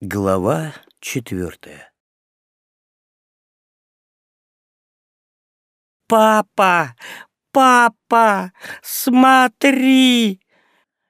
Глава четвертая «Папа! Папа! Смотри!»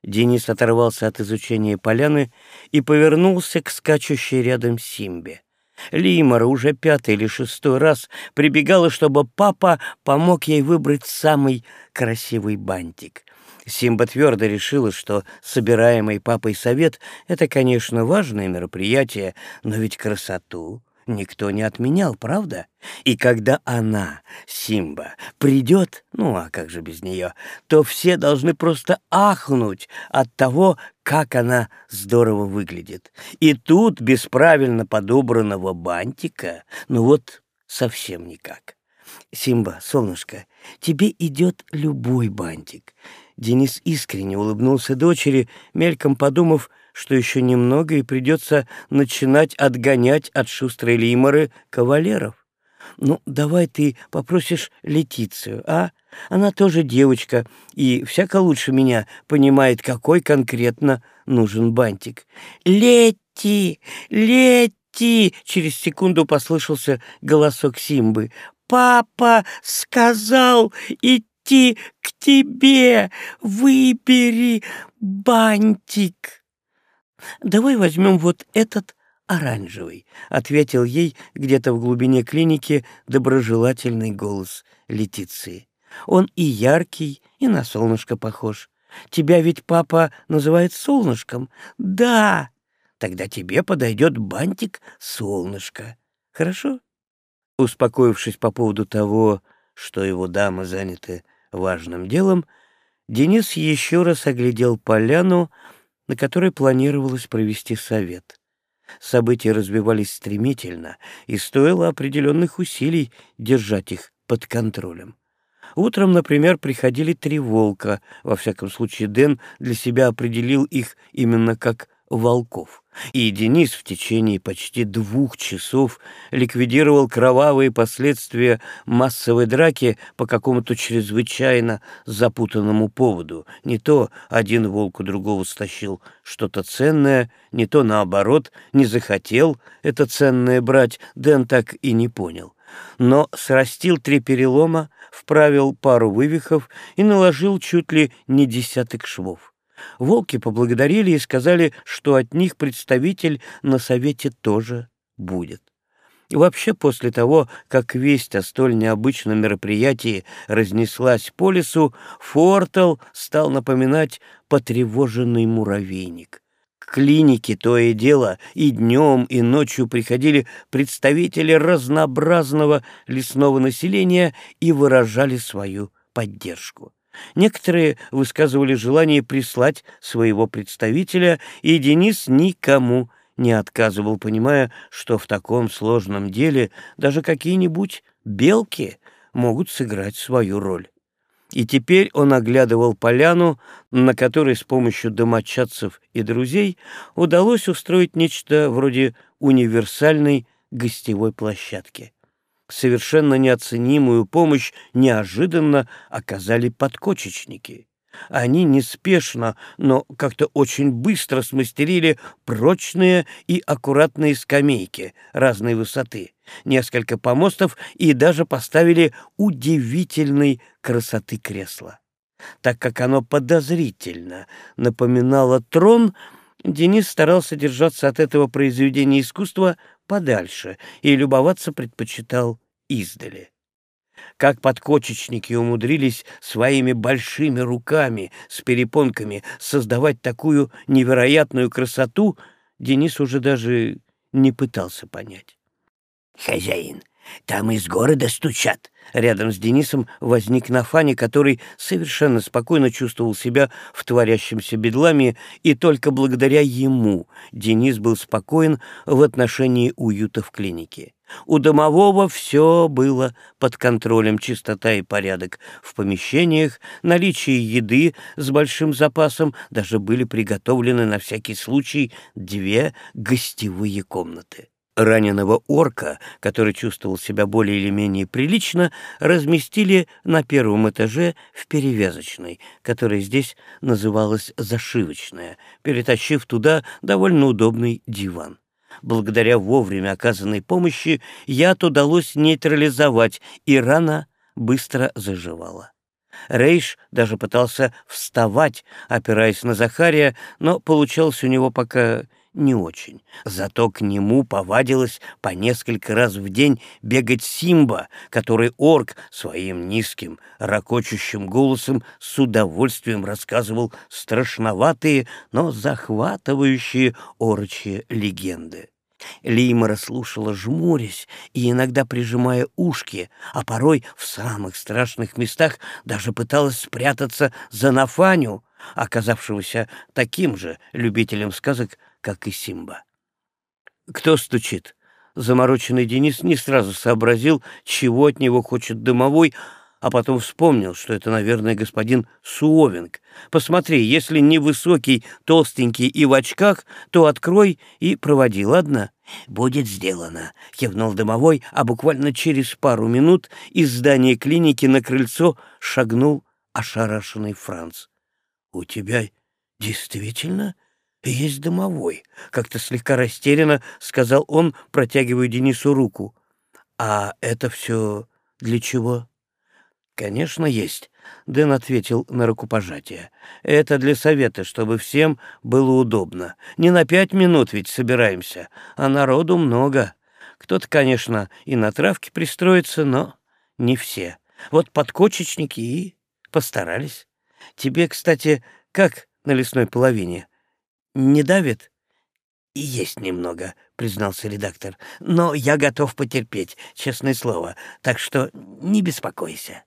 Денис оторвался от изучения поляны и повернулся к скачущей рядом Симбе. Лимора уже пятый или шестой раз прибегала, чтобы папа помог ей выбрать самый красивый бантик. Симба твердо решила, что собираемый папой совет — это, конечно, важное мероприятие, но ведь красоту никто не отменял, правда? И когда она, Симба, придет, ну а как же без нее, то все должны просто ахнуть от того, как она здорово выглядит. И тут без правильно подобранного бантика, ну вот совсем никак. Симба, солнышко, тебе идет любой бантик. Денис искренне улыбнулся дочери, мельком подумав, что еще немного и придется начинать отгонять от шустрой лиморы кавалеров. Ну, давай ты попросишь Летицию, а? Она тоже девочка и всяко лучше меня понимает, какой конкретно нужен бантик. Лети! Лети! Через секунду послышался голосок Симбы. Папа сказал идти тебе. Выбери бантик. «Давай возьмем вот этот оранжевый», — ответил ей где-то в глубине клиники доброжелательный голос Летиции. «Он и яркий, и на солнышко похож. Тебя ведь папа называет солнышком?» «Да!» «Тогда тебе подойдет бантик солнышко. Хорошо?» Успокоившись по поводу того, что его дамы заняты важным делом, Денис еще раз оглядел поляну, на которой планировалось провести совет. События развивались стремительно, и стоило определенных усилий держать их под контролем. Утром, например, приходили три волка, во всяком случае Дэн для себя определил их именно как волков. И Денис в течение почти двух часов ликвидировал кровавые последствия массовой драки по какому-то чрезвычайно запутанному поводу. Не то один волк у другого стащил что-то ценное, не то, наоборот, не захотел это ценное брать, Дэн так и не понял. Но срастил три перелома, вправил пару вывихов и наложил чуть ли не десяток швов. Волки поблагодарили и сказали, что от них представитель на совете тоже будет. И вообще, после того, как весть о столь необычном мероприятии разнеслась по лесу, Фортел стал напоминать потревоженный муравейник. К клинике то и дело и днем, и ночью приходили представители разнообразного лесного населения и выражали свою поддержку. Некоторые высказывали желание прислать своего представителя, и Денис никому не отказывал, понимая, что в таком сложном деле даже какие-нибудь белки могут сыграть свою роль. И теперь он оглядывал поляну, на которой с помощью домочадцев и друзей удалось устроить нечто вроде универсальной гостевой площадки совершенно неоценимую помощь неожиданно оказали подкочечники. Они неспешно, но как-то очень быстро смастерили прочные и аккуратные скамейки разной высоты, несколько помостов и даже поставили удивительной красоты кресло. Так как оно подозрительно напоминало трон, Денис старался держаться от этого произведения искусства подальше и любоваться предпочитал издали. Как подкочечники умудрились своими большими руками с перепонками создавать такую невероятную красоту, Денис уже даже не пытался понять. «Хозяин, там из города стучат!» Рядом с Денисом возник Нафани, который совершенно спокойно чувствовал себя в творящемся бедламе, и только благодаря ему Денис был спокоен в отношении уюта в клинике. У домового все было под контролем, чистота и порядок в помещениях, наличие еды с большим запасом, даже были приготовлены на всякий случай две гостевые комнаты. Раненого орка, который чувствовал себя более или менее прилично, разместили на первом этаже в перевязочной, которая здесь называлась зашивочная, перетащив туда довольно удобный диван. благодаря вовремя оказанной помощи, яд удалось нейтрализовать, и рана быстро заживала. Рейш даже пытался вставать, опираясь на Захария, но получалось у него пока не очень. Зато к нему повадилось по несколько раз в день бегать Симба, который орк своим низким, ракочущим голосом с удовольствием рассказывал страшноватые, но захватывающие орочьи легенды. Лимора слушала, жмурясь и иногда прижимая ушки, а порой в самых страшных местах даже пыталась спрятаться за Нафаню, оказавшегося таким же любителем сказок, как и Симба. «Кто стучит?» Замороченный Денис не сразу сообразил, чего от него хочет дымовой, а потом вспомнил, что это, наверное, господин Суовинг. Посмотри, если не высокий, толстенький и в очках, то открой и проводи, ладно? Будет сделано, кивнул дымовой, а буквально через пару минут из здания клиники на крыльцо шагнул ошарашенный Франц. У тебя действительно есть дымовой? Как-то слегка растерянно сказал он, протягивая Денису руку. А это все для чего? «Конечно, есть», — Дэн ответил на рукопожатие. «Это для совета, чтобы всем было удобно. Не на пять минут ведь собираемся, а народу много. Кто-то, конечно, и на травке пристроится, но не все. Вот подкочечники и постарались. Тебе, кстати, как на лесной половине? Не давит?» «Есть немного», — признался редактор. «Но я готов потерпеть, честное слово, так что не беспокойся».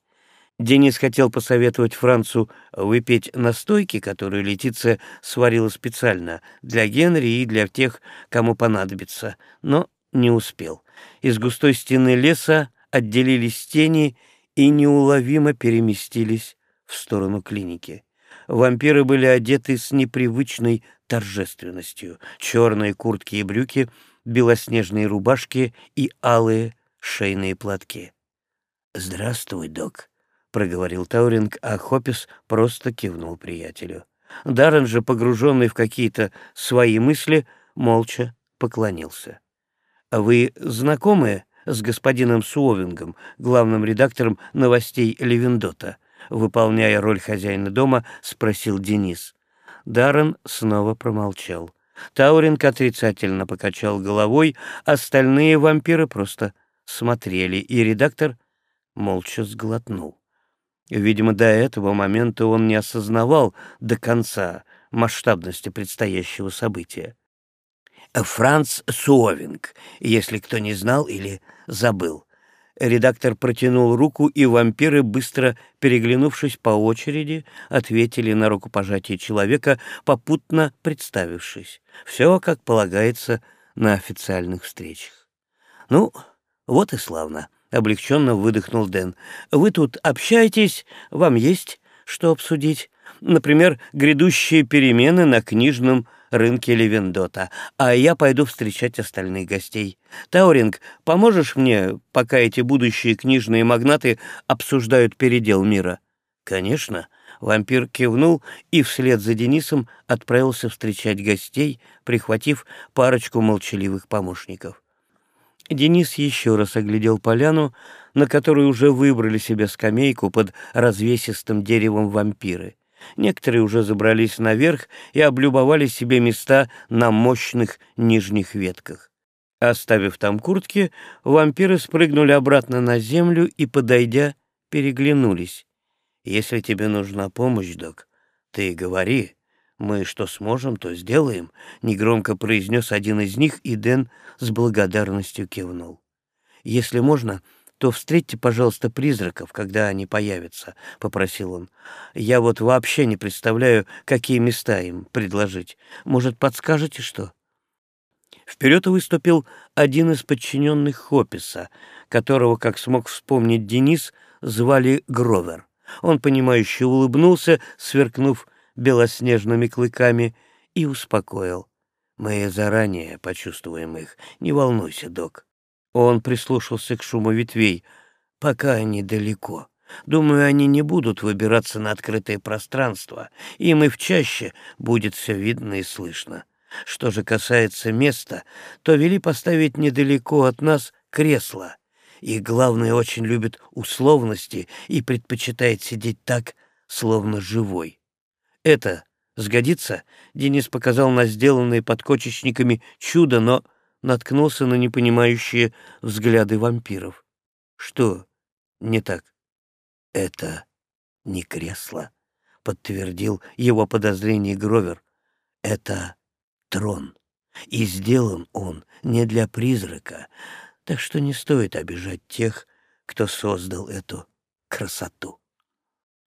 Денис хотел посоветовать Францу выпить настойки, которую Летиция сварила специально для Генри и для тех, кому понадобится, но не успел. Из густой стены леса отделились тени и неуловимо переместились в сторону клиники. Вампиры были одеты с непривычной торжественностью. Черные куртки и брюки, белоснежные рубашки и алые шейные платки. «Здравствуй, док», — проговорил Тауринг, а Хопис просто кивнул приятелю. Даррен же, погруженный в какие-то свои мысли, молча поклонился. «А «Вы знакомы с господином Суовингом, главным редактором новостей Левендота?» Выполняя роль хозяина дома, спросил Денис. Даррен снова промолчал. Тауринг отрицательно покачал головой, остальные вампиры просто смотрели, и редактор молча сглотнул. Видимо, до этого момента он не осознавал до конца масштабности предстоящего события. Франц Суовинг, если кто не знал или забыл. Редактор протянул руку, и вампиры, быстро переглянувшись по очереди, ответили на рукопожатие человека, попутно представившись. Все, как полагается, на официальных встречах. Ну, вот и славно. — облегченно выдохнул Дэн. «Вы тут общаетесь, вам есть что обсудить. Например, грядущие перемены на книжном рынке Левендота, а я пойду встречать остальных гостей. Тауринг, поможешь мне, пока эти будущие книжные магнаты обсуждают передел мира?» «Конечно». Вампир кивнул и вслед за Денисом отправился встречать гостей, прихватив парочку молчаливых помощников. Денис еще раз оглядел поляну, на которой уже выбрали себе скамейку под развесистым деревом вампиры. Некоторые уже забрались наверх и облюбовали себе места на мощных нижних ветках. Оставив там куртки, вампиры спрыгнули обратно на землю и, подойдя, переглянулись. «Если тебе нужна помощь, док, ты говори», «Мы что сможем, то сделаем», — негромко произнес один из них, и Дэн с благодарностью кивнул. «Если можно, то встретьте, пожалуйста, призраков, когда они появятся», — попросил он. «Я вот вообще не представляю, какие места им предложить. Может, подскажете, что?» Вперед выступил один из подчиненных Хописа, которого, как смог вспомнить Денис, звали Гровер. Он, понимающе улыбнулся, сверкнув белоснежными клыками и успокоил. «Мы заранее почувствуем их. Не волнуйся, док». Он прислушался к шуму ветвей. «Пока они далеко. Думаю, они не будут выбираться на открытое пространство. Им и в чаще будет все видно и слышно. Что же касается места, то вели поставить недалеко от нас кресло. И, главное, очень любит условности и предпочитает сидеть так, словно живой. Это сгодится? Денис показал на сделанные подкочечниками чудо, но наткнулся на непонимающие взгляды вампиров. Что не так? Это не кресло, подтвердил его подозрение Гровер. Это трон. И сделан он не для призрака, так что не стоит обижать тех, кто создал эту красоту.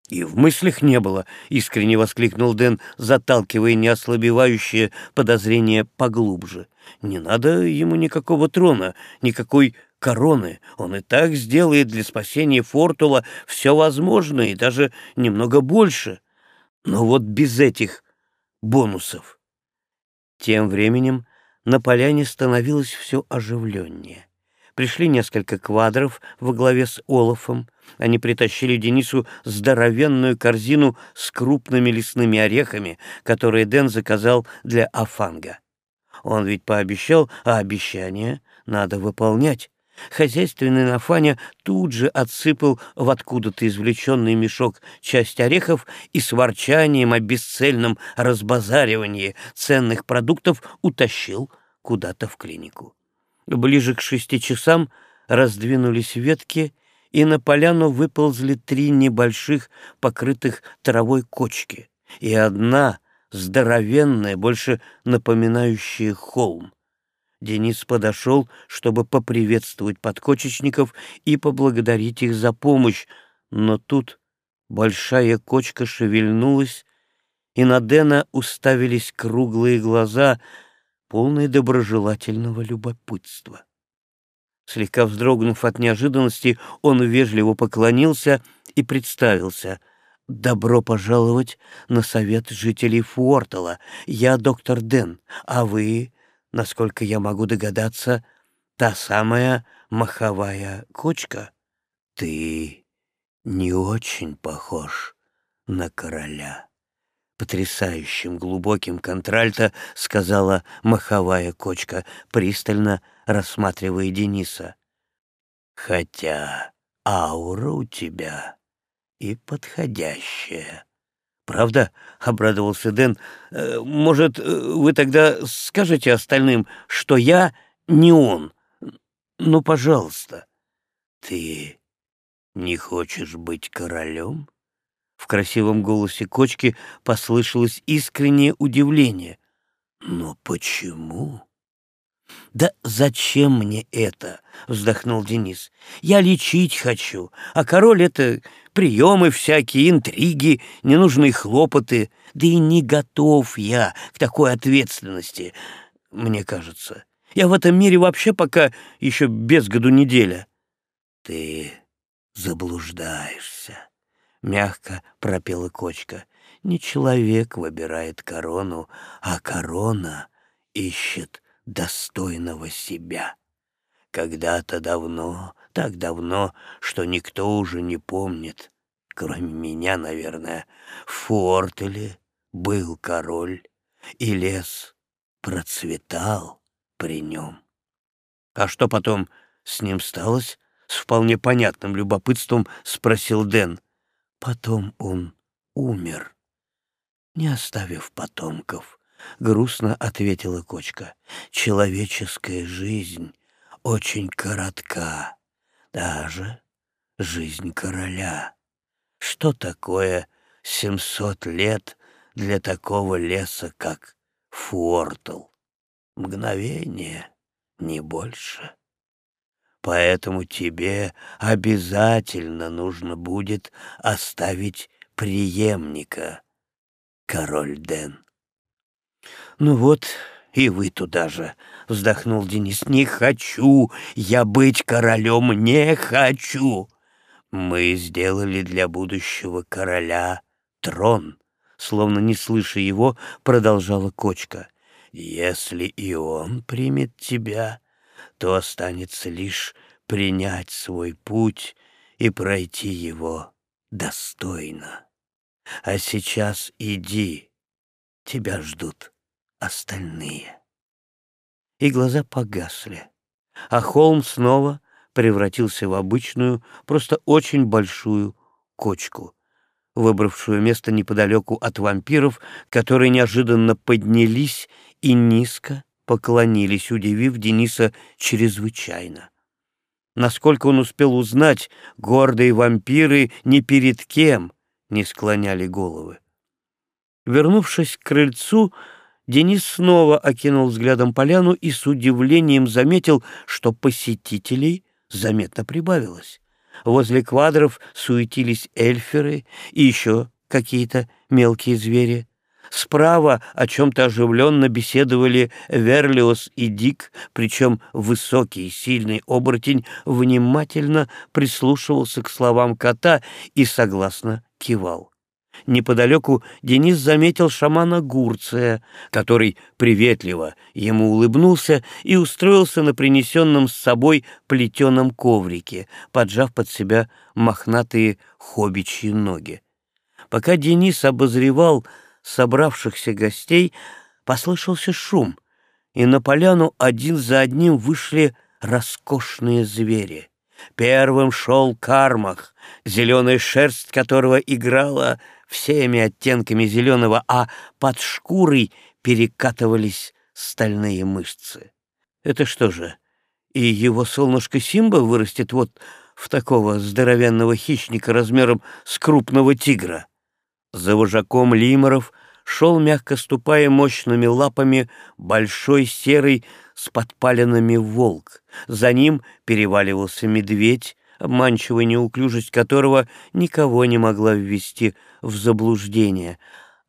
«И в мыслях не было», — искренне воскликнул Дэн, заталкивая неослабевающее подозрение поглубже. «Не надо ему никакого трона, никакой короны. Он и так сделает для спасения Фортула все возможное и даже немного больше. Но вот без этих бонусов». Тем временем на поляне становилось все оживленнее. Пришли несколько квадров во главе с Олафом. Они притащили Денису здоровенную корзину с крупными лесными орехами, которые Дэн заказал для Афанга. Он ведь пообещал, а обещание надо выполнять. Хозяйственный Нафаня тут же отсыпал в откуда-то извлеченный мешок часть орехов и с ворчанием о бесцельном разбазаривании ценных продуктов утащил куда-то в клинику. Ближе к шести часам раздвинулись ветки, и на поляну выползли три небольших, покрытых травой кочки, и одна здоровенная, больше напоминающая холм. Денис подошел, чтобы поприветствовать подкочечников и поблагодарить их за помощь, но тут большая кочка шевельнулась, и на Дэна уставились круглые глаза — полный доброжелательного любопытства. Слегка вздрогнув от неожиданности, он вежливо поклонился и представился. «Добро пожаловать на совет жителей Фуортала. Я доктор Ден, а вы, насколько я могу догадаться, та самая маховая кочка? Ты не очень похож на короля» потрясающим глубоким контральто сказала маховая кочка, пристально рассматривая Дениса. «Хотя аура у тебя и подходящая». «Правда?» — обрадовался Дэн. «Э, «Может, э, вы тогда скажете остальным, что я не он? Ну, пожалуйста». «Ты не хочешь быть королем?» В красивом голосе кочки послышалось искреннее удивление. «Но почему?» «Да зачем мне это?» — вздохнул Денис. «Я лечить хочу, а король — это приемы всякие, интриги, ненужные хлопоты. Да и не готов я к такой ответственности, мне кажется. Я в этом мире вообще пока еще без году неделя». «Ты заблуждаешься», мягко пропела кочка. Не человек выбирает корону, а корона ищет достойного себя. Когда-то давно, так давно, что никто уже не помнит, кроме меня, наверное, в Фортеле был король, и лес процветал при нем. А что потом с ним сталось? С вполне понятным любопытством спросил Дэн. Потом он умер, не оставив потомков. Грустно ответила кочка. Человеческая жизнь очень коротка, даже жизнь короля. Что такое семьсот лет для такого леса, как Фуортл? Мгновение, не больше. Поэтому тебе обязательно нужно будет оставить преемника, король Дэн. Ну вот, и вы туда же, вздохнул Денис. Не хочу я быть королем, не хочу. Мы сделали для будущего короля трон, словно не слыша его, продолжала кочка. Если и он примет тебя, то останется лишь принять свой путь и пройти его достойно. А сейчас иди, тебя ждут остальные. И глаза погасли, а холм снова превратился в обычную, просто очень большую кочку, выбравшую место неподалеку от вампиров, которые неожиданно поднялись и низко поклонились, удивив Дениса чрезвычайно. Насколько он успел узнать, гордые вампиры ни перед кем не склоняли головы. Вернувшись к крыльцу, Денис снова окинул взглядом поляну и с удивлением заметил, что посетителей заметно прибавилось. Возле квадров суетились эльферы и еще какие-то мелкие звери. Справа о чем-то оживленно беседовали Верлиос и Дик, причем высокий сильный оборотень внимательно прислушивался к словам кота и согласно кивал. Неподалеку Денис заметил шамана Гурция, который приветливо ему улыбнулся и устроился на принесенном с собой плетеном коврике, поджав под себя мохнатые хобичьи ноги. Пока Денис обозревал собравшихся гостей, послышался шум, и на поляну один за одним вышли роскошные звери. Первым шел Кармах, зеленая шерсть которого играла всеми оттенками зеленого, а под шкурой перекатывались стальные мышцы. Это что же, и его солнышко Симба вырастет вот в такого здоровенного хищника размером с крупного тигра? За вожаком лиморов шел, мягко ступая мощными лапами, большой серый с подпаленными волк. За ним переваливался медведь, обманчивая неуклюжесть которого никого не могла ввести в заблуждение,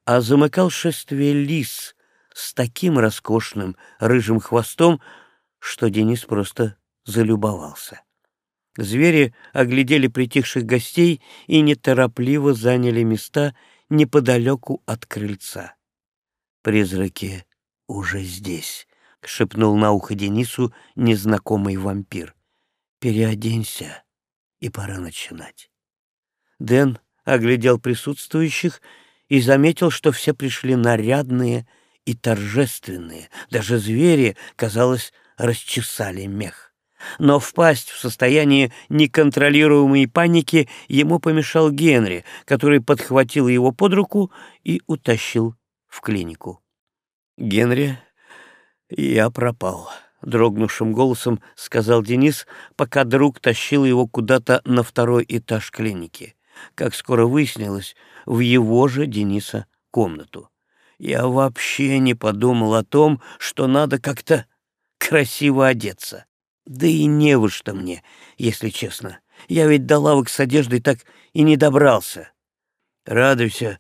а замыкал шествие лис с таким роскошным рыжим хвостом, что Денис просто залюбовался. Звери оглядели притихших гостей и неторопливо заняли места неподалеку от крыльца. «Призраки уже здесь», — шепнул на ухо Денису незнакомый вампир. «Переоденься, и пора начинать». Дэн оглядел присутствующих и заметил, что все пришли нарядные и торжественные. Даже звери, казалось, расчесали мех. Но впасть в состояние неконтролируемой паники ему помешал Генри, который подхватил его под руку и утащил в клинику. «Генри, я пропал», — дрогнувшим голосом сказал Денис, пока друг тащил его куда-то на второй этаж клиники. Как скоро выяснилось, в его же Дениса комнату. Я вообще не подумал о том, что надо как-то красиво одеться. Да и не во что мне, если честно. Я ведь до лавок с одеждой так и не добрался. Радуйся,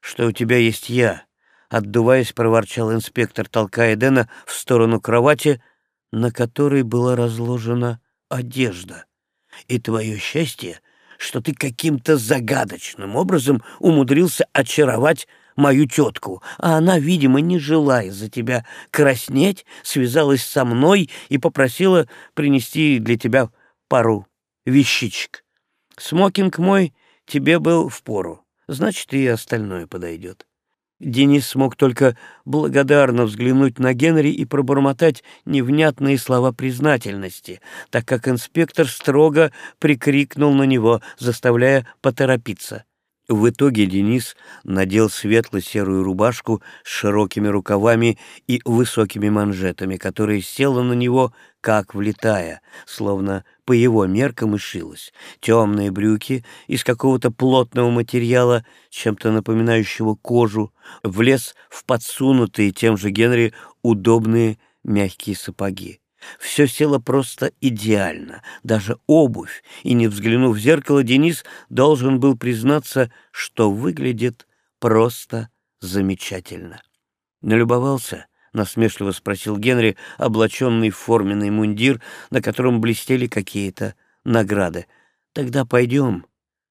что у тебя есть я, отдуваясь, проворчал инспектор, толкая Дэна в сторону кровати, на которой была разложена одежда. И твое счастье, что ты каким-то загадочным образом умудрился очаровать мою тетку, а она, видимо, не желая за тебя краснеть, связалась со мной и попросила принести для тебя пару вещичек. Смокинг мой тебе был в пору, значит, и остальное подойдет. Денис смог только благодарно взглянуть на Генри и пробормотать невнятные слова признательности, так как инспектор строго прикрикнул на него, заставляя поторопиться. В итоге Денис надел светло-серую рубашку с широкими рукавами и высокими манжетами, которая села на него, как влетая, словно по его меркам и шилась. Темные брюки из какого-то плотного материала, чем-то напоминающего кожу, влез в подсунутые тем же Генри удобные мягкие сапоги. Все село просто идеально, даже обувь, и, не взглянув в зеркало, Денис должен был признаться, что выглядит просто замечательно. Налюбовался? — насмешливо спросил Генри, облаченный в форменный мундир, на котором блестели какие-то награды. «Тогда пойдем,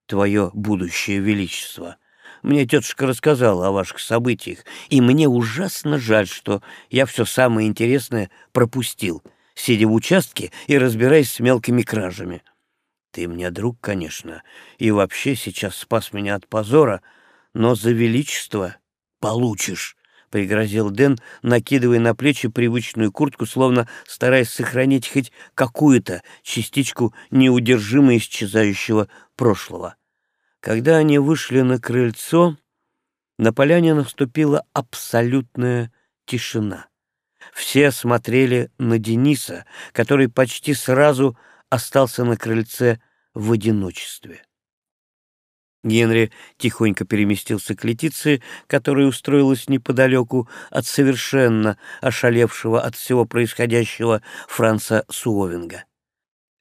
твое будущее величество». Мне тетушка рассказала о ваших событиях, и мне ужасно жаль, что я все самое интересное пропустил сидя в участке и разбираясь с мелкими кражами. Ты мне друг, конечно, и вообще сейчас спас меня от позора, но за величество получишь, —— пригрозил Дэн, накидывая на плечи привычную куртку, словно стараясь сохранить хоть какую-то частичку неудержимо исчезающего прошлого. Когда они вышли на крыльцо, на поляне наступила абсолютная тишина. Все смотрели на Дениса, который почти сразу остался на крыльце в одиночестве. Генри тихонько переместился к Летиции, которая устроилась неподалеку от совершенно ошалевшего от всего происходящего Франца Суовинга.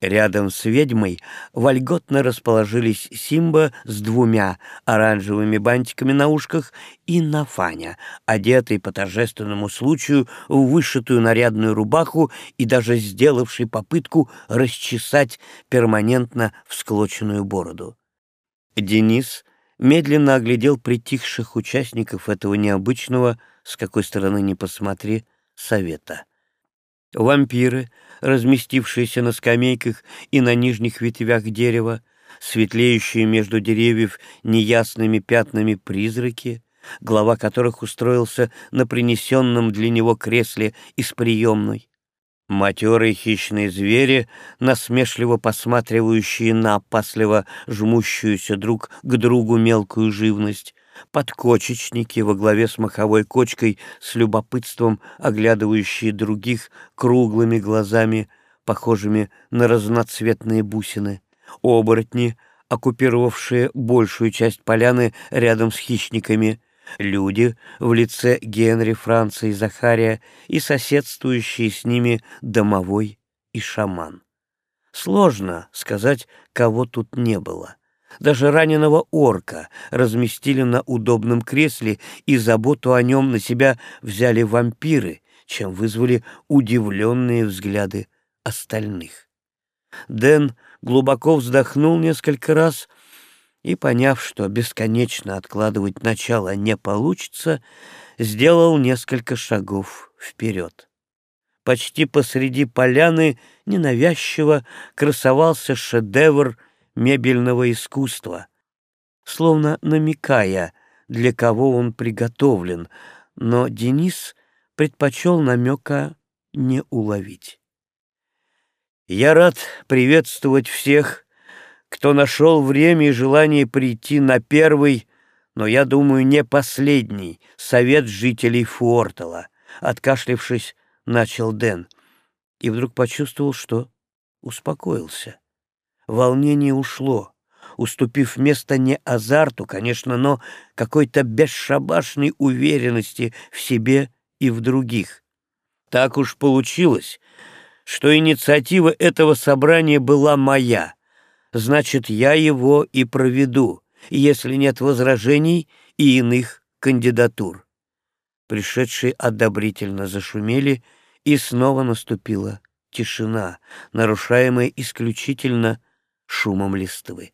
Рядом с ведьмой вольготно расположились Симба с двумя оранжевыми бантиками на ушках и Нафаня, одетый по торжественному случаю в вышитую нарядную рубаху и даже сделавший попытку расчесать перманентно всклоченную бороду. Денис медленно оглядел притихших участников этого необычного, с какой стороны ни посмотри, совета — Вампиры, разместившиеся на скамейках и на нижних ветвях дерева, светлеющие между деревьев неясными пятнами призраки, глава которых устроился на принесенном для него кресле из приемной. Матерые хищные звери, насмешливо посматривающие на опасливо жмущуюся друг к другу мелкую живность, подкочечники во главе с маховой кочкой с любопытством оглядывающие других круглыми глазами, похожими на разноцветные бусины, оборотни, оккупировавшие большую часть поляны рядом с хищниками, люди в лице Генри, Франца и Захария и соседствующие с ними домовой и шаман. Сложно сказать, кого тут не было. Даже раненого орка разместили на удобном кресле, и заботу о нем на себя взяли вампиры, чем вызвали удивленные взгляды остальных. Дэн глубоко вздохнул несколько раз и, поняв, что бесконечно откладывать начало не получится, сделал несколько шагов вперед. Почти посреди поляны ненавязчиво красовался шедевр мебельного искусства, словно намекая, для кого он приготовлен, но Денис предпочел намека не уловить. «Я рад приветствовать всех, кто нашел время и желание прийти на первый, но, я думаю, не последний совет жителей Фуортала», откашлившись, начал Дэн, и вдруг почувствовал, что успокоился. Волнение ушло, уступив место не азарту, конечно, но какой-то бесшабашной уверенности в себе и в других. Так уж получилось, что инициатива этого собрания была моя. Значит, я его и проведу, если нет возражений и иных кандидатур. Пришедшие одобрительно зашумели, и снова наступила тишина, нарушаемая исключительно шумом листвы.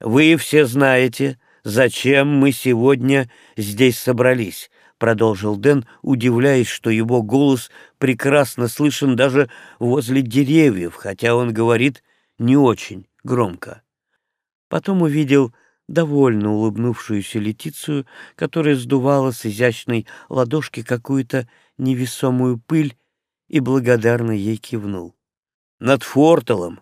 «Вы все знаете, зачем мы сегодня здесь собрались», — продолжил Дэн, удивляясь, что его голос прекрасно слышен даже возле деревьев, хотя он говорит не очень громко. Потом увидел довольно улыбнувшуюся Летицию, которая сдувала с изящной ладошки какую-то невесомую пыль и благодарно ей кивнул. Над Форталом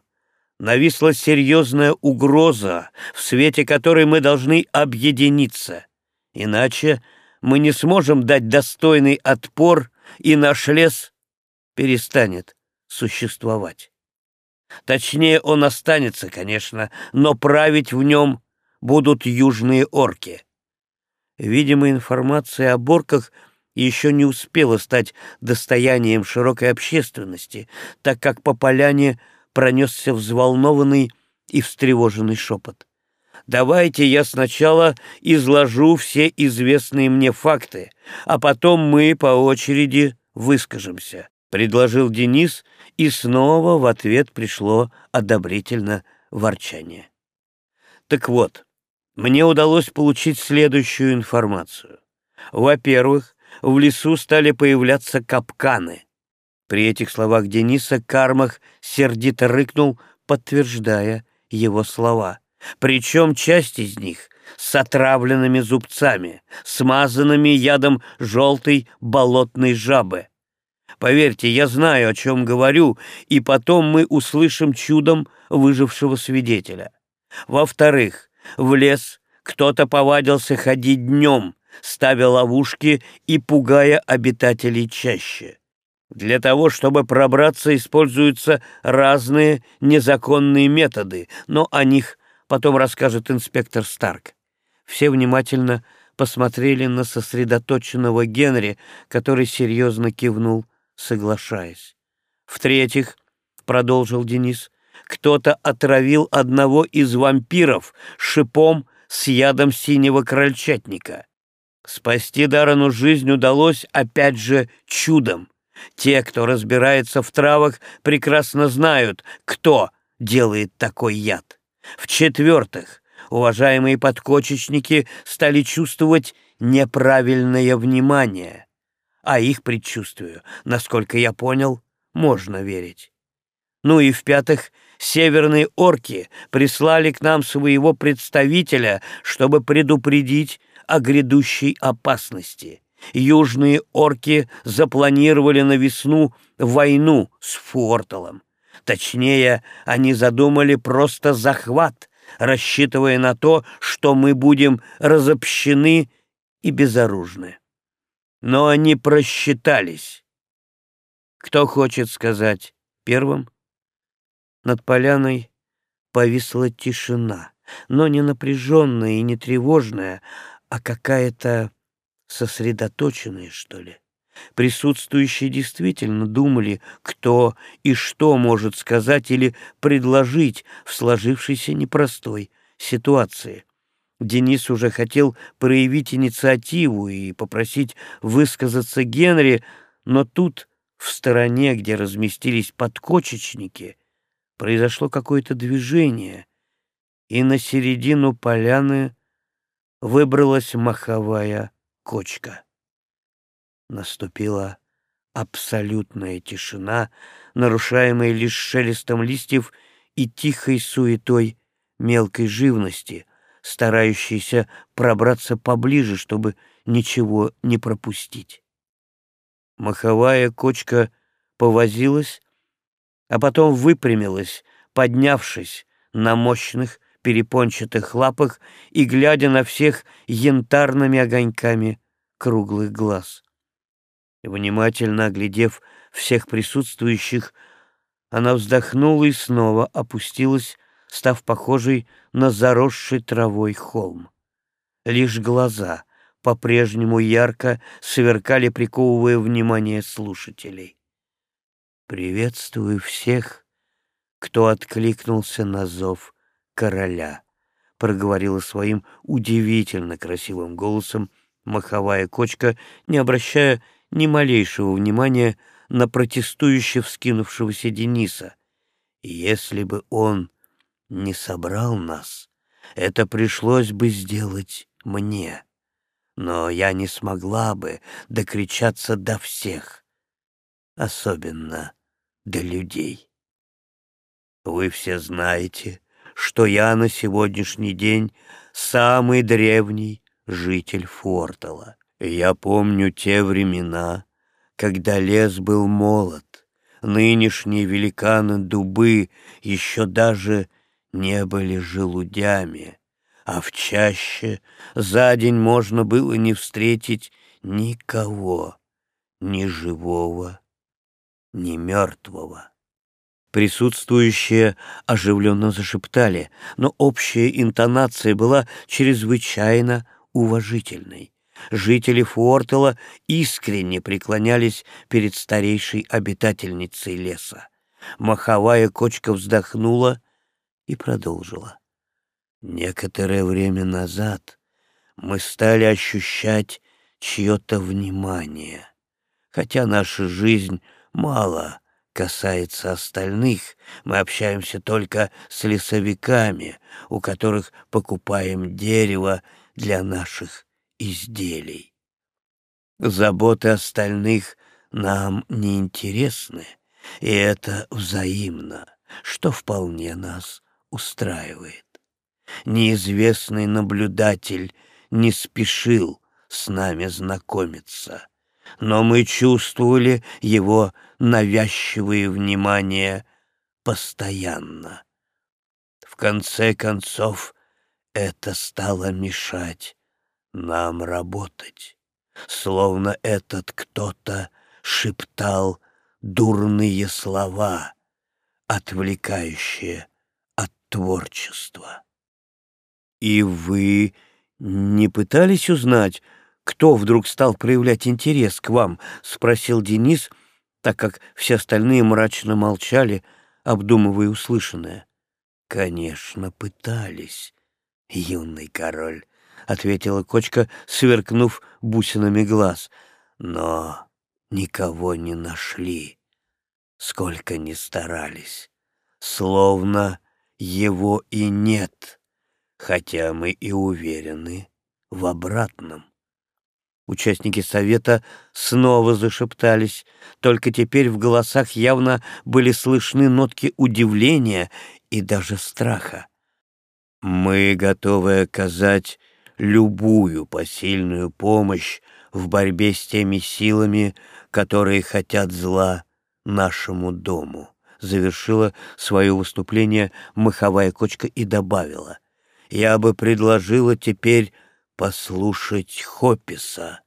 нависла серьезная угроза, в свете которой мы должны объединиться. Иначе мы не сможем дать достойный отпор, и наш лес перестанет существовать. Точнее, он останется, конечно, но править в нем будут южные орки. Видимо, информация о борках еще не успела стать достоянием широкой общественности, так как по поляне пронесся взволнованный и встревоженный шепот. «Давайте я сначала изложу все известные мне факты, а потом мы по очереди выскажемся», — предложил Денис, и снова в ответ пришло одобрительно ворчание. Так вот, мне удалось получить следующую информацию. Во-первых, в лесу стали появляться капканы — при этих словах Дениса Кармах сердито рыкнул, подтверждая его слова. Причем часть из них с отравленными зубцами, смазанными ядом желтой болотной жабы. Поверьте, я знаю, о чем говорю, и потом мы услышим чудом выжившего свидетеля. Во-вторых, в лес кто-то повадился ходить днем, ставя ловушки и пугая обитателей чаще. Для того, чтобы пробраться, используются разные незаконные методы, но о них потом расскажет инспектор Старк. Все внимательно посмотрели на сосредоточенного Генри, который серьезно кивнул, соглашаясь. В-третьих, продолжил Денис, кто-то отравил одного из вампиров шипом с ядом синего крольчатника. Спасти Дарану жизнь удалось опять же чудом. Те, кто разбирается в травах, прекрасно знают, кто делает такой яд. В-четвертых, уважаемые подкочечники стали чувствовать неправильное внимание, а их предчувствию, насколько я понял, можно верить. Ну и в-пятых, северные орки прислали к нам своего представителя, чтобы предупредить о грядущей опасности. Южные орки запланировали на весну войну с Фуорталом. Точнее, они задумали просто захват, рассчитывая на то, что мы будем разобщены и безоружны. Но они просчитались. Кто хочет сказать первым? Над поляной повисла тишина, но не напряженная и не тревожная, а какая-то сосредоточенная, что ли. Присутствующие действительно думали, кто и что может сказать или предложить в сложившейся непростой ситуации. Денис уже хотел проявить инициативу и попросить высказаться Генри, но тут, в стороне, где разместились подкочечники, произошло какое-то движение, и на середину поляны выбралась маховая кочка. Наступила абсолютная тишина, нарушаемая лишь шелестом листьев и тихой суетой мелкой живности, старающейся пробраться поближе, чтобы ничего не пропустить. Маховая кочка повозилась, а потом выпрямилась, поднявшись на мощных перепончатых лапах и глядя на всех янтарными огоньками круглых глаз. Внимательно оглядев всех присутствующих, она вздохнула и снова опустилась, став похожей на заросший травой холм. Лишь глаза по-прежнему ярко сверкали, приковывая внимание слушателей. «Приветствую всех, кто откликнулся на зов короля», — проговорила своим удивительно красивым голосом маховая кочка, не обращая ни малейшего внимания на протестующе вскинувшегося Дениса. Если бы он не собрал нас, это пришлось бы сделать мне. Но я не смогла бы докричаться до всех, особенно до людей. Вы все знаете, что я на сегодняшний день самый древний житель Фортала. Я помню те времена, когда лес был молод, нынешние великаны-дубы еще даже не были желудями, а в чаще за день можно было не встретить никого, ни живого, ни мертвого. Присутствующие оживленно зашептали, но общая интонация была чрезвычайно уважительной. Жители Фуортела искренне преклонялись перед старейшей обитательницей леса. Маховая кочка вздохнула и продолжила. Некоторое время назад мы стали ощущать чье-то внимание. Хотя наша жизнь мало касается остальных, мы общаемся только с лесовиками, у которых покупаем дерево для наших изделий. Заботы остальных нам не интересны, и это взаимно, что вполне нас устраивает. Неизвестный наблюдатель не спешил с нами знакомиться, но мы чувствовали его навязчивое внимание постоянно. В конце концов, это стало мешать нам работать, словно этот кто-то шептал дурные слова, отвлекающие от творчества. И вы не пытались узнать, кто вдруг стал проявлять интерес к вам? — спросил Денис, так как все остальные мрачно молчали, обдумывая услышанное. — Конечно, пытались, юный король, — ответила кочка, сверкнув бусинами глаз. — Но никого не нашли, сколько ни старались. Словно его и нет, хотя мы и уверены в обратном. Участники совета снова зашептались, только теперь в голосах явно были слышны нотки удивления и даже страха. «Мы готовы оказать любую посильную помощь в борьбе с теми силами, которые хотят зла нашему дому», — завершила свое выступление маховая кочка и добавила. «Я бы предложила теперь послушать Хописа.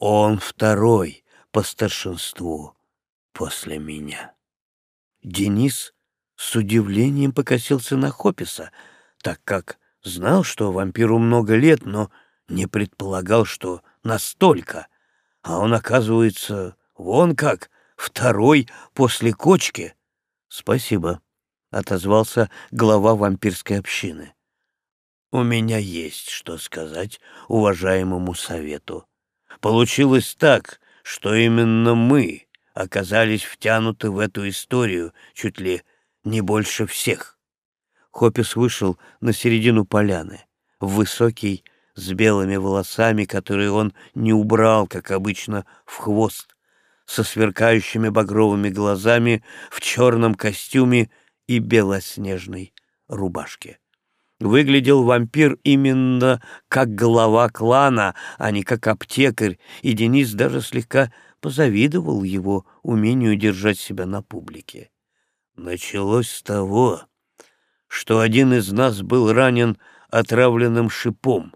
Он второй по старшинству после меня. Денис с удивлением покосился на Хописа, так как знал, что вампиру много лет, но не предполагал, что настолько. А он, оказывается, вон как, второй после кочки. — Спасибо, — отозвался глава вампирской общины. У меня есть что сказать уважаемому совету. Получилось так, что именно мы оказались втянуты в эту историю чуть ли не больше всех. Хопис вышел на середину поляны, высокий, с белыми волосами, которые он не убрал, как обычно, в хвост, со сверкающими багровыми глазами, в черном костюме и белоснежной рубашке. Выглядел вампир именно как глава клана, а не как аптекарь, и Денис даже слегка позавидовал его умению держать себя на публике. Началось с того, что один из нас был ранен отравленным шипом,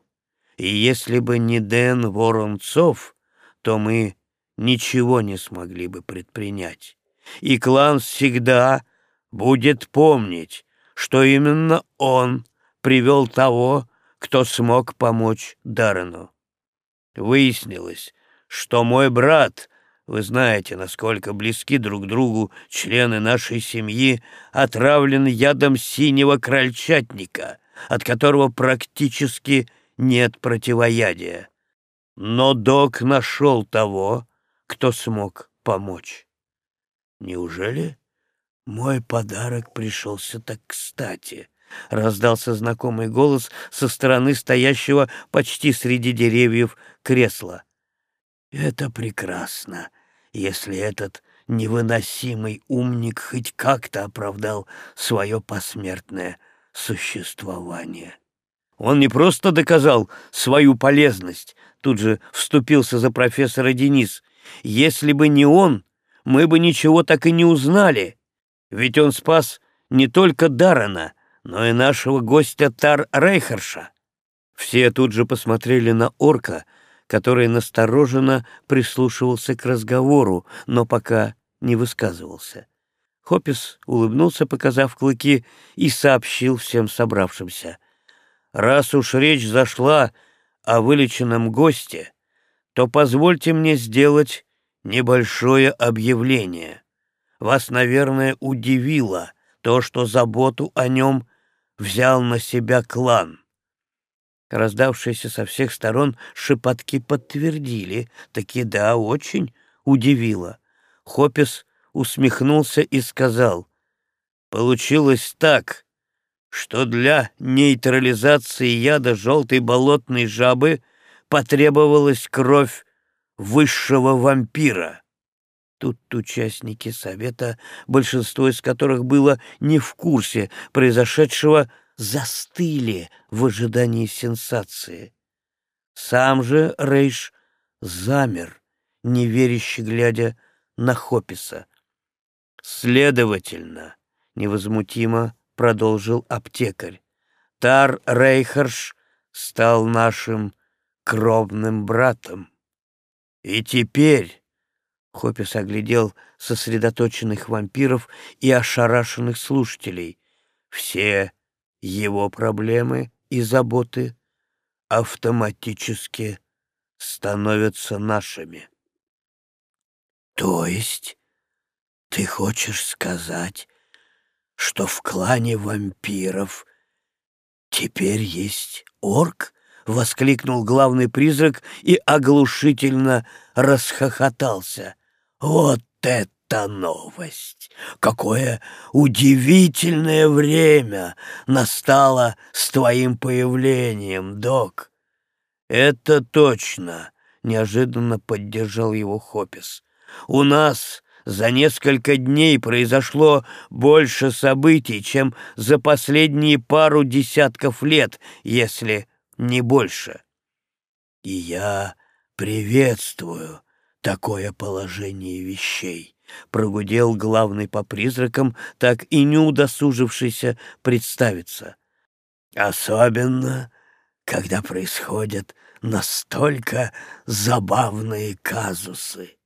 и если бы не Дэн Воронцов, то мы ничего не смогли бы предпринять. И клан всегда будет помнить, что именно он — привел того, кто смог помочь Даррену. Выяснилось, что мой брат, вы знаете, насколько близки друг другу члены нашей семьи, отравлен ядом синего крольчатника, от которого практически нет противоядия. Но док нашел того, кто смог помочь. Неужели мой подарок пришелся так кстати? — раздался знакомый голос со стороны стоящего почти среди деревьев кресла. «Это прекрасно, если этот невыносимый умник хоть как-то оправдал свое посмертное существование». Он не просто доказал свою полезность, тут же вступился за профессора Денис. Если бы не он, мы бы ничего так и не узнали, ведь он спас не только Дарана, но и нашего гостя Тар Рейхерша. Все тут же посмотрели на орка, который настороженно прислушивался к разговору, но пока не высказывался. Хопис улыбнулся, показав клыки, и сообщил всем собравшимся. «Раз уж речь зашла о вылеченном госте, то позвольте мне сделать небольшое объявление. Вас, наверное, удивило то, что заботу о нем взял на себя клан. Раздавшиеся со всех сторон шепотки подтвердили, таки да, очень удивило. Хопис усмехнулся и сказал, «Получилось так, что для нейтрализации яда желтой болотной жабы потребовалась кровь высшего вампира». Тут участники совета, большинство из которых было не в курсе произошедшего, застыли в ожидании сенсации. Сам же Рейш замер, неверяще глядя на Хописа. Следовательно, невозмутимо продолжил аптекарь, Тар Рейхарш стал нашим кровным братом. И теперь Хопис оглядел сосредоточенных вампиров и ошарашенных слушателей. Все его проблемы и заботы автоматически становятся нашими. То есть ты хочешь сказать, что в клане вампиров теперь есть орк? — воскликнул главный призрак и оглушительно расхохотался. «Вот это новость! Какое удивительное время настало с твоим появлением, док!» «Это точно!» — неожиданно поддержал его Хопис. «У нас за несколько дней произошло больше событий, чем за последние пару десятков лет, если не больше. И я приветствую такое положение вещей, прогудел главный по призракам, так и не удосужившийся представиться. Особенно, когда происходят настолько забавные казусы.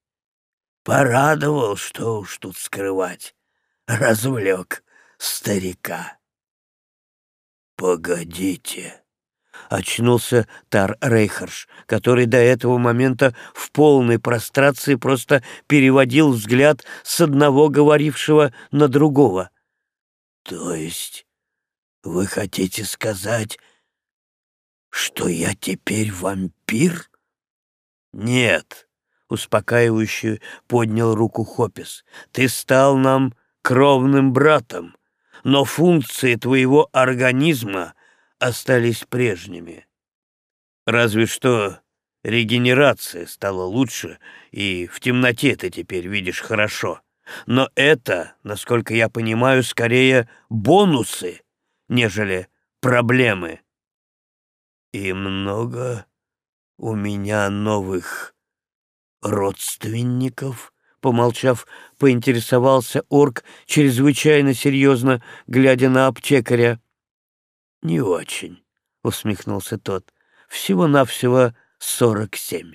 Порадовал, что уж тут скрывать, развлек старика. «Погодите», очнулся Тар Рейхарш, который до этого момента в полной прострации просто переводил взгляд с одного говорившего на другого. «То есть вы хотите сказать, что я теперь вампир?» «Нет», — успокаивающе поднял руку Хопис, — «ты стал нам кровным братом, но функции твоего организма остались прежними. Разве что регенерация стала лучше, и в темноте ты теперь видишь хорошо. Но это, насколько я понимаю, скорее бонусы, нежели проблемы. И много у меня новых родственников, помолчав, поинтересовался орк, чрезвычайно серьезно глядя на аптекаря. «Не очень», — усмехнулся тот. «Всего-навсего сорок семь.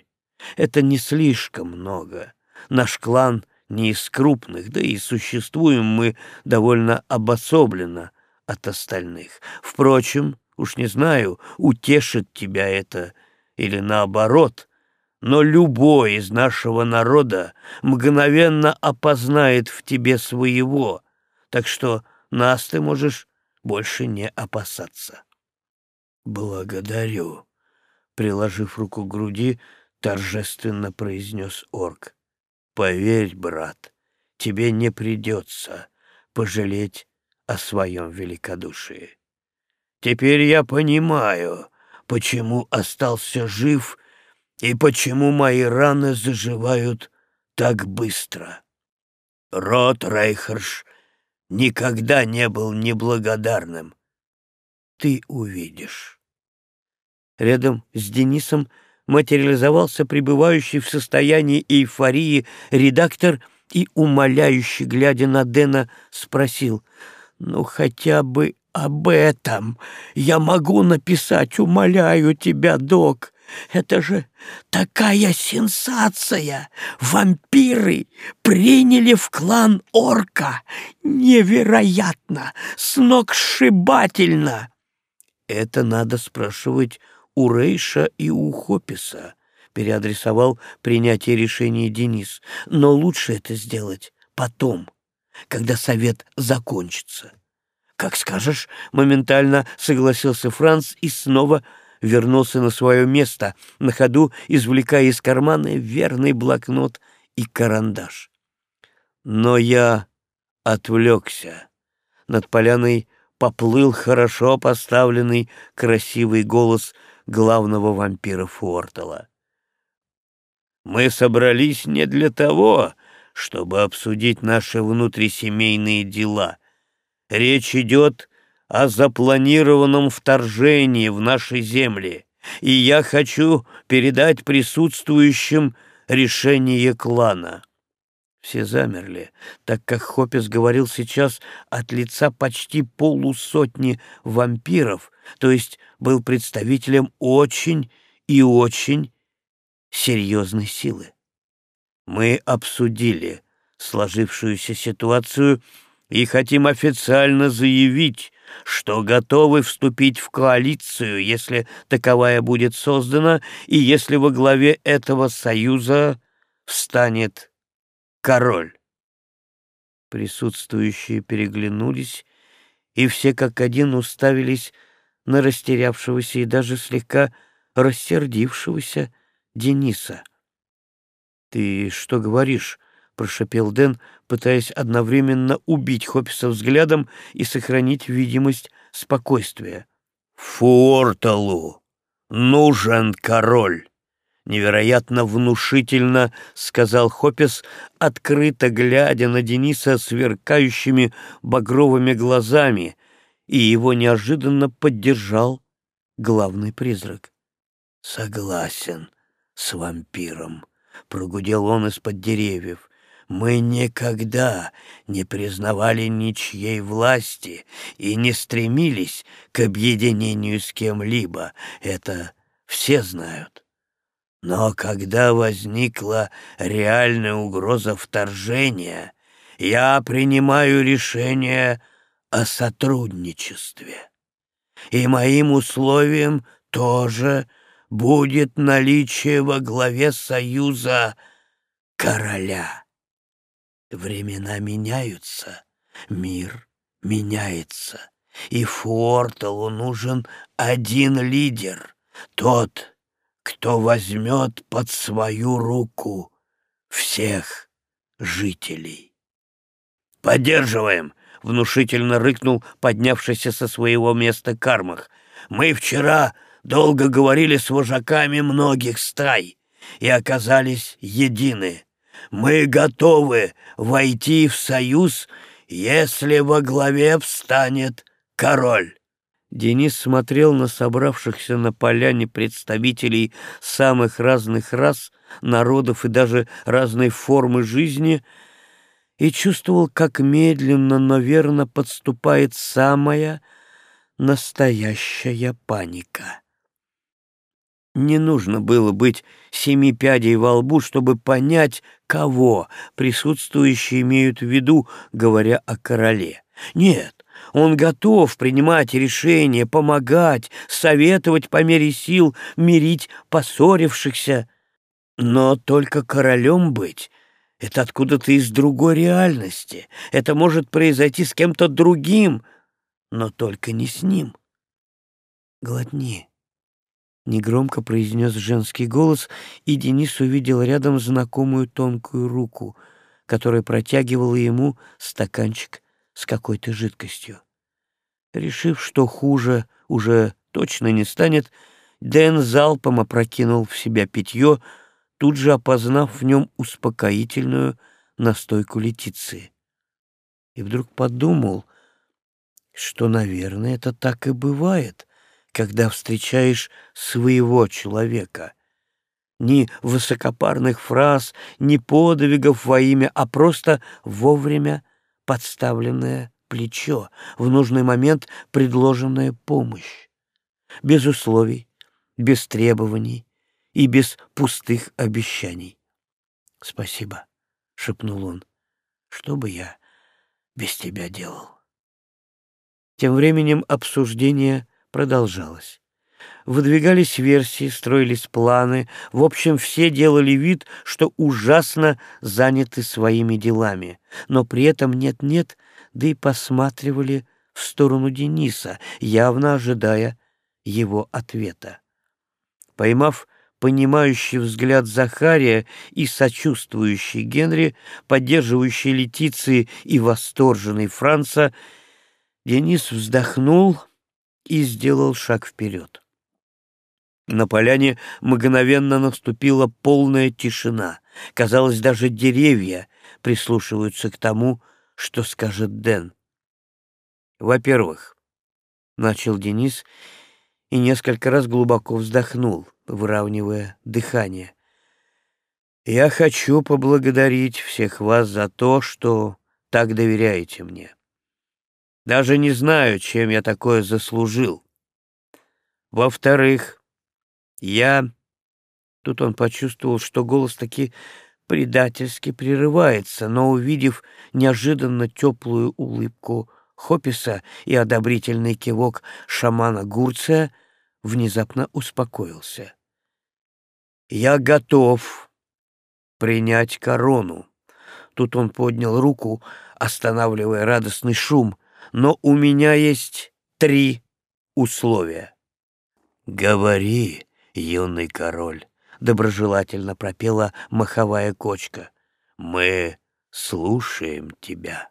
Это не слишком много. Наш клан не из крупных, да и существуем мы довольно обособленно от остальных. Впрочем, уж не знаю, утешит тебя это или наоборот, но любой из нашего народа мгновенно опознает в тебе своего, так что нас ты можешь больше не опасаться. «Благодарю», — приложив руку к груди, торжественно произнес орк. «Поверь, брат, тебе не придется пожалеть о своем великодушии. Теперь я понимаю, почему остался жив и почему мои раны заживают так быстро. Рот Рейхерш никогда не был неблагодарным. Ты увидишь. Рядом с Денисом материализовался пребывающий в состоянии эйфории редактор и, умоляющий, глядя на Дэна, спросил, «Ну, хотя бы об этом я могу написать, умоляю тебя, док. Это же такая сенсация! Вампиры приняли в клан орка! Невероятно! Сногсшибательно!» «Это надо спрашивать у Рейша и у Хописа», — переадресовал принятие решения Денис. «Но лучше это сделать потом, когда совет закончится». «Как скажешь», — моментально согласился Франц и снова вернулся на свое место, на ходу извлекая из кармана верный блокнот и карандаш. Но я отвлекся. Над поляной поплыл хорошо поставленный красивый голос главного вампира Фортала. «Мы собрались не для того, чтобы обсудить наши внутрисемейные дела. Речь идет о запланированном вторжении в наши земли, и я хочу передать присутствующим решение клана». Все замерли, так как Хоппес говорил сейчас от лица почти полусотни вампиров, то есть был представителем очень и очень серьезной силы. Мы обсудили сложившуюся ситуацию и хотим официально заявить, что готовы вступить в коалицию, если таковая будет создана, и если во главе этого союза встанет король. Присутствующие переглянулись, и все как один уставились на растерявшегося и даже слегка рассердившегося Дениса. «Ты что говоришь?» — прошепел Дэн, пытаясь одновременно убить Хопписа взглядом и сохранить видимость спокойствия. «Фуорталу нужен король!» Невероятно внушительно, — сказал Хоппис, открыто глядя на Дениса сверкающими багровыми глазами, и его неожиданно поддержал главный призрак. — Согласен с вампиром, — прогудел он из-под деревьев. Мы никогда не признавали ничьей власти и не стремились к объединению с кем-либо. Это все знают. Но когда возникла реальная угроза вторжения, я принимаю решение о сотрудничестве. И моим условием тоже будет наличие во главе Союза короля. Времена меняются, мир меняется, и Фуорталу нужен один лидер, тот, кто возьмет под свою руку всех жителей. «Поддерживаем!» — внушительно рыкнул поднявшийся со своего места Кармах. «Мы вчера долго говорили с вожаками многих стай и оказались едины. Мы готовы войти в союз, если во главе встанет король». Денис смотрел на собравшихся на поляне представителей самых разных рас, народов и даже разной формы жизни и чувствовал, как медленно, но верно подступает самая настоящая паника. Не нужно было быть семи пядей во лбу, чтобы понять, кого присутствующие имеют в виду, говоря о короле. Нет, он готов принимать решения, помогать, советовать по мере сил, мирить поссорившихся. Но только королем быть — это откуда-то из другой реальности. Это может произойти с кем-то другим, но только не с ним. Глотни. Негромко произнес женский голос, и Денис увидел рядом знакомую тонкую руку, которая протягивала ему стаканчик с какой-то жидкостью. Решив, что хуже уже точно не станет, Дэн залпом опрокинул в себя питье, тут же опознав в нем успокоительную настойку Летиции. И вдруг подумал, что, наверное, это так и бывает, когда встречаешь своего человека. Ни высокопарных фраз, ни подвигов во имя, а просто вовремя подставленное плечо, в нужный момент предложенная помощь. Без условий, без требований и без пустых обещаний. «Спасибо», — шепнул он, — «что бы я без тебя делал?» Тем временем обсуждение продолжалось. Выдвигались версии, строились планы. В общем, все делали вид, что ужасно заняты своими делами. Но при этом нет-нет, да и посматривали в сторону Дениса, явно ожидая его ответа. Поймав понимающий взгляд Захария и сочувствующий Генри, поддерживающий Летиции и восторженный Франца, Денис вздохнул и сделал шаг вперед. На поляне мгновенно наступила полная тишина. Казалось, даже деревья прислушиваются к тому, что скажет Дэн. Во-первых, начал Денис и несколько раз глубоко вздохнул, выравнивая дыхание. «Я хочу поблагодарить всех вас за то, что так доверяете мне. Даже не знаю, чем я такое заслужил. Во-вторых, я...» Тут он почувствовал, что голос таки предательски прерывается, но, увидев неожиданно теплую улыбку Хописа и одобрительный кивок шамана Гурция, внезапно успокоился. «Я готов принять корону». Тут он поднял руку, останавливая радостный шум, «но у меня есть три условия». «Говори, юный король», — доброжелательно пропела маховая кочка. «Мы слушаем тебя».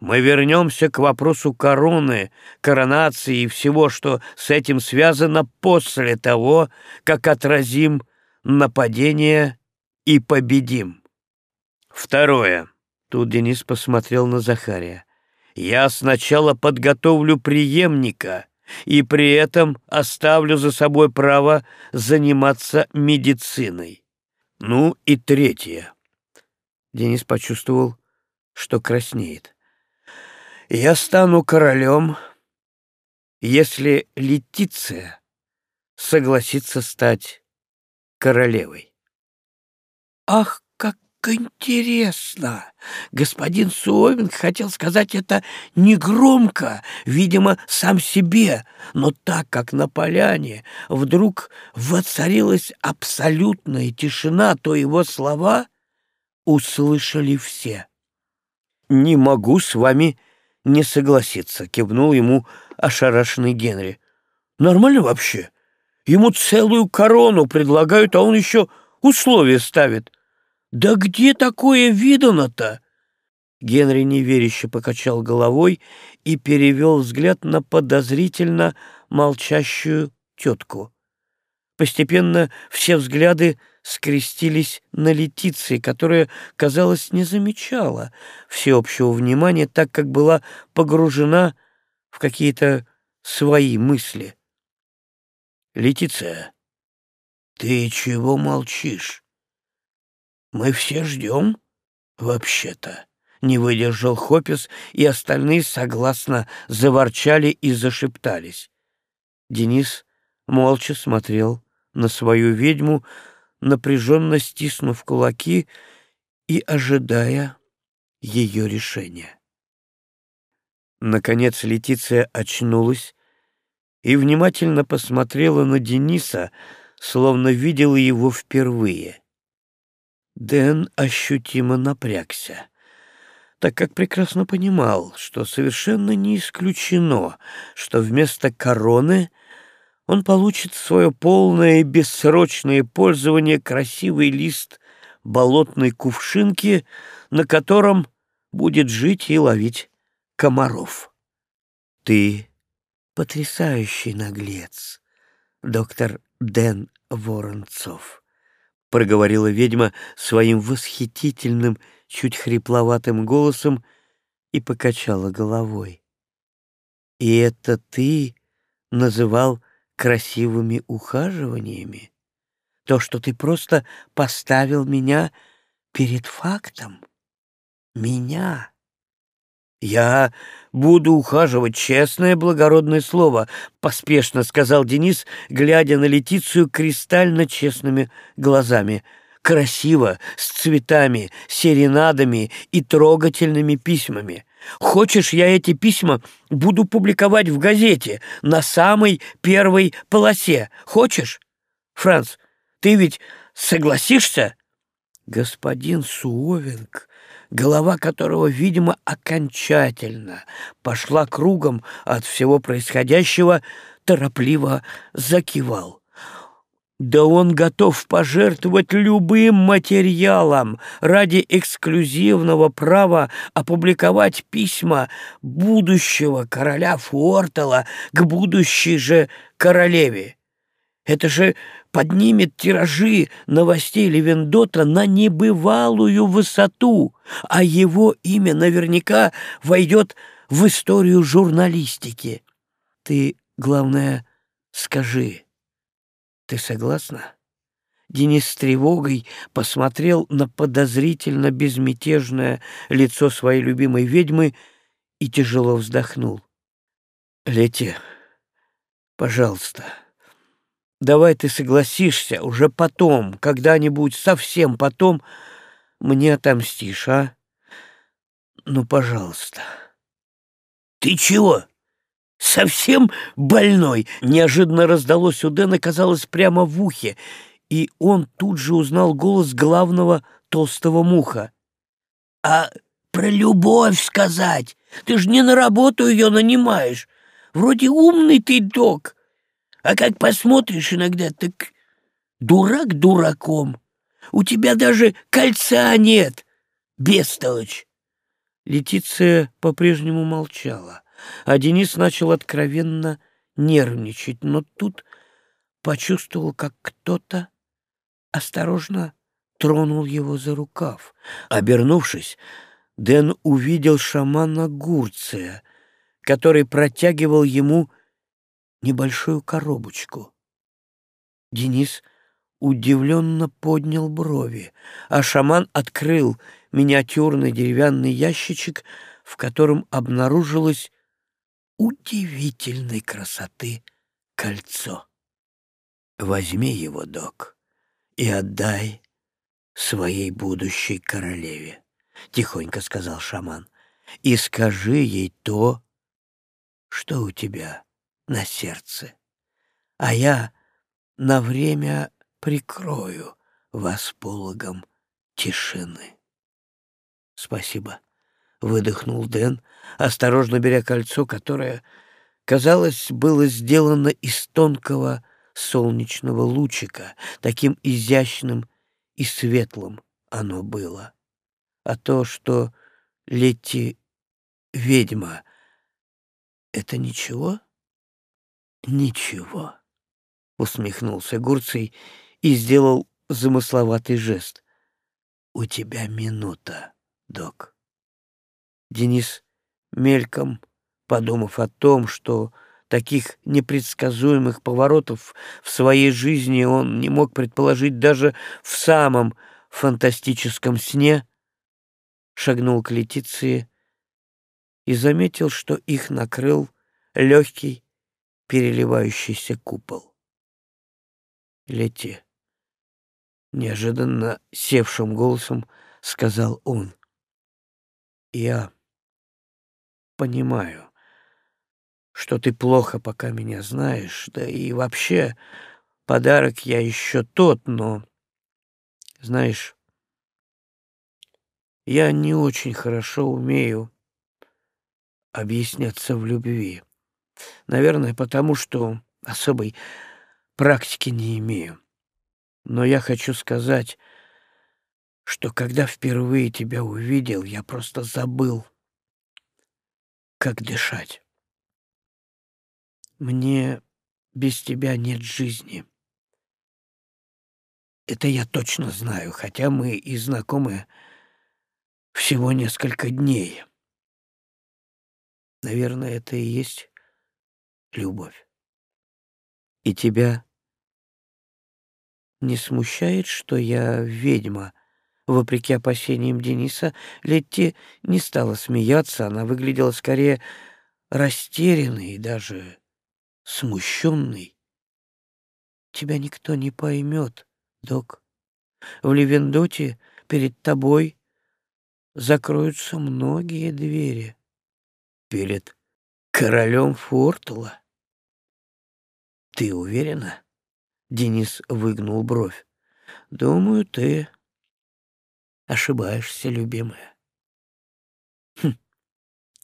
Мы вернемся к вопросу короны, коронации и всего, что с этим связано после того, как отразим нападение и победим. Второе. Тут Денис посмотрел на Захария. Я сначала подготовлю преемника и при этом оставлю за собой право заниматься медициной. Ну и третье. Денис почувствовал, что краснеет. Я стану королем, если Летиция согласится стать королевой. Ах, интересно! Господин Суовинг хотел сказать это негромко, видимо, сам себе, но так как на поляне вдруг воцарилась абсолютная тишина, то его слова услышали все. «Не могу с вами не согласиться», — кивнул ему ошарашенный Генри. «Нормально вообще? Ему целую корону предлагают, а он еще условия ставит. Да где такое видано-то?» Генри неверяще покачал головой и перевел взгляд на подозрительно молчащую тетку. Постепенно все взгляды скрестились на Летиции, которая, казалось, не замечала всеобщего внимания, так как была погружена в какие-то свои мысли. «Летиция, ты чего молчишь? Мы все ждем, вообще-то». Не выдержал Хопис, и остальные согласно заворчали и зашептались. Денис молча смотрел на свою ведьму, напряженно стиснув кулаки и ожидая ее решения. Наконец Летиция очнулась и внимательно посмотрела на Дениса, словно видела его впервые. Дэн ощутимо напрягся, так как прекрасно понимал, что совершенно не исключено, что вместо короны — он получит свое полное и бессрочное пользование красивый лист болотной кувшинки, на котором будет жить и ловить комаров. Ты потрясающий наглец, доктор Дэн Воронцов, проговорила ведьма своим восхитительным, чуть хрипловатым голосом и покачала головой. И это ты называл красивыми ухаживаниями, то, что ты просто поставил меня перед фактом. Меня. «Я буду ухаживать, честное благородное слово», — поспешно сказал Денис, глядя на Летицию кристально честными глазами. «Красиво, с цветами, серенадами и трогательными письмами. Хочешь, я эти письма буду публиковать в газете на самой первой полосе? Хочешь? Франц, ты ведь согласишься? Господин Суовинг, голова которого, видимо, окончательно пошла кругом от всего происходящего, торопливо закивал. Да он готов пожертвовать любым материалом ради эксклюзивного права опубликовать письма будущего короля Фуортала к будущей же королеве. Это же поднимет тиражи новостей Левендота на небывалую высоту, а его имя наверняка войдет в историю журналистики. ты, главное, скажи, ты согласна? Денис с тревогой посмотрел на подозрительно безмятежное лицо своей любимой ведьмы и тяжело вздохнул. «Лети, пожалуйста, давай ты согласишься уже потом, когда-нибудь, совсем потом, мне отомстишь, а? Ну, пожалуйста». «Ты чего? Совсем больной?» Неожиданно раздалось у Дэна, казалось, прямо в ухе, и он тут же узнал голос главного толстого муха. «А про любовь сказать? Ты ж не на работу ее нанимаешь. Вроде умный ты, док. А как посмотришь иногда, так дурак дураком. У тебя даже кольца нет, бестолочь». Летиция по-прежнему молчала, а Денис начал откровенно нервничать, но тут почувствовал, как кто-то осторожно тронул его за рукав. Обернувшись, Дэн увидел шамана Гурция, который протягивал ему небольшую коробочку. Денис удивленно поднял брови, а шаман открыл миниатюрный деревянный ящичек, в котором обнаружилось удивительной красоты кольцо. «Возьми его, док», и отдай своей будущей королеве, — тихонько сказал шаман, — и скажи ей то, что у тебя на сердце, а я на время прикрою вас пологом тишины. Спасибо, — выдохнул Дэн, осторожно беря кольцо, которое, казалось, было сделано из тонкого солнечного лучика, таким изящным и светлым оно было. А то, что Летти ведьма, это ничего? Ничего, усмехнулся Гурций и сделал замысловатый жест. У тебя минута, док. Денис мельком, подумав о том, что Таких непредсказуемых поворотов в своей жизни он не мог предположить даже в самом фантастическом сне, шагнул к Летиции и заметил, что их накрыл легкий переливающийся купол. «Лети», — неожиданно севшим голосом сказал он, — «я понимаю, что ты плохо пока меня знаешь, да и вообще подарок я еще тот, но, знаешь, я не очень хорошо умею объясняться в любви. Наверное, потому что особой практики не имею. Но я хочу сказать, что когда впервые тебя увидел, я просто забыл, как дышать. Мне без тебя нет жизни. Это я точно знаю, хотя мы и знакомы всего несколько дней. Наверное, это и есть любовь. И тебя не смущает, что я ведьма? Вопреки опасениям Дениса, Летти не стала смеяться, она выглядела скорее растерянной и даже смущенный. Тебя никто не поймет, док. В Левендоте перед тобой закроются многие двери. Перед королем Фортула. Ты уверена? Денис выгнул бровь. Думаю, ты ошибаешься, любимая. Хм.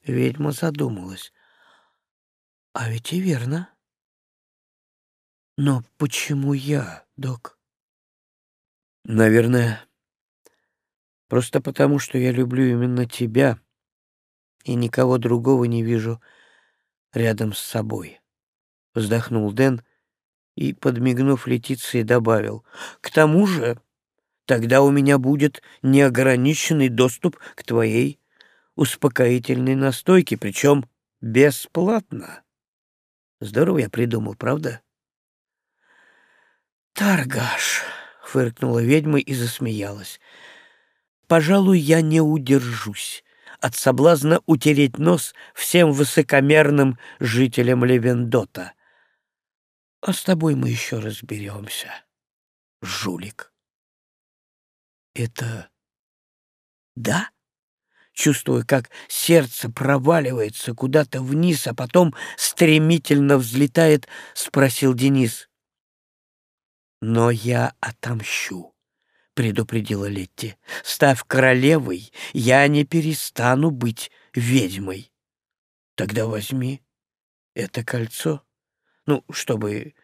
Ведьма задумалась. А ведь и верно. Но почему я, док? Наверное, просто потому, что я люблю именно тебя и никого другого не вижу рядом с собой. Вздохнул Дэн и, подмигнув Летиции, добавил. К тому же, тогда у меня будет неограниченный доступ к твоей успокоительной настойке, причем бесплатно. Здорово я придумал, правда? Таргаш, фыркнула ведьма и засмеялась. Пожалуй, я не удержусь от соблазна утереть нос всем высокомерным жителям Левендота. А с тобой мы еще разберемся, жулик. Это да? Чувствуя, как сердце проваливается куда-то вниз, а потом стремительно взлетает, спросил Денис. «Но я отомщу», — предупредила Летти. «Став королевой, я не перестану быть ведьмой». «Тогда возьми это кольцо, ну, чтобы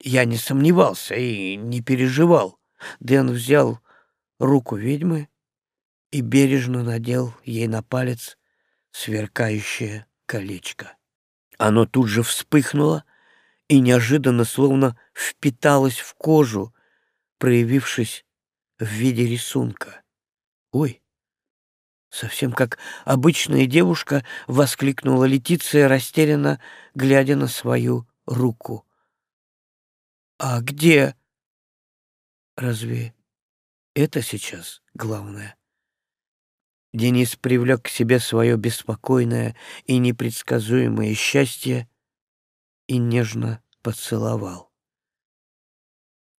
я не сомневался и не переживал». Дэн взял руку ведьмы и бережно надел ей на палец сверкающее колечко. Оно тут же вспыхнуло и неожиданно словно впиталось в кожу, проявившись в виде рисунка. «Ой!» Совсем как обычная девушка воскликнула Летиция, растерянно глядя на свою руку. «А где?» «Разве это сейчас главное?» Денис привлек к себе свое беспокойное и непредсказуемое счастье и нежно поцеловал.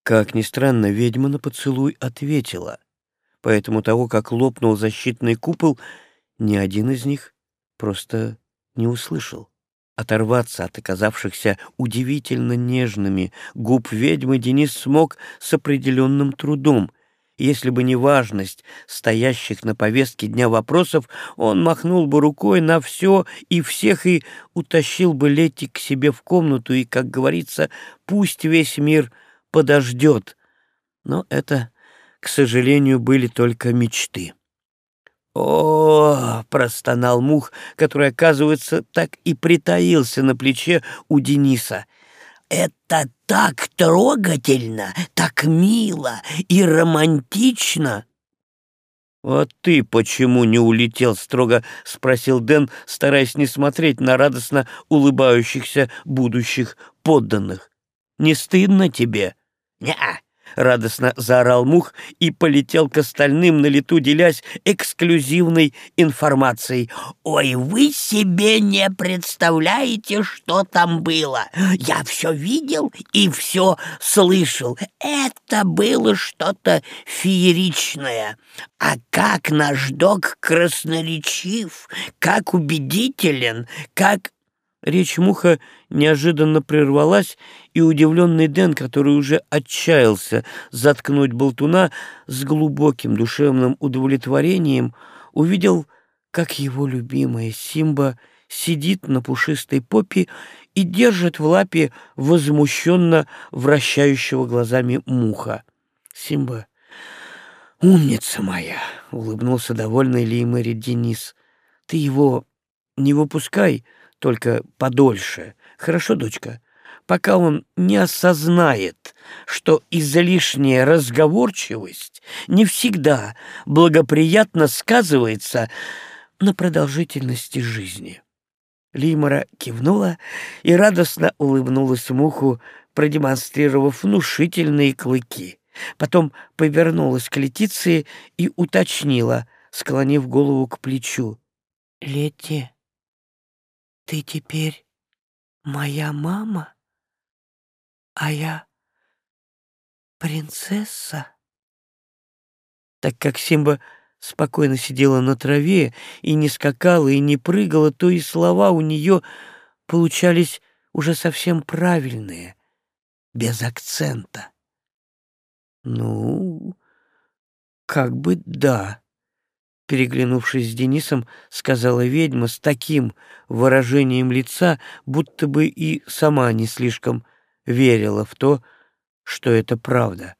Как ни странно, ведьма на поцелуй ответила, поэтому того, как лопнул защитный купол, ни один из них просто не услышал. Оторваться от оказавшихся удивительно нежными губ ведьмы Денис смог с определенным трудом, если бы не важность стоящих на повестке дня вопросов, он махнул бы рукой на все и всех и утащил бы Летти к себе в комнату и, как говорится, пусть весь мир подождет. Но это, к сожалению, были только мечты. «О!» — простонал мух, который, оказывается, так и притаился на плече у Дениса — это так трогательно, так мило и романтично. «А ты почему не улетел?» — строго спросил Дэн, стараясь не смотреть на радостно улыбающихся будущих подданных. «Не стыдно тебе?» «Не-а», — радостно заорал Мух и полетел к остальным на лету, делясь эксклюзивной информацией. «Ой, вы себе не представляете, что там было! Я все видел и все слышал. Это было что-то фееричное. А как наш док красноречив, как убедителен, как Речь Муха неожиданно прервалась, и удивленный Дэн, который уже отчаялся заткнуть болтуна с глубоким душевным удовлетворением, увидел, как его любимая Симба сидит на пушистой попе и держит в лапе возмущенно вращающего глазами муха. «Симба, умница моя!» — улыбнулся довольный Леймери Денис. «Ты его не выпускай!» Только подольше. Хорошо, дочка? Пока он не осознает, что излишняя разговорчивость не всегда благоприятно сказывается на продолжительности жизни. Лимора кивнула и радостно улыбнулась муху, продемонстрировав внушительные клыки. Потом повернулась к Летиции и уточнила, склонив голову к плечу. «Лети, ты теперь моя мама, а я принцесса. Так как Симба спокойно сидела на траве и не скакала, и не прыгала, то и слова у нее получались уже совсем правильные, без акцента. Ну, как бы да. Переглянувшись с Денисом, сказала ведьма с таким выражением лица, будто бы и сама не слишком верила в то, что это правда.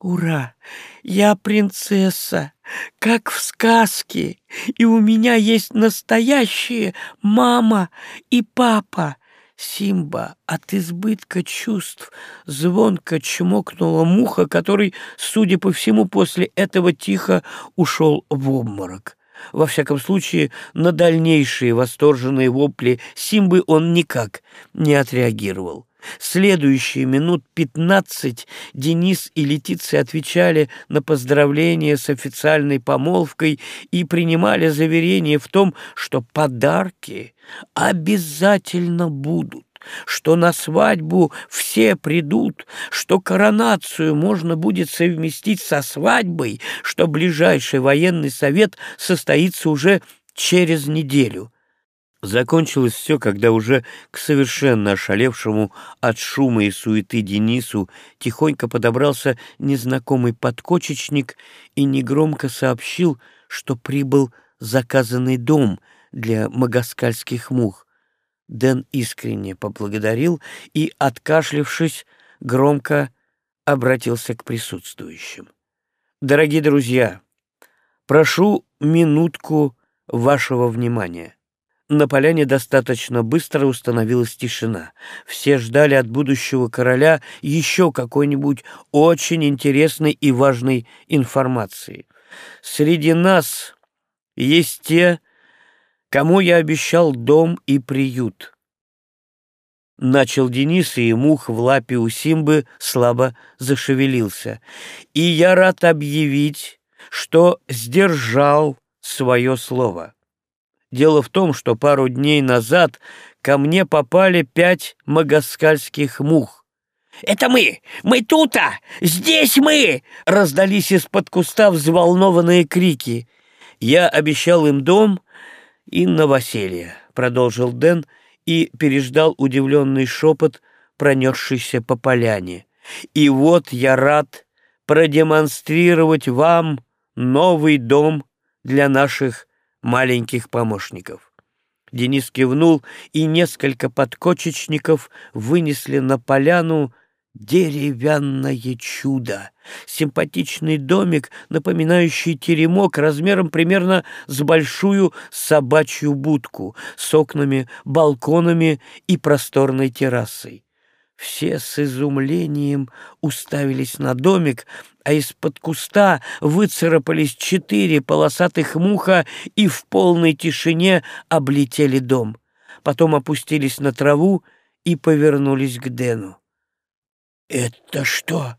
«Ура! Я принцесса, как в сказке, и у меня есть настоящие мама и папа!» Симба от избытка чувств звонко чмокнула муха, который, судя по всему, после этого тихо ушел в обморок. Во всяком случае, на дальнейшие восторженные вопли Симбы он никак не отреагировал. Следующие минут пятнадцать Денис и Летиция отвечали на поздравления с официальной помолвкой и принимали заверение в том, что подарки обязательно будут что на свадьбу все придут, что коронацию можно будет совместить со свадьбой, что ближайший военный совет состоится уже через неделю. Закончилось все, когда уже к совершенно ошалевшему от шума и суеты Денису тихонько подобрался незнакомый подкочечник и негромко сообщил, что прибыл заказанный дом для магаскальских мух. Дэн искренне поблагодарил и, откашлившись, громко обратился к присутствующим. «Дорогие друзья, прошу минутку вашего внимания». На поляне достаточно быстро установилась тишина. Все ждали от будущего короля еще какой-нибудь очень интересной и важной информации. Среди нас есть те, кому я обещал дом и приют. Начал Денис, и мух в лапе у Симбы слабо зашевелился. И я рад объявить, что сдержал свое слово. Дело в том, что пару дней назад ко мне попали пять магаскальских мух. «Это мы! Мы тут-то! Здесь мы!» — раздались из-под куста взволнованные крики. «Я обещал им дом и новоселье», — продолжил Дэн и переждал удивленный шепот, пронесшийся по поляне. «И вот я рад продемонстрировать вам новый дом для наших маленьких помощников. Денис кивнул, и несколько подкочечников вынесли на поляну деревянное чудо. Симпатичный домик, напоминающий теремок размером примерно с большую собачью будку, с окнами, балконами и просторной террасой. Все с изумлением уставились на домик, а из-под куста выцарапались четыре полосатых муха и в полной тишине облетели дом. Потом опустились на траву и повернулись к Дэну. «Это что?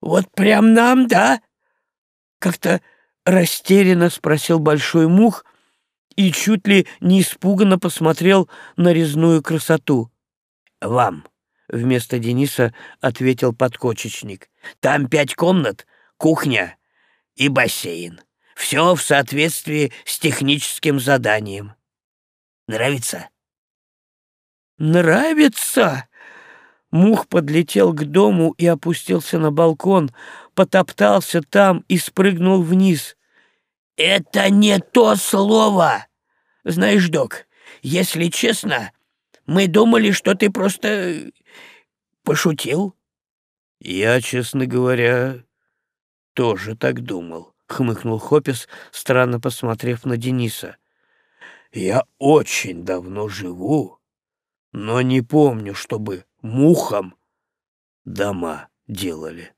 Вот прям нам, да?» Как-то растерянно спросил большой мух и чуть ли не испуганно посмотрел на резную красоту. «Вам», — вместо Дениса ответил подкочечник. «Там пять комнат, кухня и бассейн. Все в соответствии с техническим заданием. Нравится?» «Нравится!» Мух подлетел к дому и опустился на балкон, потоптался там и спрыгнул вниз. «Это не то слово! Знаешь, док, если честно, мы думали, что ты просто пошутил». «Я, честно говоря, тоже так думал», — хмыкнул Хопис, странно посмотрев на Дениса. «Я очень давно живу, но не помню, чтобы мухам дома делали.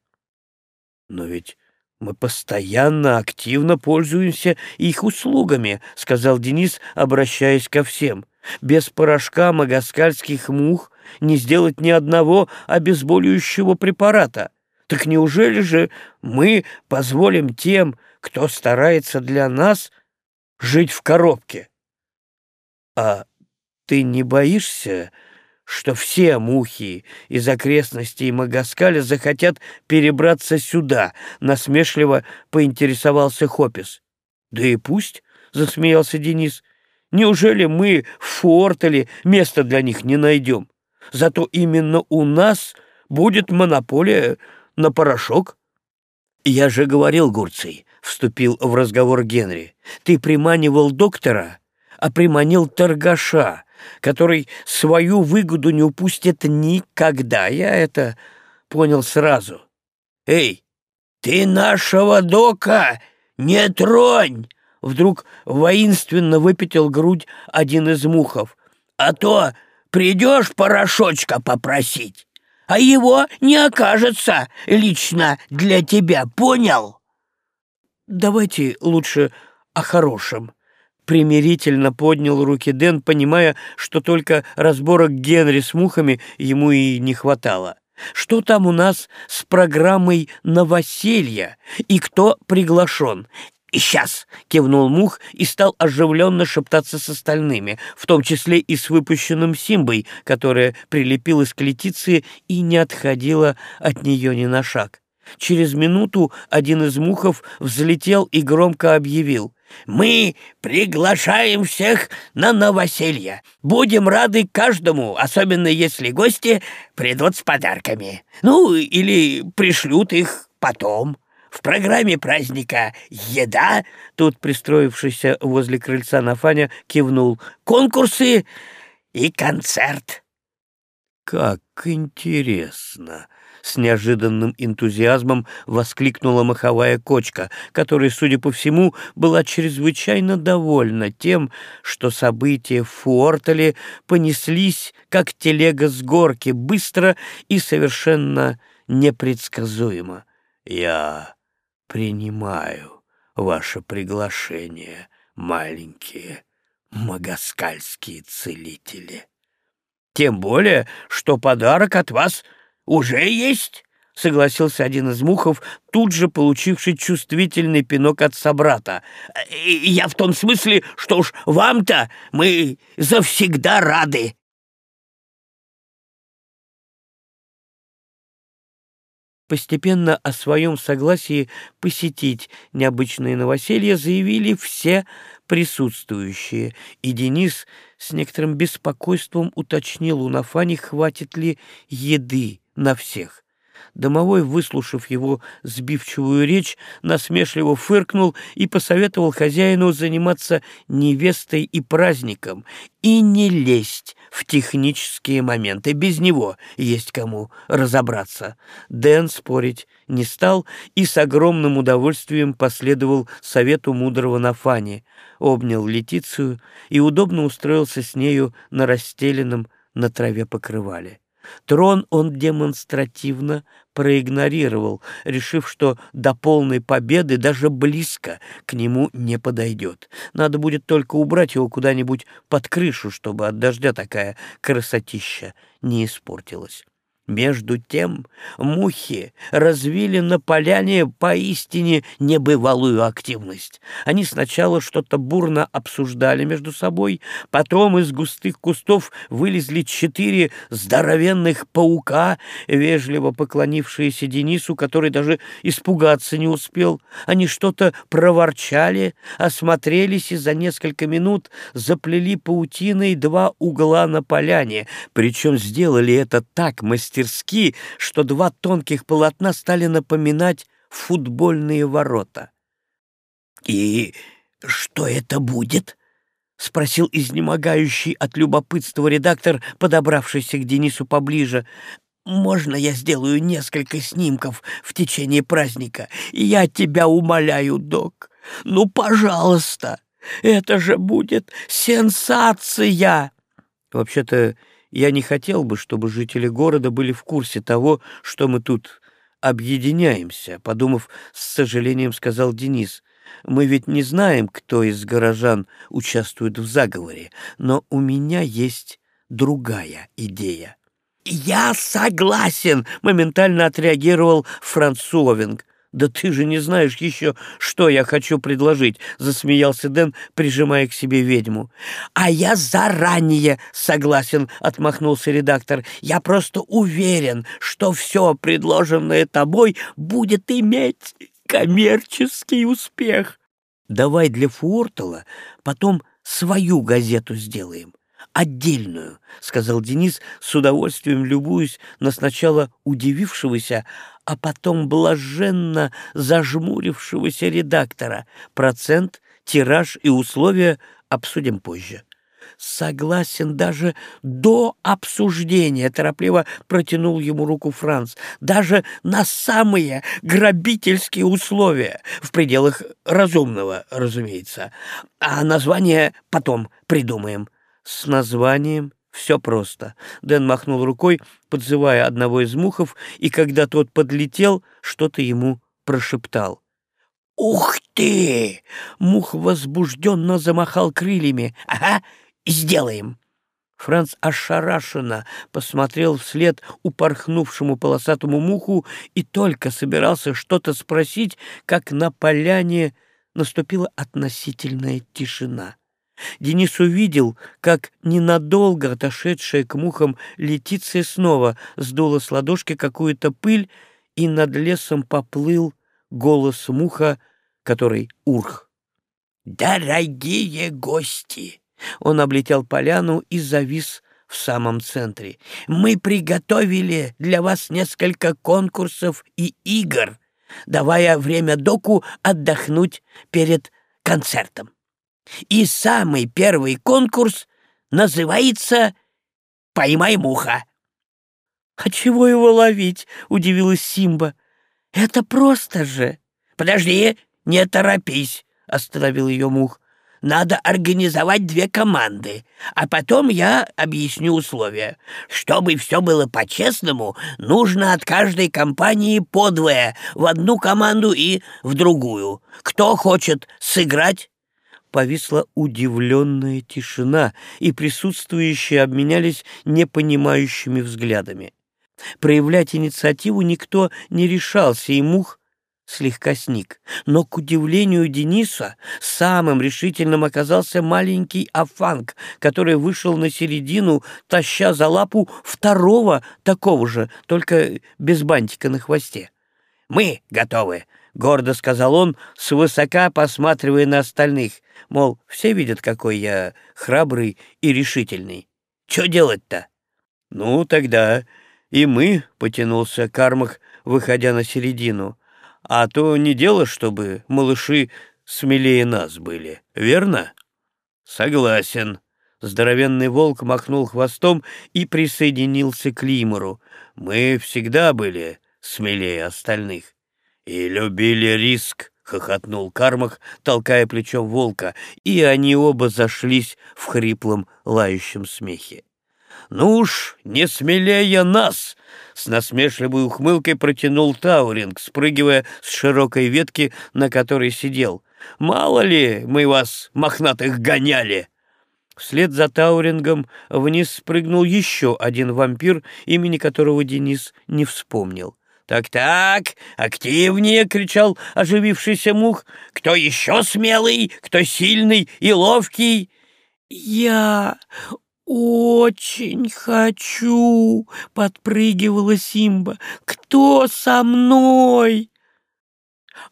Но ведь мы постоянно активно пользуемся их услугами, сказал Денис, обращаясь ко всем. Без порошка магаскальских мух не сделать ни одного обезболивающего препарата. Так неужели же мы позволим тем, кто старается для нас, жить в коробке? А ты не боишься, что все мухи из окрестностей Магаскаля захотят перебраться сюда, насмешливо поинтересовался Хопис. Да и пусть, засмеялся Денис. Неужели мы в Фортеле места для них не найдем? Зато именно у нас будет монополия на порошок. Я же говорил, Гурций, вступил в разговор Генри. Ты приманивал доктора, а приманил торгаша который свою выгоду не упустит никогда. Я это понял сразу. «Эй, ты нашего дока не тронь!» Вдруг воинственно выпятил грудь один из мухов. «А то придешь порошочка попросить, а его не окажется лично для тебя, понял?» «Давайте лучше о хорошем. Примирительно поднял руки Дэн, понимая, что только разборок Генри с мухами ему и не хватало. Что там у нас с программой новоселья и кто приглашен? «И сейчас!» — кивнул Мух и стал оживленно шептаться с остальными, в том числе и с выпущенным Симбой, которая прилепилась к Летиции и не отходила от нее ни на шаг. Через минуту один из мухов взлетел и громко объявил. «Мы приглашаем всех на новоселье. Будем рады каждому, особенно если гости придут с подарками. Ну, или пришлют их потом». В программе праздника еда, тут пристроившийся возле крыльца Нафаня кивнул, конкурсы и концерт. Как интересно! С неожиданным энтузиазмом воскликнула маховая кочка, которая, судя по всему, была чрезвычайно довольна тем, что события в Фуортале понеслись, как телега с горки, быстро и совершенно непредсказуемо. Я принимаю ваше приглашение, маленькие магаскальские целители. Тем более, что подарок от вас уже есть, — согласился один из мухов, тут же получивший чувствительный пинок от собрата. «Я в том смысле, что уж вам-то мы завсегда рады!» Постепенно о своем согласии посетить необычное новоселье заявили все присутствующие, и Денис с некоторым беспокойством уточнил у Нафани, хватит ли еды на всех. Домовой, выслушав его сбивчивую речь, насмешливо фыркнул и посоветовал хозяину заниматься невестой и праздником и не лезть в технические моменты. Без него есть кому разобраться. Дэн спорить не стал и с огромным удовольствием последовал совету мудрого Нафани, обнял Летицию и удобно устроился с нею на расстеленном на траве покрывале. Трон он демонстративно проигнорировал, решив, что до полной победы даже близко к нему не подойдет. Надо будет только убрать его куда-нибудь под крышу, чтобы от дождя такая красотища не испортилась. Между тем мухи развили на поляне поистине небывалую активность. Они сначала что-то бурно обсуждали между собой, потом из густых кустов вылезли четыре здоровенных паука, вежливо поклонившиеся Денису, который даже испугаться не успел. Они что-то проворчали, осмотрелись и за несколько минут заплели паутиной два угла на поляне, причем сделали это так мастерски, мастерски, что два тонких полотна стали напоминать футбольные ворота. «И что это будет?» — спросил изнемогающий от любопытства редактор, подобравшийся к Денису поближе. «Можно я сделаю несколько снимков в течение праздника? Я тебя умоляю, док. Ну, пожалуйста, это же будет сенсация!» Вообще-то я не хотел бы, чтобы жители города были в курсе того, что мы тут объединяемся, подумав, с сожалением сказал Денис. Мы ведь не знаем, кто из горожан участвует в заговоре, но у меня есть другая идея. «Я согласен!» — моментально отреагировал Франсуовинг. «Да ты же не знаешь еще, что я хочу предложить», — засмеялся Дэн, прижимая к себе ведьму. «А я заранее согласен», — отмахнулся редактор. «Я просто уверен, что все предложенное тобой будет иметь коммерческий успех». «Давай для Фуортала потом свою газету сделаем отдельную, — сказал Денис, с удовольствием любуясь на сначала удивившегося, а потом блаженно зажмурившегося редактора. Процент, тираж и условия обсудим позже. Согласен даже до обсуждения, торопливо протянул ему руку Франц, даже на самые грабительские условия, в пределах разумного, разумеется. А название потом придумаем. С названием все просто. Дэн махнул рукой, подзывая одного из мухов, и когда тот подлетел, что-то ему прошептал. «Ух ты!» Мух возбужденно замахал крыльями. «Ага, сделаем!» Франц ошарашенно посмотрел вслед упорхнувшему полосатому муху и только собирался что-то спросить, как на поляне наступила относительная тишина. Денис увидел, как ненадолго отошедшая к мухам Летиция снова сдула с ладошки какую-то пыль, и над лесом поплыл голос муха, который урх. «Дорогие гости!» Он облетел поляну и завис в самом центре. «Мы приготовили для вас несколько конкурсов и игр, давая время доку отдохнуть перед концертом. И самый первый конкурс называется «Поймай муха». «А чего его ловить?» — удивилась Симба. «Это просто же!» «Подожди, не торопись!» — остановил ее мух. Надо организовать две команды, а потом я объясню условия. Чтобы все было по-честному, нужно от каждой компании подвое в одну команду и в другую. Кто хочет сыграть?» Повисла удивленная тишина, и присутствующие обменялись непонимающими взглядами. Проявлять инициативу никто не решался, и Мух слегка сник. Но, к удивлению Дениса, самым решительным оказался маленький Афанг, который вышел на середину, таща за лапу второго такого же, только без бантика на хвосте. «Мы готовы», — гордо сказал он, свысока посматривая на остальных. Мол, все видят, какой я храбрый и решительный. Что делать-то? «Ну, тогда и мы», — потянулся Кармах, выходя на середину. А то не дело, чтобы малыши смелее нас были, верно? Согласен. Здоровенный волк махнул хвостом и присоединился к Лимору. Мы всегда были смелее остальных. И любили риск, — хохотнул Кармах, толкая плечом волка, и они оба зашлись в хриплом лающем смехе. «Ну уж, не смелее нас!» С насмешливой ухмылкой протянул Тауринг, спрыгивая с широкой ветки, на которой сидел. «Мало ли мы вас, мохнатых, гоняли!» Вслед за Таурингом вниз спрыгнул еще один вампир, имени которого Денис не вспомнил. «Так-так, активнее!» — кричал оживившийся мух. «Кто еще смелый, кто сильный и ловкий?» «Я «Очень хочу!» — подпрыгивала Симба. «Кто со мной?»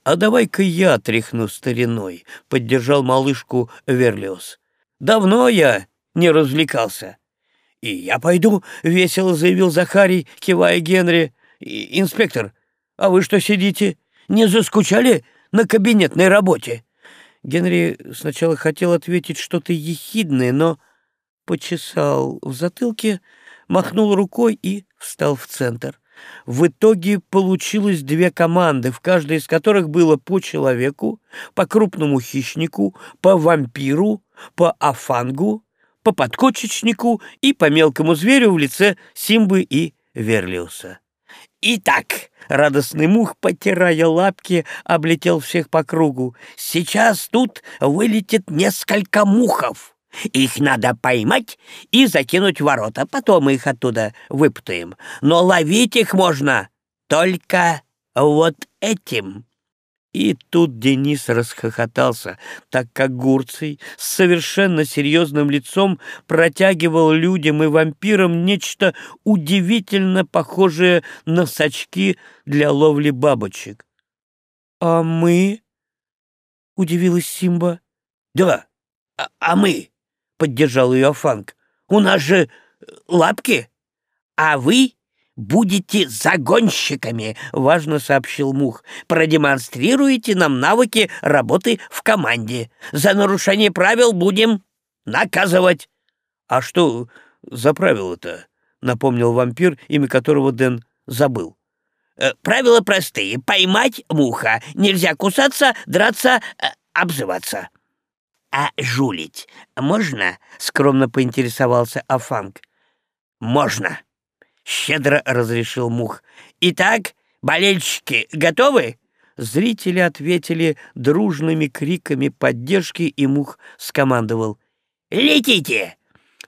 «А давай-ка я тряхну стариной», — поддержал малышку Верлиус. «Давно я не развлекался». «И я пойду», — весело заявил Захарий, кивая Генри. «Инспектор, а вы что сидите? Не заскучали на кабинетной работе?» Генри сначала хотел ответить что-то ехидное, но почесал в затылке, махнул рукой и встал в центр. В итоге получилось две команды, в каждой из которых было по человеку, по крупному хищнику, по вампиру, по афангу, по подкочечнику и по мелкому зверю в лице Симбы и Верлиуса. «Итак», — радостный мух, потирая лапки, облетел всех по кругу, «сейчас тут вылетит несколько мухов». Их надо поймать и закинуть в ворота, потом мы их оттуда выпутаем. Но ловить их можно только вот этим». И тут Денис расхохотался, так как Гурций с совершенно серьезным лицом протягивал людям и вампирам нечто удивительно похожее на сачки для ловли бабочек. «А мы?» — удивилась Симба. «Да, а, а мы?» — поддержал ее Фанк. «У нас же э, лапки, а вы будете загонщиками», — важно сообщил Мух. «Продемонстрируете нам навыки работы в команде. За нарушение правил будем наказывать». «А что за правила-то?» — напомнил вампир, имя которого Дэн забыл. «Э, «Правила простые. Поймать муха. Нельзя кусаться, драться, э, обзываться». «А жулить можно?» — скромно поинтересовался Афанг. «Можно», — щедро разрешил Мух. «Итак, болельщики готовы? Зрители ответили дружными криками поддержки, и Мух скомандовал «Летите!»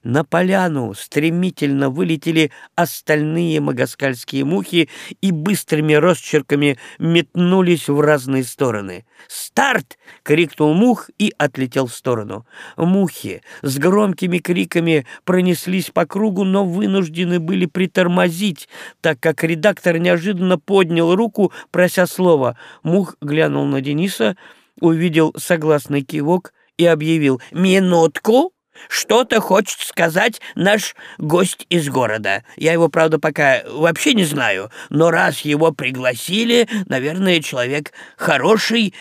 На поляну стремительно вылетели остальные магаскальские мухи и быстрыми росчерками метнулись в разные стороны. «Старт!» — крикнул мух и отлетел в сторону. Мухи с громкими криками пронеслись по кругу, но вынуждены были притормозить, так как редактор неожиданно поднял руку, прося слова. Мух глянул на Дениса, увидел согласный кивок и объявил «Минутку!» Что-то хочет сказать наш гость из города. Я его, правда, пока вообще не знаю, но раз его пригласили, наверное, человек хороший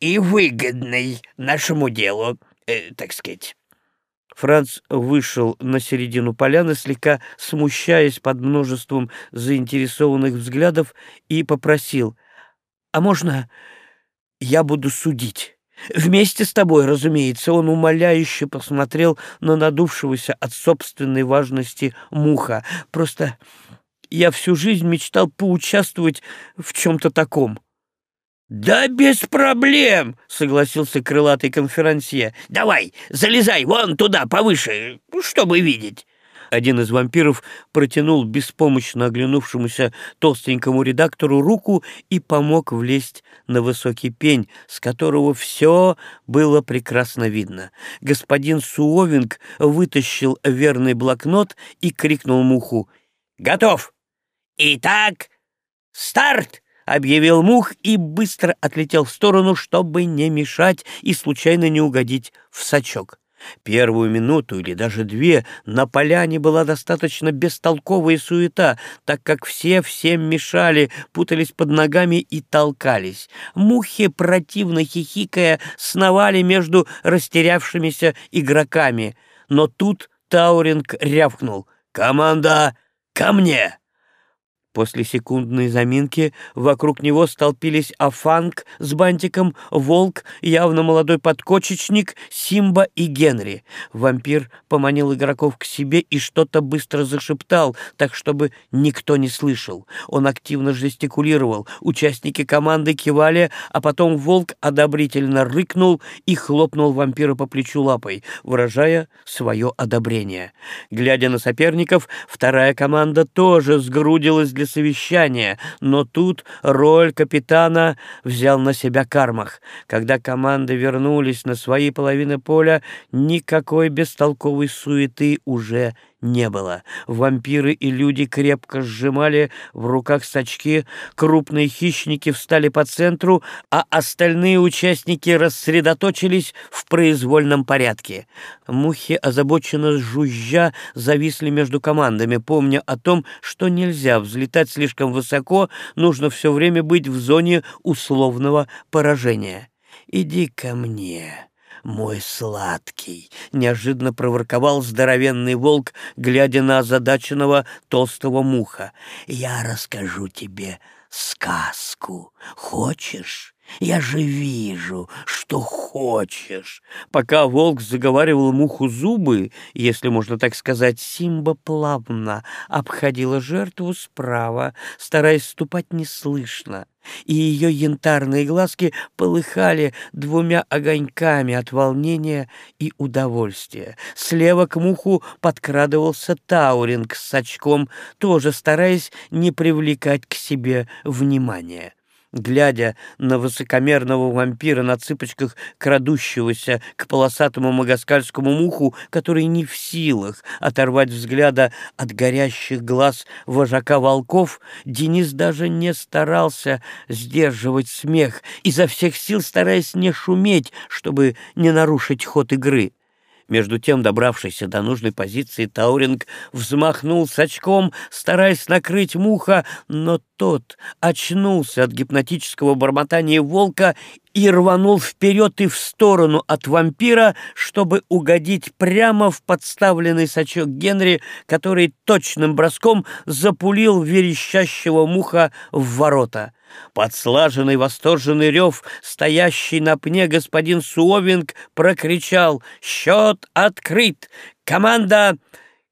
и выгодный нашему делу, э, так сказать». Франц вышел на середину поляны, слегка смущаясь под множеством заинтересованных взглядов, и попросил, «А можно я буду судить?» Вместе с тобой, разумеется, он умоляюще посмотрел на надувшегося от собственной важности муха. Просто я всю жизнь мечтал поучаствовать в чем-то таком. «Да без проблем!» — согласился крылатый конферансье. «Давай, залезай вон туда, повыше, чтобы видеть». Один из вампиров протянул беспомощно оглянувшемуся толстенькому редактору руку и помог влезть на высокий пень, с которого все было прекрасно видно. Господин Суовинг вытащил верный блокнот и крикнул муху «Готов! Итак, старт!» — объявил Мух и быстро отлетел в сторону, чтобы не мешать и случайно не угодить в сачок. Первую минуту или даже две на поляне была достаточно бестолковая суета, так как все всем мешали, путались под ногами и толкались. Мухи, противно хихикая, сновали между растерявшимися игроками. Но тут Тауринг рявкнул «Команда, ко мне!» После секундной заминки вокруг него столпились Афанг с бантиком, Волк, явно молодой подкочечник, Симба и Генри. Вампир поманил игроков к себе и что-то быстро зашептал, так чтобы никто не слышал. Он активно жестикулировал, участники команды кивали, а потом Волк одобрительно рыкнул и хлопнул вампира по плечу лапой, выражая свое одобрение. Глядя на соперников, вторая команда тоже сгрудилась для совещания, но тут роль капитана взял на себя Кармах. Когда команды вернулись на свои половины поля, никакой бестолковой суеты уже не было. Вампиры и люди крепко сжимали в руках сачки, крупные хищники встали по центру, а остальные участники рассредоточились в произвольном порядке. Мухи, озабоченно жужжа, зависли между командами, помня о том, что нельзя взлетать слишком высоко, нужно все время быть в зоне условного поражения. «Иди ко мне», мой сладкий!» — неожиданно проворковал здоровенный волк, глядя на озадаченного толстого муха. «Я расскажу тебе сказку. Хочешь?» Я же вижу, что хочешь. Пока волк заговаривал муху зубы, если можно так сказать, Симба плавно обходила жертву справа, стараясь ступать неслышно, и ее янтарные глазки полыхали двумя огоньками от волнения и удовольствия. Слева к муху подкрадывался Тауринг с очком, тоже стараясь не привлекать к себе внимания глядя на высокомерного вампира на цыпочках, крадущегося к полосатому магаскальскому муху, который не в силах оторвать взгляда от горящих глаз вожака волков, Денис даже не старался сдерживать смех, изо всех сил стараясь не шуметь, чтобы не нарушить ход игры. Между тем, добравшийся до нужной позиции, Тауринг взмахнул с очком, стараясь накрыть муха, но тот очнулся от гипнотического бормотания волка и рванул вперед и в сторону от вампира, чтобы угодить прямо в подставленный сачок Генри, который точным броском запулил верещащего муха в ворота. Под слаженный восторженный рев, стоящий на пне господин Суовинг прокричал «Счет открыт! Команда...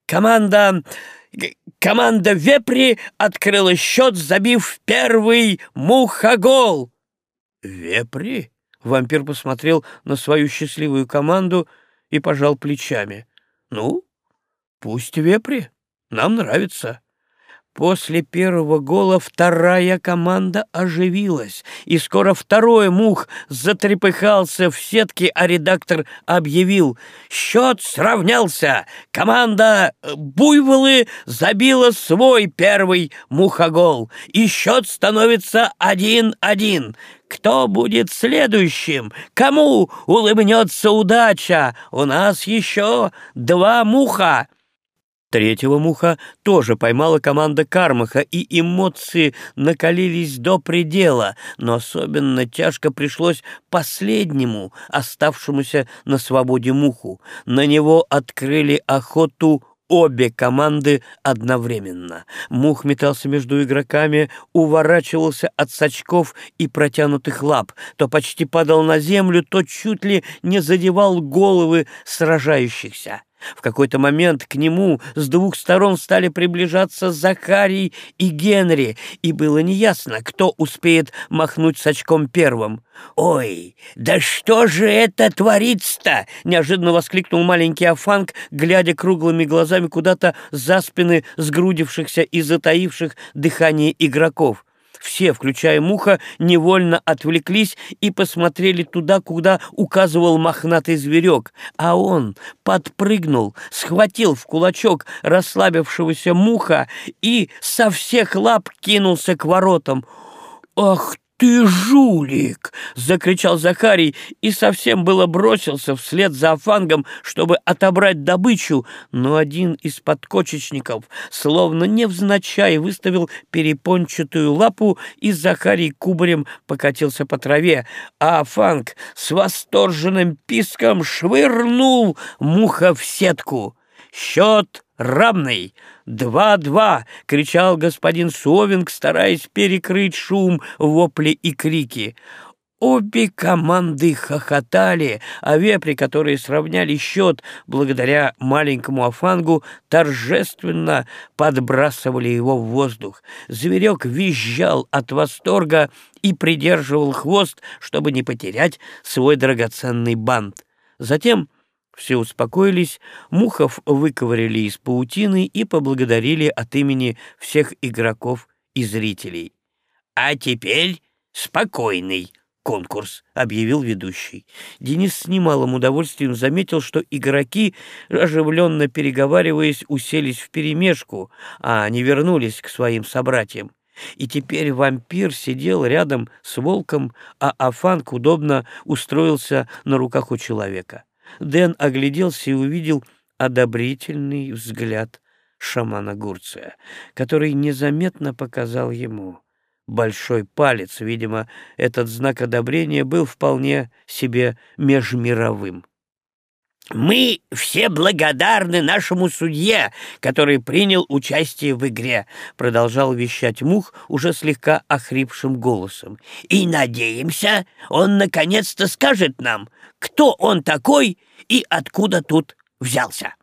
команда...» Команда Вепри открыла счет, забив первый мухогол. Вепри? Вампир посмотрел на свою счастливую команду и пожал плечами. Ну, пусть вепри. Нам нравится. После первого гола вторая команда оживилась, и скоро второй мух затрепыхался в сетке, а редактор объявил «Счет сравнялся! Команда «Буйволы» забила свой первый мухогол, и счет становится один-один. Кто будет следующим? Кому улыбнется удача? У нас еще два муха!» Третьего муха тоже поймала команда Кармаха, и эмоции накалились до предела, но особенно тяжко пришлось последнему, оставшемуся на свободе муху. На него открыли охоту обе команды одновременно. Мух метался между игроками, уворачивался от сачков и протянутых лап, то почти падал на землю, то чуть ли не задевал головы сражающихся. В какой-то момент к нему с двух сторон стали приближаться Захарий и Генри, и было неясно, кто успеет махнуть с очком первым. «Ой, да что же это творится-то?» — неожиданно воскликнул маленький Афанг, глядя круглыми глазами куда-то за спины сгрудившихся и затаивших дыхание игроков. Все, включая Муха, невольно отвлеклись и посмотрели туда, куда указывал мохнатый зверек, а он подпрыгнул, схватил в кулачок расслабившегося Муха и со всех лап кинулся к воротам. «Ах ты жулик!» — закричал Захарий и совсем было бросился вслед за Афангом, чтобы отобрать добычу, но один из подкочечников, словно невзначай, выставил перепончатую лапу, и Захарий кубарем покатился по траве, а Афанг с восторженным писком швырнул муха в сетку. Счет равный. «Два-два!» — кричал господин Совинг, стараясь перекрыть шум, вопли и крики. Обе команды хохотали, а вепри, которые сравняли счет благодаря маленькому афангу, торжественно подбрасывали его в воздух. Зверек визжал от восторга и придерживал хвост, чтобы не потерять свой драгоценный бант. Затем все успокоились, Мухов выковыряли из паутины и поблагодарили от имени всех игроков и зрителей. «А теперь спокойный конкурс», — объявил ведущий. Денис с немалым удовольствием заметил, что игроки, оживленно переговариваясь, уселись вперемешку, а не вернулись к своим собратьям. И теперь вампир сидел рядом с волком, а Афанк удобно устроился на руках у человека. Дэн огляделся и увидел одобрительный взгляд шамана Гурция, который незаметно показал ему большой палец. Видимо, этот знак одобрения был вполне себе межмировым. «Мы все благодарны нашему судье, который принял участие в игре», — продолжал вещать Мух уже слегка охрипшим голосом. «И надеемся, он наконец-то скажет нам, кто он такой и откуда тут взялся».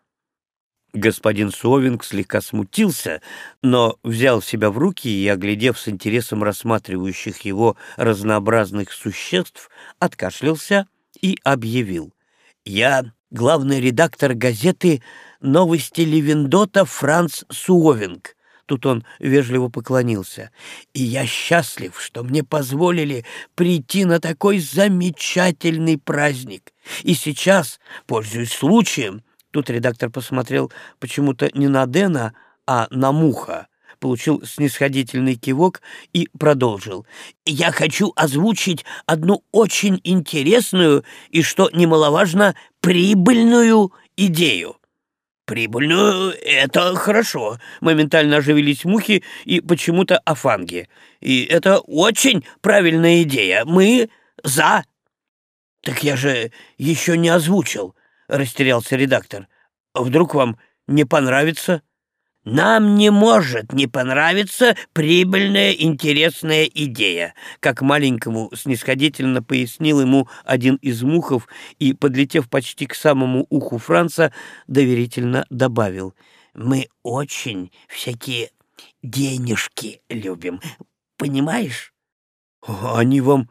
Господин Совинг слегка смутился, но взял себя в руки и, оглядев с интересом рассматривающих его разнообразных существ, откашлялся и объявил. «Я главный редактор газеты «Новости Левендота» Франц Суовинг. Тут он вежливо поклонился. «И я счастлив, что мне позволили прийти на такой замечательный праздник. И сейчас, пользуясь случаем...» Тут редактор посмотрел почему-то не на Дэна, а на Муха получил снисходительный кивок и продолжил. «Я хочу озвучить одну очень интересную и, что немаловажно, прибыльную идею». «Прибыльную — это хорошо», — моментально оживились мухи и почему-то афанги. «И это очень правильная идея. Мы за...» «Так я же еще не озвучил», — растерялся редактор. «Вдруг вам не понравится?» Нам не может не понравиться прибыльная, интересная идея, как маленькому снисходительно пояснил ему один из мухов и, подлетев почти к самому уху Франца, доверительно добавил. «Мы очень всякие денежки любим, понимаешь?» «Они вам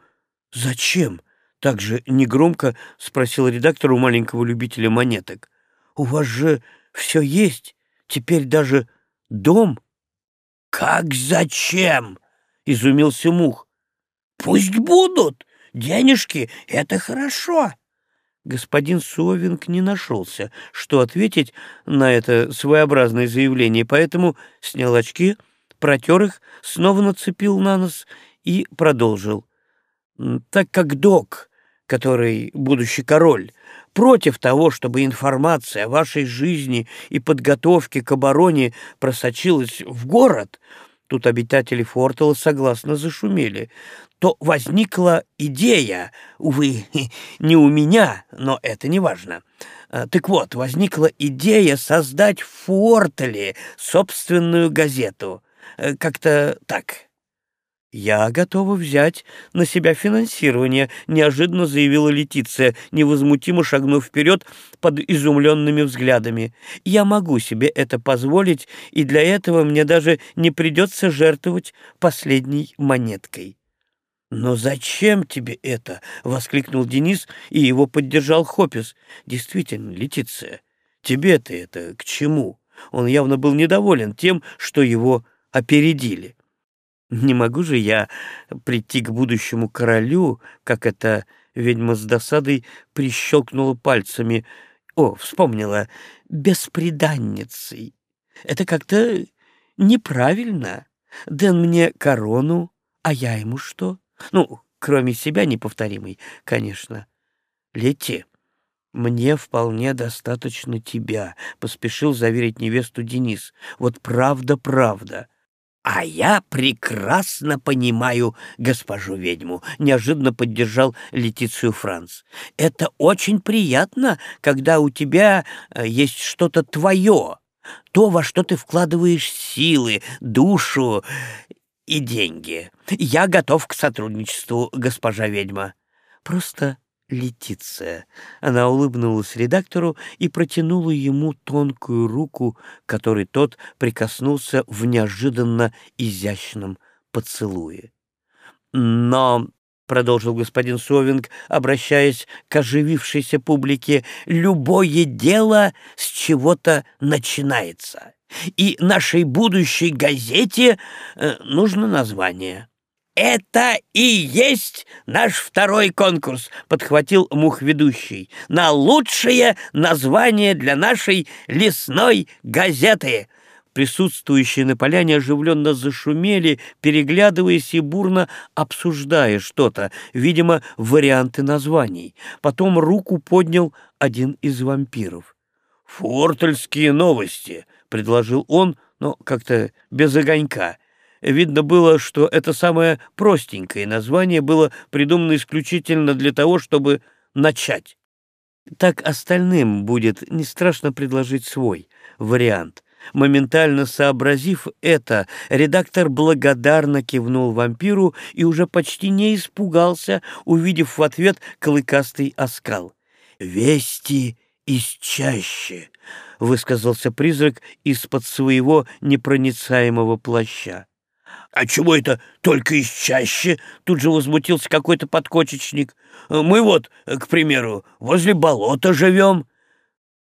«Зачем?» — также негромко спросил редактор у маленького любителя монеток. «У вас же все есть, теперь даже дом». «Как зачем?» — изумился Мух. «Пусть будут. Денежки — это хорошо». Господин Суовинг не нашелся, что ответить на это своеобразное заявление, поэтому снял очки, протер их, снова нацепил на нос и продолжил. «Так как док, который будущий король, против того, чтобы информация о вашей жизни и подготовке к обороне просочилась в город, тут обитатели Фортела согласно зашумели, то возникла идея, увы, не у меня, но это не важно. А, так вот, возникла идея создать в Фортеле собственную газету. Э, как-то так. «Я готова взять на себя финансирование», — неожиданно заявила Летиция, невозмутимо шагнув вперед под изумленными взглядами. «Я могу себе это позволить, и для этого мне даже не придется жертвовать последней монеткой». «Но зачем тебе это?» — воскликнул Денис, и его поддержал Хопис. «Действительно, Летиция, тебе-то это к чему?» Он явно был недоволен тем, что его опередили. «Не могу же я прийти к будущему королю, как это ведьма с досадой прищелкнула пальцами. О, вспомнила, бесприданницей. Это как-то неправильно. Дэн мне корону, а я ему что?» Ну, кроме себя неповторимый, конечно. Лети, мне вполне достаточно тебя, поспешил заверить невесту Денис. Вот правда-правда. «А я прекрасно понимаю госпожу ведьму», — неожиданно поддержал Летицию Франц. «Это очень приятно, когда у тебя э, есть что-то твое, то, во что ты вкладываешь силы, душу и деньги. Я готов к сотрудничеству, госпожа ведьма. Просто Летиция. Она улыбнулась редактору и протянула ему тонкую руку, которой тот прикоснулся в неожиданно изящном поцелуе. Но продолжил господин Совинг, обращаясь к оживившейся публике, любое дело с чего-то начинается. И нашей будущей газете э, нужно название. «Это и есть наш второй конкурс», — подхватил мух-ведущий, «на лучшее название для нашей лесной газеты». Присутствующие на поляне оживленно зашумели, переглядываясь и бурно обсуждая что-то, видимо, варианты названий. Потом руку поднял один из вампиров. «Фортельские новости», — предложил он, но как-то без огонька. Видно было, что это самое простенькое название было придумано исключительно для того, чтобы начать. Так остальным будет не страшно предложить свой вариант — Моментально сообразив это, редактор благодарно кивнул вампиру и уже почти не испугался, увидев в ответ клыкастый оскал. «Вести из чаще», — высказался призрак из-под своего непроницаемого плаща. «А чего это только из чаще?» — тут же возмутился какой-то подкочечник. «Мы вот, к примеру, возле болота живем».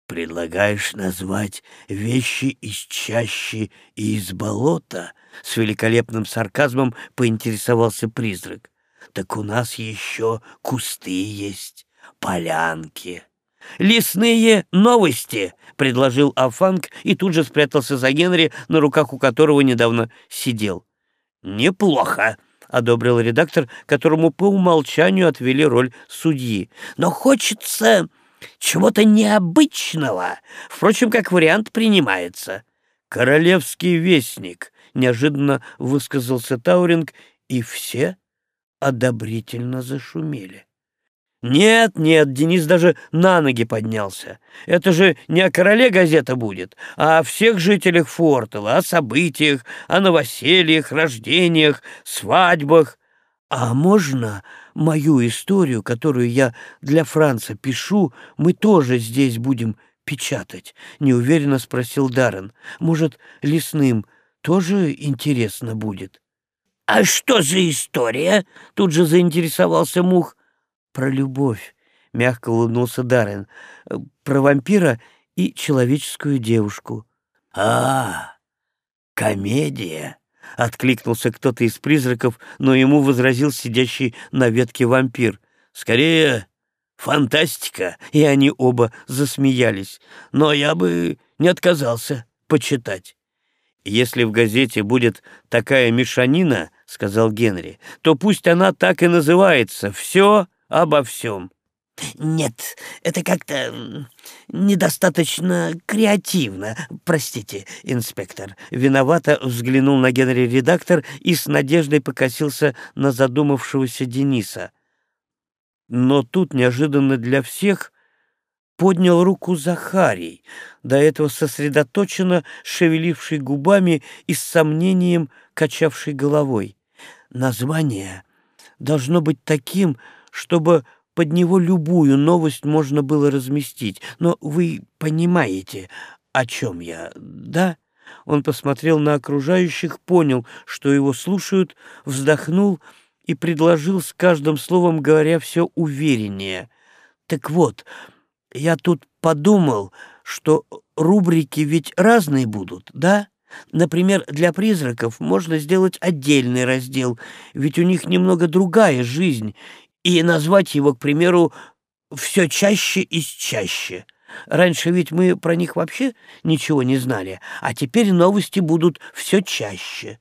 «Предлагаешь назвать вещи из чащи и из болота?» С великолепным сарказмом поинтересовался призрак. «Так у нас еще кусты есть, полянки». «Лесные новости!» — предложил Афанг и тут же спрятался за Генри, на руках у которого недавно сидел. «Неплохо!» — одобрил редактор, которому по умолчанию отвели роль судьи. «Но хочется чего-то необычного. Впрочем, как вариант принимается. «Королевский вестник», — неожиданно высказался Тауринг, и все одобрительно зашумели. «Нет, нет», — Денис даже на ноги поднялся. «Это же не о короле газета будет, а о всех жителях Фортела, о событиях, о новосельях, рождениях, свадьбах. А можно мою историю, которую я для Франца пишу, мы тоже здесь будем печатать?» — неуверенно спросил Даррен. «Может, лесным тоже интересно будет?» «А что за история?» — тут же заинтересовался Мух. «Про любовь», — мягко улыбнулся Даррен. «Про вампира и человеческую девушку». «А, комедия!» — откликнулся кто-то из призраков, но ему возразил сидящий на ветке вампир. «Скорее, фантастика!» И они оба засмеялись. «Но я бы не отказался почитать». «Если в газете будет такая мешанина, — сказал Генри, — то пусть она так и называется «Все обо всем». «Нет, это как-то недостаточно креативно. Простите, инспектор». Виновато взглянул на Генри редактор и с надеждой покосился на задумавшегося Дениса. Но тут неожиданно для всех поднял руку Захарий, до этого сосредоточенно шевеливший губами и с сомнением качавший головой. Название должно быть таким, чтобы под него любую новость можно было разместить. Но вы понимаете, о чем я, да? Он посмотрел на окружающих, понял, что его слушают, вздохнул и предложил с каждым словом, говоря все увереннее. Так вот, я тут подумал, что рубрики ведь разные будут, да? Например, для призраков можно сделать отдельный раздел, ведь у них немного другая жизнь, и назвать его, к примеру, «все чаще и чаще». Раньше ведь мы про них вообще ничего не знали, а теперь новости будут все чаще.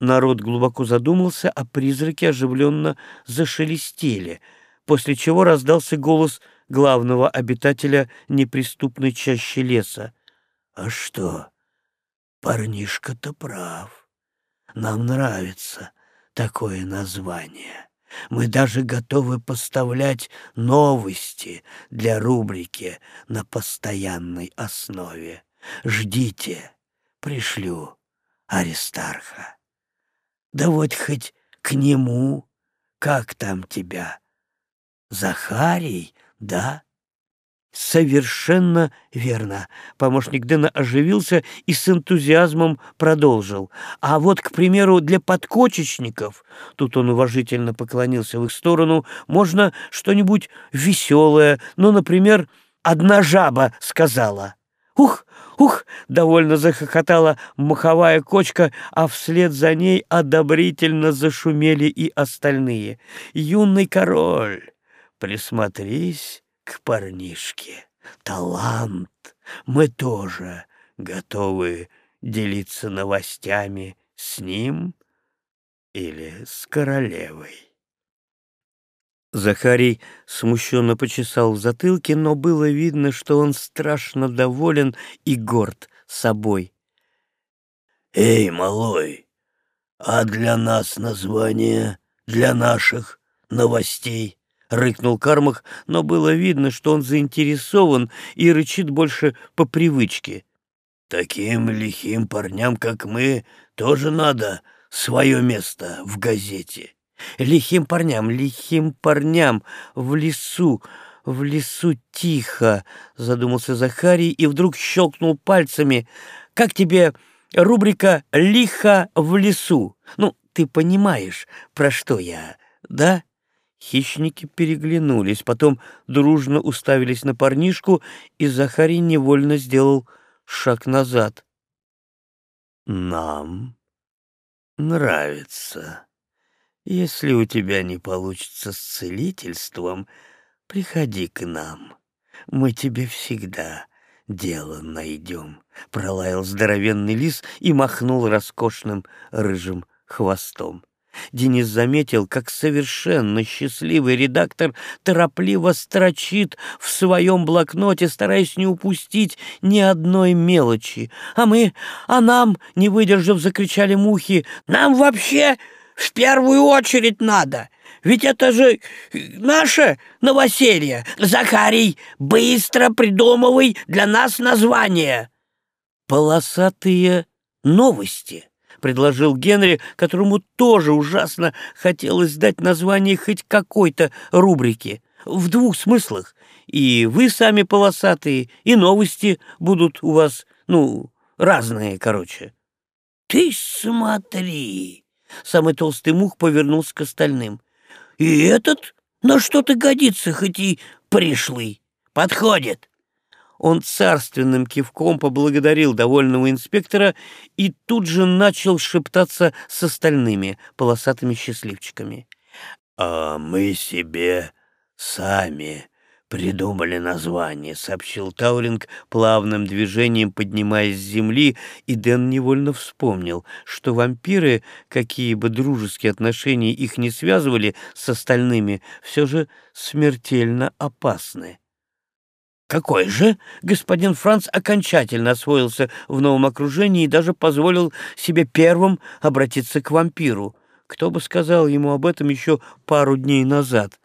Народ глубоко задумался, а призраки оживленно зашелестели, после чего раздался голос — главного обитателя неприступной чащи леса. «А что, парнишка-то прав. Нам нравится такое название. Мы даже готовы поставлять новости для рубрики на постоянной основе. Ждите, пришлю Аристарха. Да вот хоть к нему, как там тебя, Захарий да, Совершенно верно. Помощник Дэна оживился и с энтузиазмом продолжил. А вот, к примеру, для подкочечников, тут он уважительно поклонился в их сторону, можно что-нибудь веселое, ну, например, «Одна жаба сказала». «Ух, ух!» — довольно захохотала маховая кочка, а вслед за ней одобрительно зашумели и остальные. «Юный король!» Присмотрись к парнишке. Талант. Мы тоже готовы делиться новостями с ним или с королевой. Захарий смущенно почесал в затылке, но было видно, что он страшно доволен и горд собой. «Эй, малой, а для нас название, для наших новостей?» — рыкнул Кармах, но было видно, что он заинтересован и рычит больше по привычке. «Таким лихим парням, как мы, тоже надо свое место в газете». «Лихим парням, лихим парням в лесу, в лесу тихо», — задумался Захарий и вдруг щелкнул пальцами. «Как тебе рубрика «Лихо в лесу»? Ну, ты понимаешь, про что я, да?» Хищники переглянулись, потом дружно уставились на парнишку, и Захарий невольно сделал шаг назад. «Нам нравится. Если у тебя не получится с целительством, приходи к нам. Мы тебе всегда дело найдем», — пролаял здоровенный лис и махнул роскошным рыжим хвостом. Денис заметил, как совершенно счастливый редактор торопливо строчит в своем блокноте, стараясь не упустить ни одной мелочи. «А мы, а нам, не выдержав, закричали мухи, нам вообще в первую очередь надо!» Ведь это же наше новоселье. Захарий, быстро придумывай для нас название. Полосатые новости. — предложил Генри, которому тоже ужасно хотелось дать название хоть какой-то рубрики. В двух смыслах. И вы сами полосатые, и новости будут у вас, ну, разные, короче. — Ты смотри, Самый толстый мух повернулся к остальным. «И этот на что-то годится, хоть и пришлый. Подходит!» Он царственным кивком поблагодарил довольного инспектора и тут же начал шептаться с остальными полосатыми счастливчиками. «А мы себе сами придумали название», — сообщил Тауринг плавным движением, поднимаясь с земли, и Дэн невольно вспомнил, что вампиры, какие бы дружеские отношения их не связывали с остальными, все же смертельно опасны. Какой же? Господин Франц окончательно освоился в новом окружении и даже позволил себе первым обратиться к вампиру. Кто бы сказал ему об этом еще пару дней назад?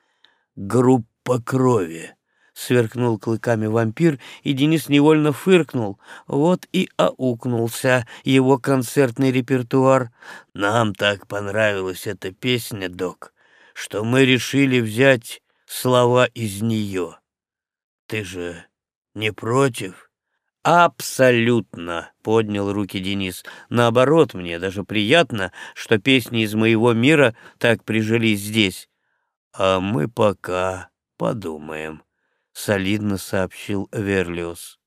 Группа крови. Сверкнул клыками вампир, и Денис невольно фыркнул. Вот и аукнулся его концертный репертуар. Нам так понравилась эта песня, док, что мы решили взять слова из нее. Ты же не против? Абсолютно, поднял руки Денис. Наоборот, мне даже приятно, что песни из моего мира так прижились здесь. А мы пока подумаем, солидно сообщил Верлиус.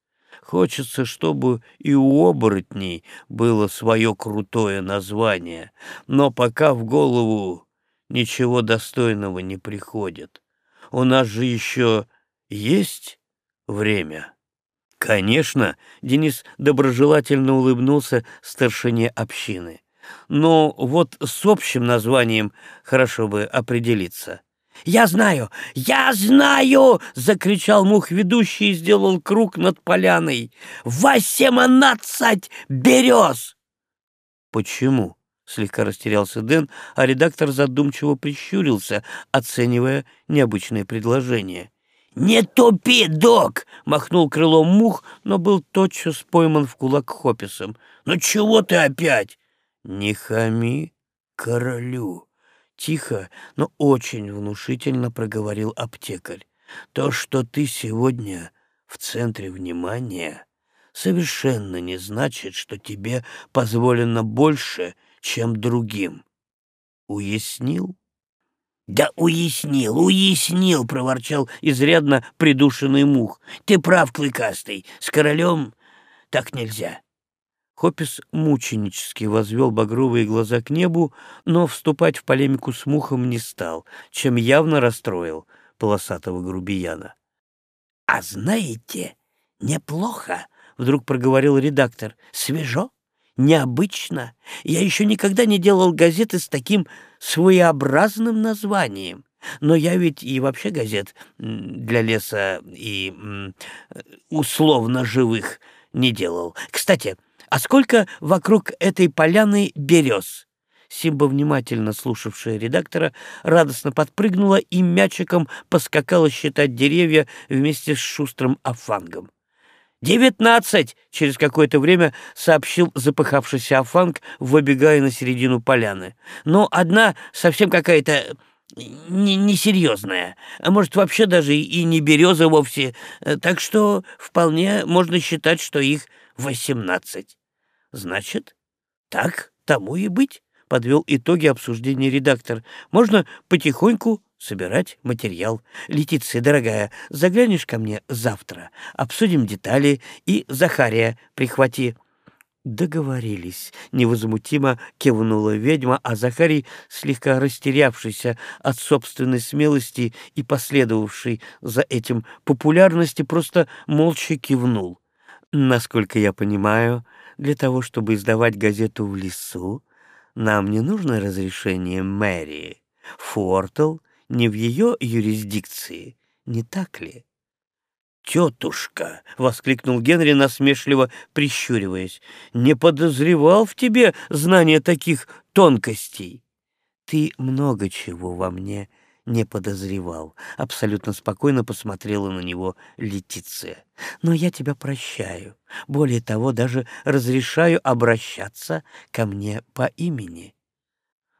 Хочется, чтобы и у оборотней было свое крутое название, но пока в голову ничего достойного не приходит. У нас же еще есть время. Конечно, Денис доброжелательно улыбнулся старшине общины. Но вот с общим названием хорошо бы определиться. «Я знаю! Я знаю!» — закричал мух ведущий и сделал круг над поляной. «Восемнадцать берез!» «Почему?» — слегка растерялся Дэн, а редактор задумчиво прищурился, оценивая необычное предложение. «Не тупи, док!» — махнул крылом мух, но был тотчас пойман в кулак Хописом. «Ну чего ты опять?» «Не хами королю!» Тихо, но очень внушительно проговорил аптекарь. «То, что ты сегодня в центре внимания, совершенно не значит, что тебе позволено больше, чем другим. Уяснил?» «Да уяснил, уяснил!» — проворчал изрядно придушенный мух. «Ты прав, Клыкастый, с королем так нельзя». Хопис мученически возвел багровые глаза к небу, но вступать в полемику с мухом не стал, чем явно расстроил полосатого грубияна. «А знаете, неплохо!» — вдруг проговорил редактор. «Свежо, необычно. Я еще никогда не делал газеты с таким своеобразным названием. Но я ведь и вообще газет для леса и условно живых не делал. Кстати, а сколько вокруг этой поляны берез? Симба, внимательно слушавшая редактора, радостно подпрыгнула и мячиком поскакала считать деревья вместе с шустрым афангом. «Девятнадцать!» — через какое-то время сообщил запыхавшийся Афанг, выбегая на середину поляны. «Но одна совсем какая-то несерьезная, а может, вообще даже и не береза вовсе, так что вполне можно считать, что их восемнадцать». «Значит, так тому и быть», — подвел итоги обсуждения редактор. «Можно потихоньку собирать материал. Летиция, дорогая, заглянешь ко мне завтра, обсудим детали, и Захария прихвати». «Договорились», — невозмутимо кивнула ведьма, а Захарий, слегка растерявшийся от собственной смелости и последовавший за этим популярности, просто молча кивнул. «Насколько я понимаю, для того, чтобы издавать газету в лесу, нам не нужно разрешение мэрии. Фортл не в ее юрисдикции, не так ли? «Тетушка!» — воскликнул Генри, насмешливо прищуриваясь. «Не подозревал в тебе знания таких тонкостей!» «Ты много чего во мне не подозревал», — абсолютно спокойно посмотрела на него Летиция. «Но я тебя прощаю. Более того, даже разрешаю обращаться ко мне по имени».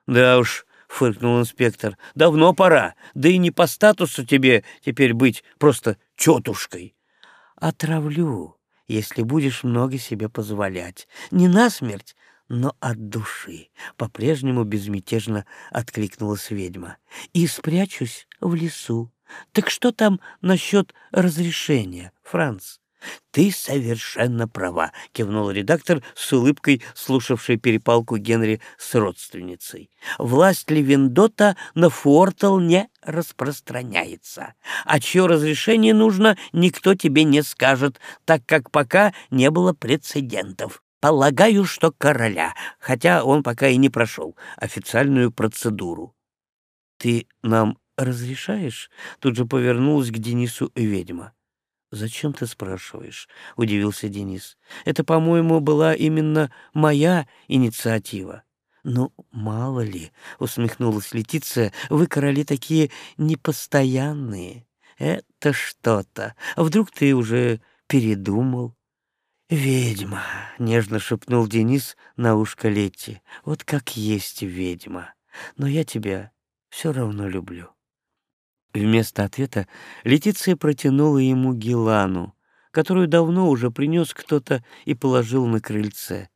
«Да уж, — фыркнул инспектор. — Давно пора, да и не по статусу тебе теперь быть просто тетушкой. — Отравлю, если будешь много себе позволять. Не насмерть, но от души, по-прежнему безмятежно откликнулась ведьма. И спрячусь в лесу. Так что там насчет разрешения, Франц? «Ты совершенно права», — кивнул редактор с улыбкой, слушавший перепалку Генри с родственницей. «Власть Левиндота на Фуортл не распространяется. А чье разрешение нужно, никто тебе не скажет, так как пока не было прецедентов. Полагаю, что короля, хотя он пока и не прошел официальную процедуру». «Ты нам разрешаешь?» — тут же повернулась к Денису ведьма. «Зачем ты спрашиваешь?» — удивился Денис. «Это, по-моему, была именно моя инициатива». «Ну, мало ли», — усмехнулась Летиция, — «вы, короли, такие непостоянные. Это что-то. А вдруг ты уже передумал?» «Ведьма», — нежно шепнул Денис на ушко Летти, — «вот как есть ведьма. Но я тебя все равно люблю». Вместо ответа Летиция протянула ему Гелану, которую давно уже принес кто-то и положил на крыльце.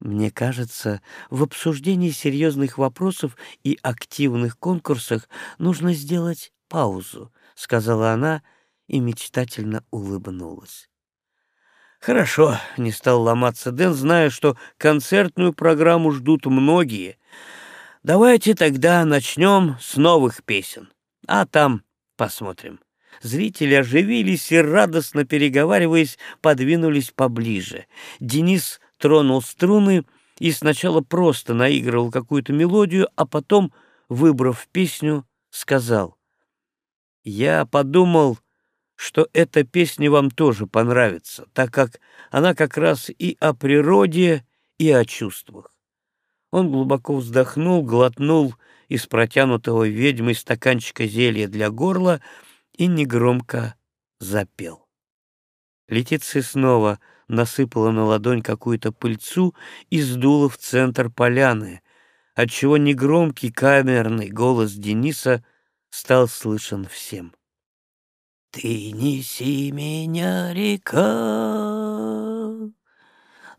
Мне кажется, в обсуждении серьезных вопросов и активных конкурсах нужно сделать паузу, сказала она и мечтательно улыбнулась. Хорошо, не стал ломаться Дэн, зная, что концертную программу ждут многие. Давайте тогда начнем с новых песен. А там посмотрим. Зрители оживились и, радостно переговариваясь, подвинулись поближе. Денис тронул струны и сначала просто наигрывал какую-то мелодию, а потом, выбрав песню, сказал. «Я подумал, что эта песня вам тоже понравится, так как она как раз и о природе, и о чувствах». Он глубоко вздохнул, глотнул из протянутого ведьмой стаканчика зелья для горла и негромко запел. Летиция снова насыпала на ладонь какую-то пыльцу и сдула в центр поляны, отчего негромкий камерный голос Дениса стал слышен всем. «Ты неси меня, река,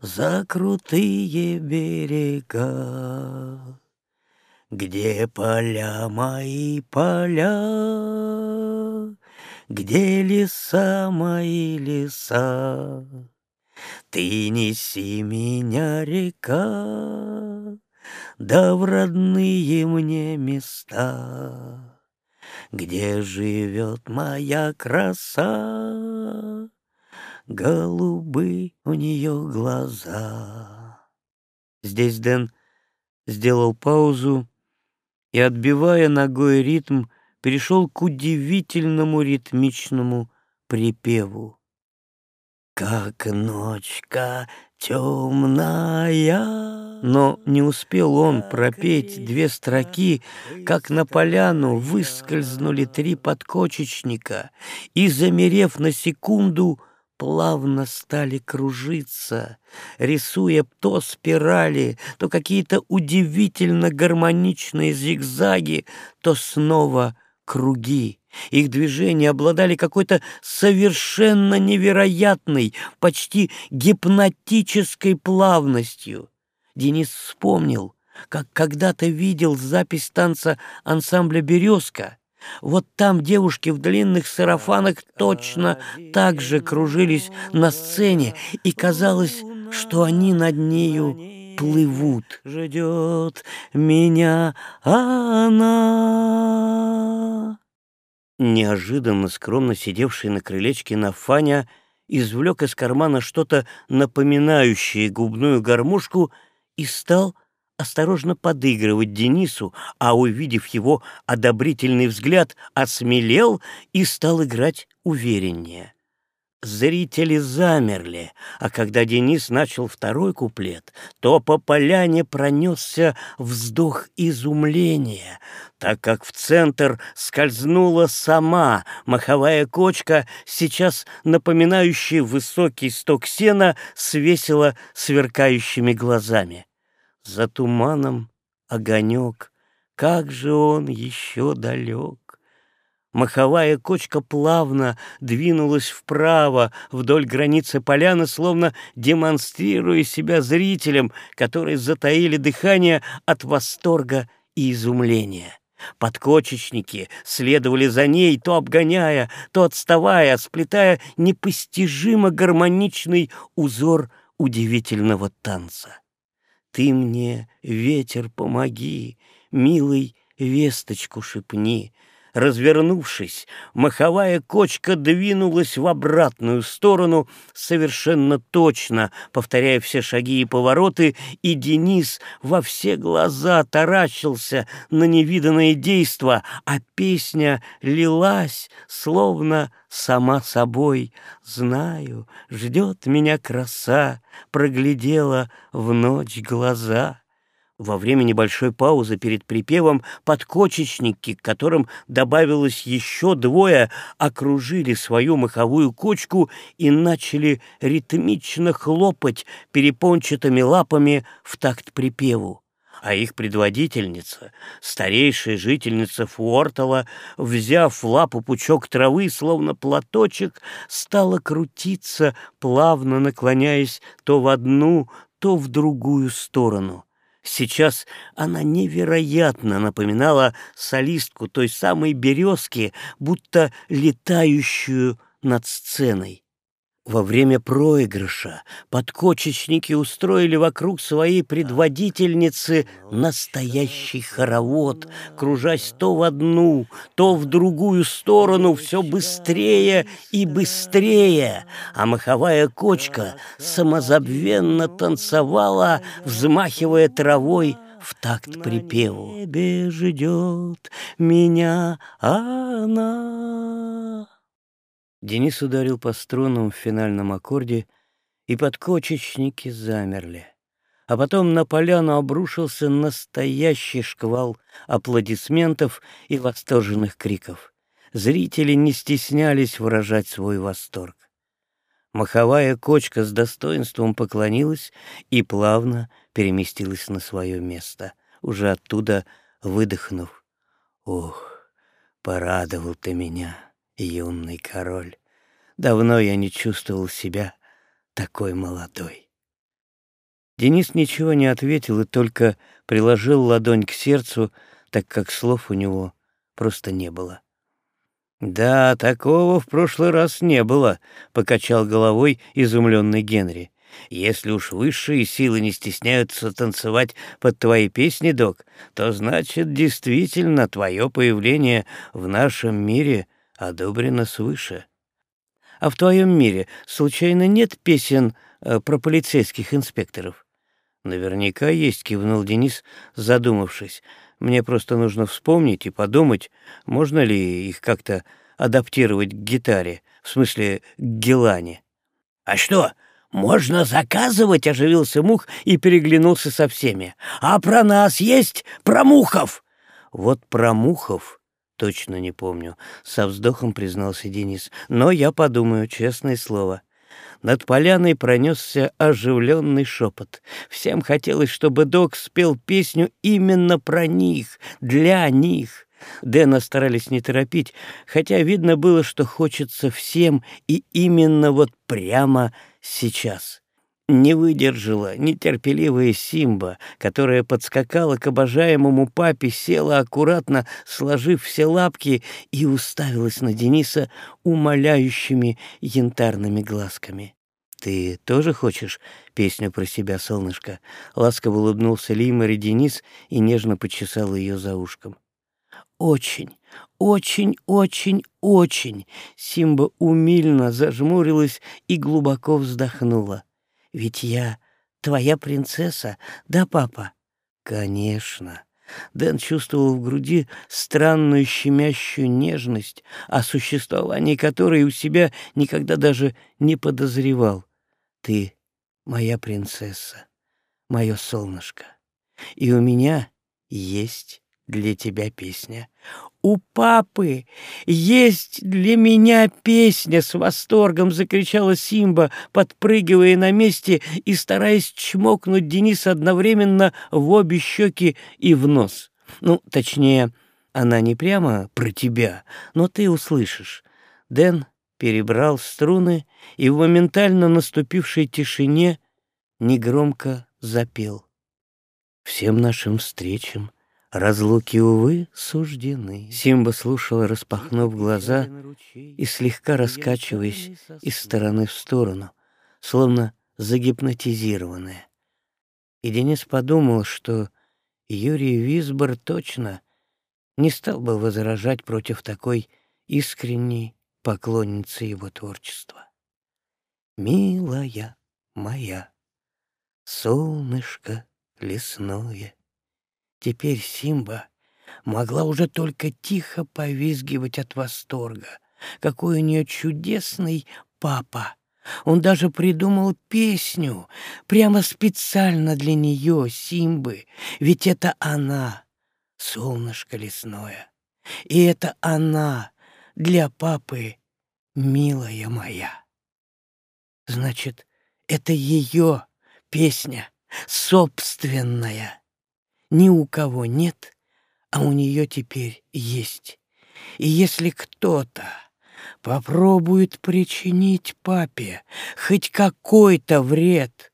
за крутые берега, где поля мои поля, где леса мои леса? Ты неси меня, река, да в родные мне места, где живет моя краса, голубы у нее глаза. Здесь Дэн сделал паузу и, отбивая ногой ритм, перешел к удивительному ритмичному припеву. «Как ночка темная!» Но не успел он пропеть две строки, как на поляну выскользнули три подкочечника и, замерев на секунду, плавно стали кружиться, рисуя то спирали, то какие-то удивительно гармоничные зигзаги, то снова круги. Их движения обладали какой-то совершенно невероятной, почти гипнотической плавностью. Денис вспомнил, как когда-то видел запись танца ансамбля «Березка», вот там девушки в длинных сарафанах точно так же кружились на сцене, и казалось, что они над нею плывут. Ждет меня она. Неожиданно скромно сидевший на крылечке на Фаня извлек из кармана что-то напоминающее губную гармошку и стал осторожно подыгрывать Денису, а, увидев его одобрительный взгляд, осмелел и стал играть увереннее. Зрители замерли, а когда Денис начал второй куплет, то по поляне пронесся вздох изумления, так как в центр скользнула сама маховая кочка, сейчас напоминающая высокий сток сена с весело сверкающими глазами. За туманом огонек, как же он еще далек. Маховая кочка плавно двинулась вправо вдоль границы поляны, словно демонстрируя себя зрителям, которые затаили дыхание от восторга и изумления. Подкочечники следовали за ней, то обгоняя, то отставая, сплетая непостижимо гармоничный узор удивительного танца. Ты мне, ветер, помоги, милый, весточку шепни, Развернувшись, маховая кочка двинулась в обратную сторону, совершенно точно, повторяя все шаги и повороты, и Денис во все глаза таращился на невиданное действо, а песня лилась, словно сама собой. Знаю, ждет меня краса, проглядела в ночь глаза. Во время небольшой паузы перед припевом подкочечники, к которым добавилось еще двое, окружили свою маховую кочку и начали ритмично хлопать перепончатыми лапами в такт припеву. А их предводительница, старейшая жительница Фуортала, взяв в лапу пучок травы, словно платочек, стала крутиться, плавно наклоняясь то в одну, то в другую сторону. Сейчас она невероятно напоминала солистку той самой березки, будто летающую над сценой. Во время проигрыша подкочечники устроили вокруг своей предводительницы настоящий хоровод, кружась то в одну, то в другую сторону все быстрее и быстрее, а маховая кочка самозабвенно танцевала, взмахивая травой в такт припеву. «Небе ждет меня она». Денис ударил по струнам в финальном аккорде, и подкочечники замерли. А потом на поляну обрушился настоящий шквал аплодисментов и восторженных криков. Зрители не стеснялись выражать свой восторг. Маховая кочка с достоинством поклонилась и плавно переместилась на свое место, уже оттуда выдохнув. «Ох, порадовал ты меня!» Юный король. Давно я не чувствовал себя такой молодой. Денис ничего не ответил и только приложил ладонь к сердцу, так как слов у него просто не было. «Да, такого в прошлый раз не было», — покачал головой изумленный Генри. «Если уж высшие силы не стесняются танцевать под твои песни, док, то значит, действительно, твое появление в нашем мире — одобрено свыше. А в твоем мире, случайно, нет песен э, про полицейских инспекторов? Наверняка есть, кивнул Денис, задумавшись. Мне просто нужно вспомнить и подумать, можно ли их как-то адаптировать к гитаре, в смысле, к гелане. А что, можно заказывать, оживился Мух и переглянулся со всеми. А про нас есть, про Мухов? Вот про Мухов Точно не помню, со вздохом признался Денис. Но я подумаю, честное слово. Над поляной пронесся оживленный шепот. Всем хотелось, чтобы док спел песню именно про них, для них. Дэна старались не торопить, хотя видно было, что хочется всем и именно вот прямо сейчас. Не выдержала нетерпеливая Симба, которая подскакала к обожаемому папе, села аккуратно, сложив все лапки, и уставилась на Дениса умоляющими янтарными глазками. «Ты тоже хочешь песню про себя, солнышко?» Ласково улыбнулся Лимар и Денис и нежно почесал ее за ушком. «Очень, очень, очень, очень!» Симба умильно зажмурилась и глубоко вздохнула. Ведь я твоя принцесса, да, папа? Конечно. Дэн чувствовал в груди странную щемящую нежность, о существовании которой у себя никогда даже не подозревал. Ты моя принцесса, мое солнышко, и у меня есть для тебя песня. «У папы есть для меня песня!» — с восторгом закричала Симба, подпрыгивая на месте и стараясь чмокнуть Дениса одновременно в обе щеки и в нос. Ну, точнее, Она не прямо про тебя, но ты услышишь. Дэн перебрал струны и в моментально наступившей тишине негромко запел. Всем нашим встречам разлуки, увы, суждены. Симба слушала, распахнув глаза и слегка раскачиваясь из стороны в сторону, словно загипнотизированная. И Денис подумал, что Юрий Висбор точно не стал бы возражать против такой искренней поклонницы его творчества. «Милая моя, солнышко лесное». Теперь Симба могла уже только тихо повизгивать от восторга. Какой у нее чудесный папа! Он даже придумал песню прямо специально для нее, Симбы, ведь это она, солнышко лесное. И это она для папы, милая моя. Значит, это ее песня, собственная. Ни у кого нет, а у нее теперь есть. И если кто-то попробует причинить папе хоть какой-то вред,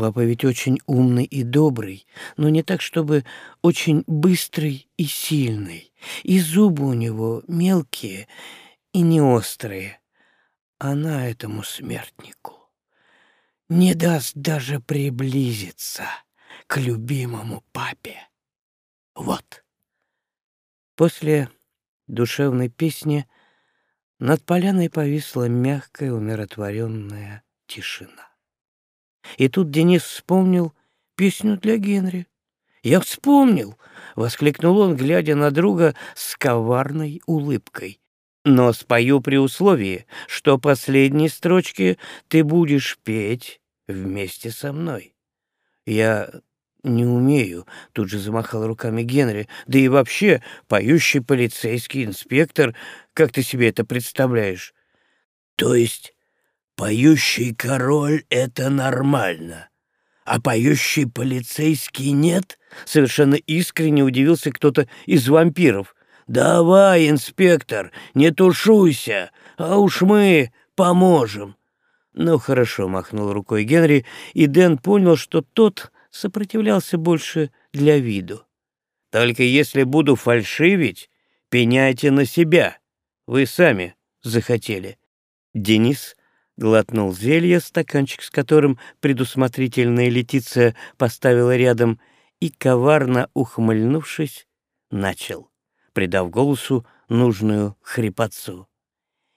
Папа ведь очень умный и добрый, но не так, чтобы очень быстрый и сильный. И зубы у него мелкие и не острые. Она этому смертнику не даст даже приблизиться к любимому папе. Вот. После душевной песни над поляной повисла мягкая умиротворенная тишина. И тут Денис вспомнил песню для Генри. «Я вспомнил!» — воскликнул он, глядя на друга с коварной улыбкой. «Но спою при условии, что последние строчки ты будешь петь вместе со мной. Я не умею», — тут же замахал руками Генри. «Да и вообще, поющий полицейский инспектор, как ты себе это представляешь?» «То есть Поющий король — это нормально, а поющий полицейский нет? Совершенно искренне удивился кто-то из вампиров. Давай, инспектор, не тушуйся, а уж мы поможем. Ну хорошо, махнул рукой Генри, и Дэн понял, что тот сопротивлялся больше для виду. Только если буду фальшивить, пеняйте на себя. Вы сами захотели. Денис глотнул зелье, стаканчик с которым предусмотрительная Летиция поставила рядом, и, коварно ухмыльнувшись, начал, придав голосу нужную хрипотцу.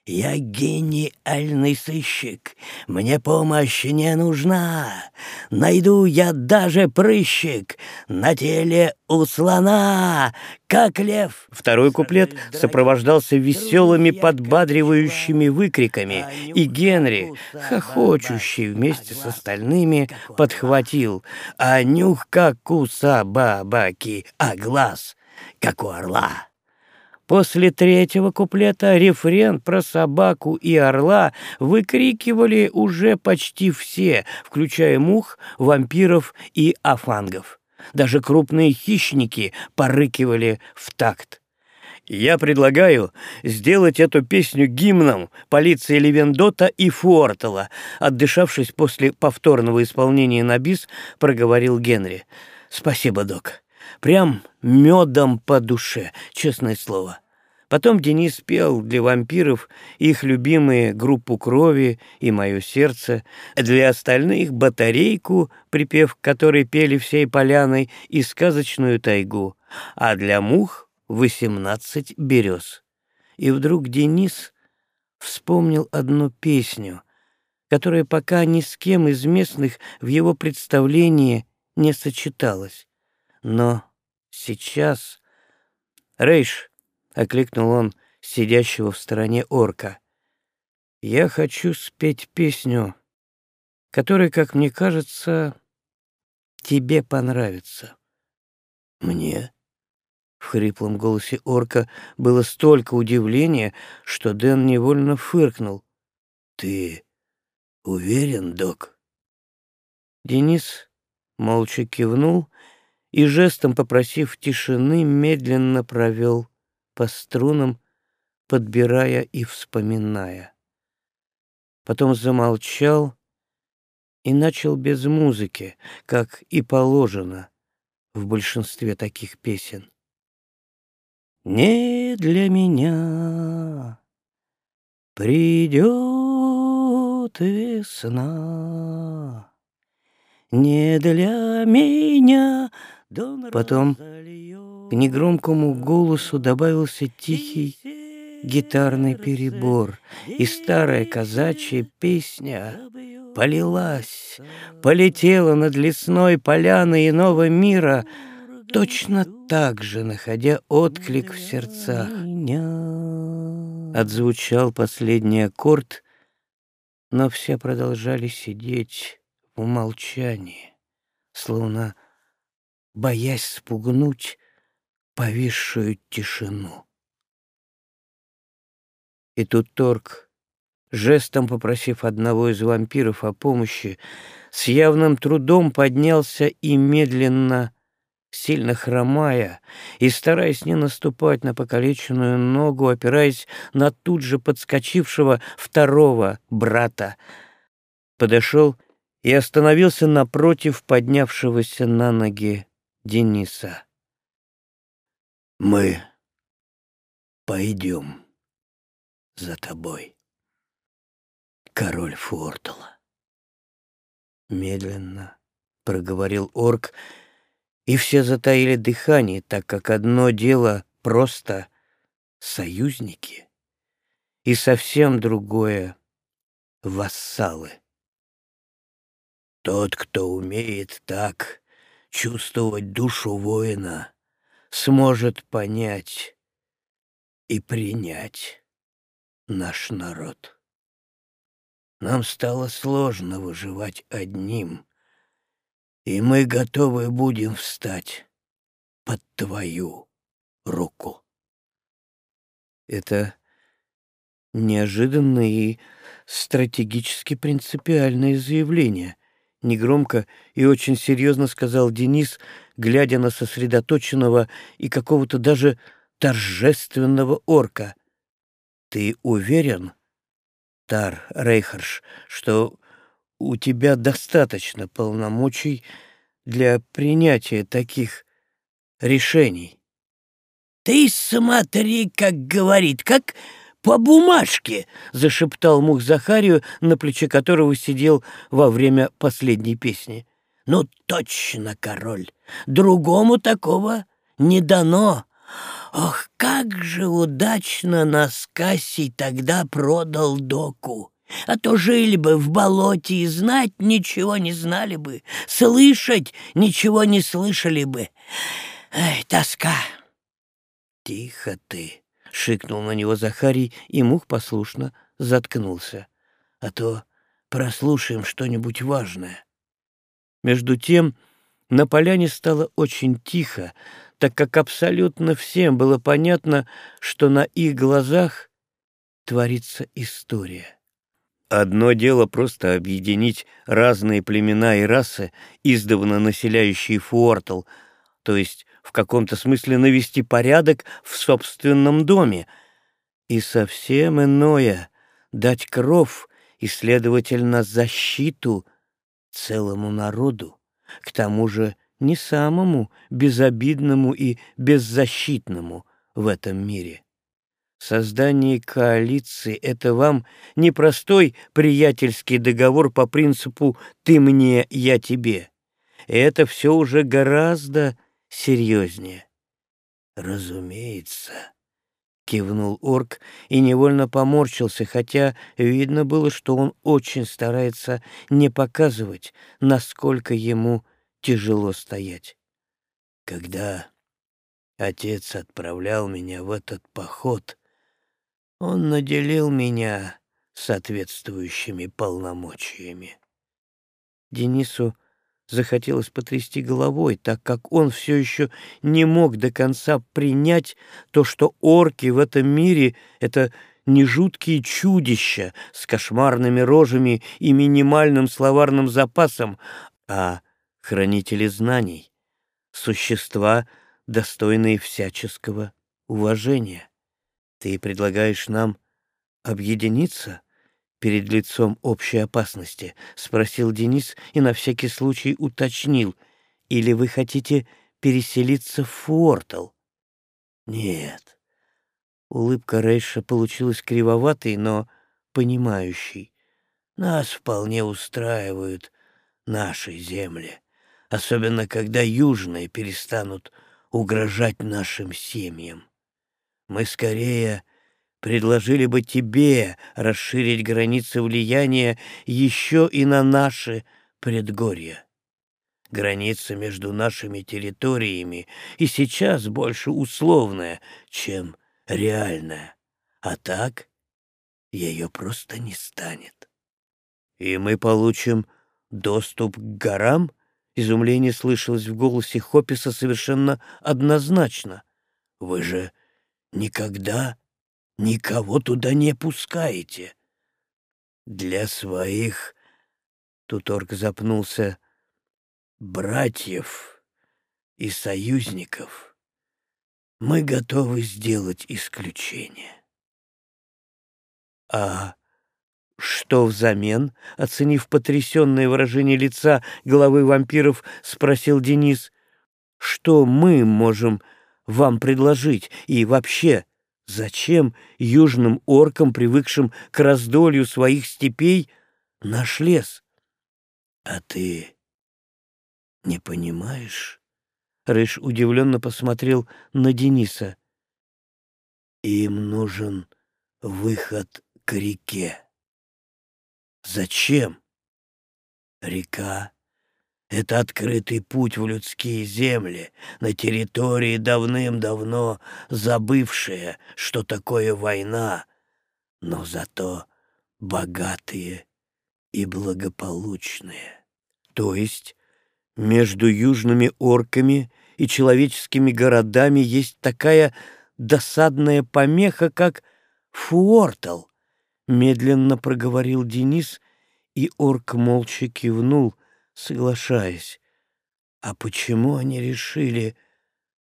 Я гениальный сыщик, мне помощь не нужна. Найду я даже прыщик на теле у слона, как лев. Второй куплет сопровождался веселыми подбадривающими выкриками, и Генри, хохочущий вместе с остальными, подхватил «А нюх, как у собаки, а глаз, как у орла». После третьего куплета рефрен про собаку и орла выкрикивали уже почти все, включая мух, вампиров и афангов. Даже крупные хищники порыкивали в такт. Я предлагаю сделать эту песню гимном полиции Левендота и Фуортела, отдышавшись после повторного исполнения на бис, проговорил Генри. Спасибо, док. Прям медом по душе, честное слово. Потом Денис пел для вампиров их любимые «Группу крови» и «Мое сердце», для остальных «Батарейку», припев которой пели всей поляной, и «Сказочную тайгу», а для мух «Восемнадцать берез». И вдруг Денис вспомнил одну песню, которая пока ни с кем из местных в его представлении не сочеталась. Но сейчас... «Рейш!» — окликнул он сидящего в стороне орка. «Я хочу спеть песню, которая, как мне кажется, тебе понравится». «Мне?» В хриплом голосе орка было столько удивления, что Дэн невольно фыркнул. «Ты уверен, док?» Денис молча кивнул и, жестом попросив тишины, медленно провел по струнам, подбирая и вспоминая. Потом замолчал и начал без музыки, как и положено в большинстве таких песен. «Не для меня придет весна, не для меня...» Потом к негромкому голосу добавился тихий гитарный перебор, и старая казачья песня полилась, полетела над лесной поляной иного мира, точно так же, находя отклик в сердцах. Отзвучал последний аккорд, но все продолжали сидеть в умолчании, словно боясь спугнуть повисшую тишину. И тут Торг, жестом попросив одного из вампиров о помощи, с явным трудом поднялся и медленно, сильно хромая и стараясь не наступать на покалеченную ногу, опираясь на тут же подскочившего второго брата, подошел и остановился напротив поднявшегося на ноги Дениса. «Мы пойдем» за тобой. Король Фортала. Медленно проговорил орк, и все затаили дыхание, так как одно дело просто союзники, и совсем другое — вассалы. Тот, кто умеет так чувствовать душу воина, сможет понять и принять наш народ. Нам стало сложно выживать одним, и мы готовы будем встать под твою руку. Это неожиданное и стратегически принципиальное заявление, негромко и очень серьезно сказал Денис, глядя на сосредоточенного и какого-то даже торжественного орка — ты уверен, Тар Рейхарш, что у тебя достаточно полномочий для принятия таких решений? Ты смотри, как говорит, как по бумажке, зашептал мух Захарию, на плече которого сидел во время последней песни. Ну точно, король, другому такого не дано. Ох, как же удачно нас Кассий тогда продал доку! А то жили бы в болоте и знать ничего не знали бы, слышать ничего не слышали бы. Эй, тоска! Тихо ты, — шикнул на него Захарий, и мух послушно заткнулся. А то прослушаем что-нибудь важное. Между тем на поляне стало очень тихо, так как абсолютно всем было понятно, что на их глазах творится история. Одно дело просто объединить разные племена и расы, издавна населяющие Фуортл, то есть в каком-то смысле навести порядок в собственном доме, и совсем иное — дать кров и, следовательно, защиту целому народу, к тому же не самому безобидному и беззащитному в этом мире. Создание коалиции — это вам не простой приятельский договор по принципу «ты мне, я тебе». Это все уже гораздо серьезнее. «Разумеется», — кивнул орк и невольно поморщился, хотя видно было, что он очень старается не показывать, насколько ему тяжело стоять. Когда отец отправлял меня в этот поход, он наделил меня соответствующими полномочиями. Денису захотелось потрясти головой, так как он все еще не мог до конца принять то, что орки в этом мире — это не жуткие чудища с кошмарными рожами и минимальным словарным запасом, а хранители знаний, существа, достойные всяческого уважения. Ты предлагаешь нам объединиться перед лицом общей опасности? Спросил Денис и на всякий случай уточнил. Или вы хотите переселиться в Фуортл? Нет. Улыбка Рейша получилась кривоватой, но понимающей. Нас вполне устраивают наши земли, особенно когда южные перестанут угрожать нашим семьям. Мы скорее предложили бы тебе расширить границы влияния еще и на наши предгорья. Граница между нашими территориями и сейчас больше условная, чем реальная, а так ее просто не станет. И мы получим доступ к горам? Изумление слышалось в голосе Хописа совершенно однозначно. Вы же никогда никого туда не пускаете. Для своих, тут орк запнулся, братьев и союзников мы готовы сделать исключение. А что взамен, оценив потрясенное выражение лица головы вампиров, спросил Денис, что мы можем вам предложить и вообще зачем южным оркам, привыкшим к раздолью своих степей, наш лес? А ты не понимаешь? Рыж удивленно посмотрел на Дениса. Им нужен выход к реке. Зачем? Река — это открытый путь в людские земли, на территории давным-давно забывшие, что такое война, но зато богатые и благополучные. То есть между южными орками и человеческими городами есть такая досадная помеха, как Фуортл, — медленно проговорил Денис, и орк молча кивнул, соглашаясь. А почему они решили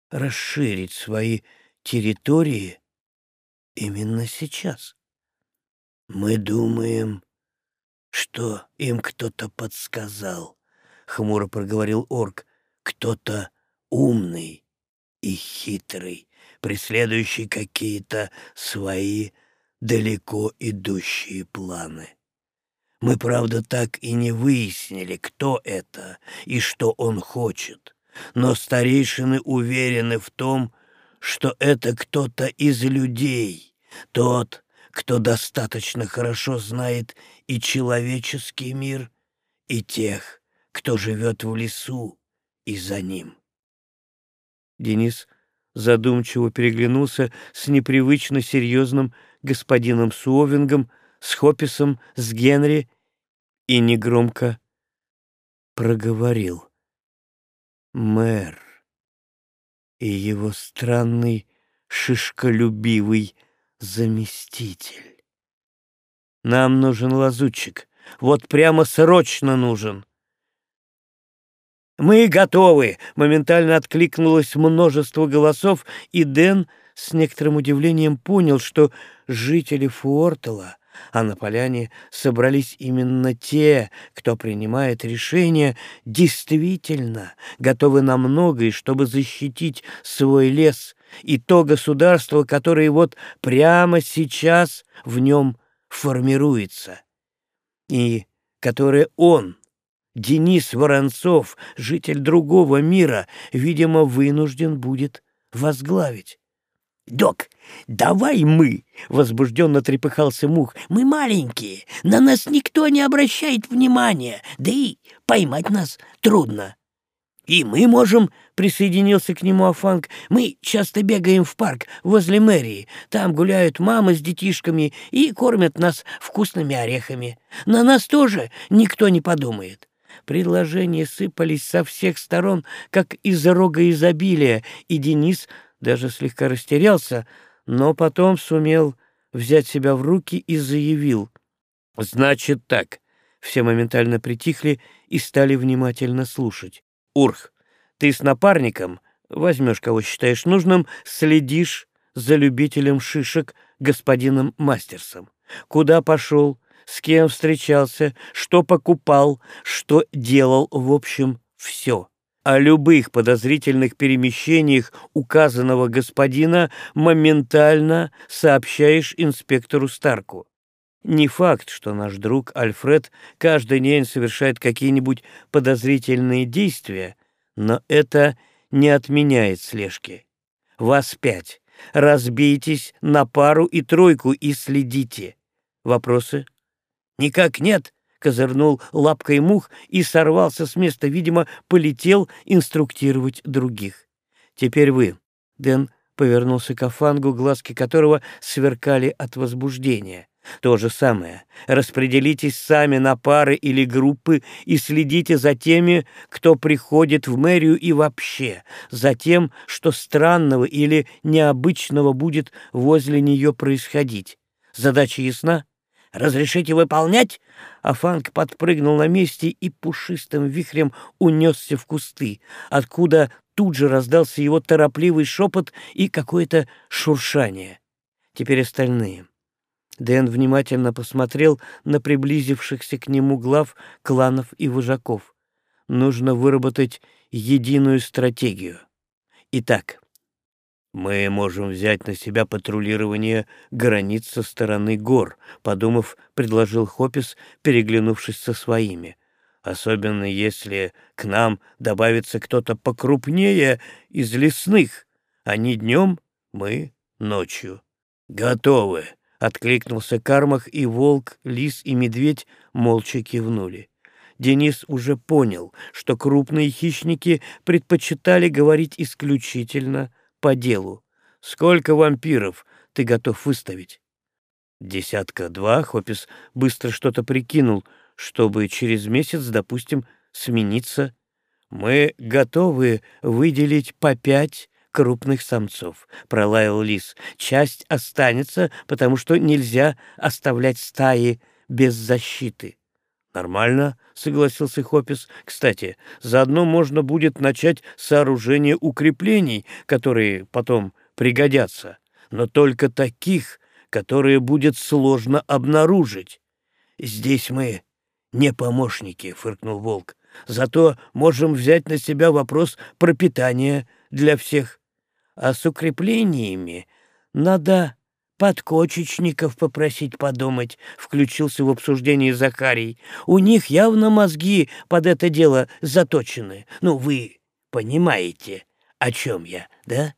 расширить свои территории именно сейчас? Мы думаем, что им кто-то подсказал, — хмуро проговорил орк, — кто-то умный и хитрый, преследующий какие-то свои далеко идущие планы. Мы, правда, так и не выяснили, кто это и что он хочет, но старейшины уверены в том, что это кто-то из людей, тот, кто достаточно хорошо знает и человеческий мир, и тех, кто живет в лесу и за ним. Денис задумчиво переглянулся с непривычно серьезным господином Суовингом, с Хописом, с Генри и негромко проговорил. Мэр и его странный шишколюбивый заместитель. Нам нужен лазутчик, вот прямо срочно нужен. «Мы готовы!» — моментально откликнулось множество голосов, и Дэн с некоторым удивлением понял, что жители Фуортела, а на поляне собрались именно те, кто принимает решения, действительно готовы на многое, чтобы защитить свой лес и то государство, которое вот прямо сейчас в нем формируется, и которое он, Денис Воронцов, житель другого мира, видимо, вынужден будет возглавить. «Док, давай мы!» — возбужденно трепыхался Мух. «Мы маленькие, на нас никто не обращает внимания, да и поймать нас трудно». «И мы можем», — присоединился к нему Афанг, — «мы часто бегаем в парк возле мэрии. Там гуляют мамы с детишками и кормят нас вкусными орехами. На нас тоже никто не подумает». Предложения сыпались со всех сторон, как из рога изобилия, и Денис даже слегка растерялся, но потом сумел взять себя в руки и заявил. «Значит так». Все моментально притихли и стали внимательно слушать. «Урх, Ты с напарником, возьмешь, кого считаешь нужным, следишь за любителем шишек господином Мастерсом. Куда пошел, с кем встречался, что покупал, что делал, в общем, все. О любых подозрительных перемещениях указанного господина моментально сообщаешь инспектору Старку. Не факт, что наш друг Альфред каждый день совершает какие-нибудь подозрительные действия, но это не отменяет слежки. Вас пять. Разбейтесь на пару и тройку и следите. Вопросы? Никак нет, козырнул лапкой мух и сорвался с места, видимо, полетел инструктировать других. Теперь вы. Дэн повернулся к Афангу, глазки которого сверкали от возбуждения. То же самое. Распределитесь сами на пары или группы и следите за теми, кто приходит в мэрию и вообще, за тем, что странного или необычного будет возле нее происходить. Задача ясна? Разрешите выполнять?» Афанг подпрыгнул на месте и пушистым вихрем унесся в кусты, откуда тут же раздался его торопливый шепот и какое-то шуршание. Теперь остальные. Дэн внимательно посмотрел на приблизившихся к нему глав кланов и вожаков. Нужно выработать единую стратегию. Итак, мы можем взять на себя патрулирование границ со стороны гор, подумав, предложил Хопис, переглянувшись со своими. Особенно если к нам добавится кто-то покрупнее из лесных. Они днем, мы ночью. Готовы, Откликнулся Кармах, и волк, лис и медведь молча кивнули. Денис уже понял, что крупные хищники предпочитали говорить исключительно по делу. «Сколько вампиров ты готов выставить?» «Десятка-два», — Хопис быстро что-то прикинул, чтобы через месяц, допустим, смениться. «Мы готовы выделить по пять крупных самцов», — пролаял лис. «Часть останется, потому что нельзя оставлять стаи без защиты». «Нормально», — согласился Хопис. «Кстати, заодно можно будет начать сооружение укреплений, которые потом пригодятся, но только таких, которые будет сложно обнаружить». «Здесь мы не помощники», — фыркнул Волк. «Зато можем взять на себя вопрос пропитания для всех а с укреплениями надо подкочечников попросить подумать, — включился в обсуждение Захарий. У них явно мозги под это дело заточены. Ну, вы понимаете, о чем я, да?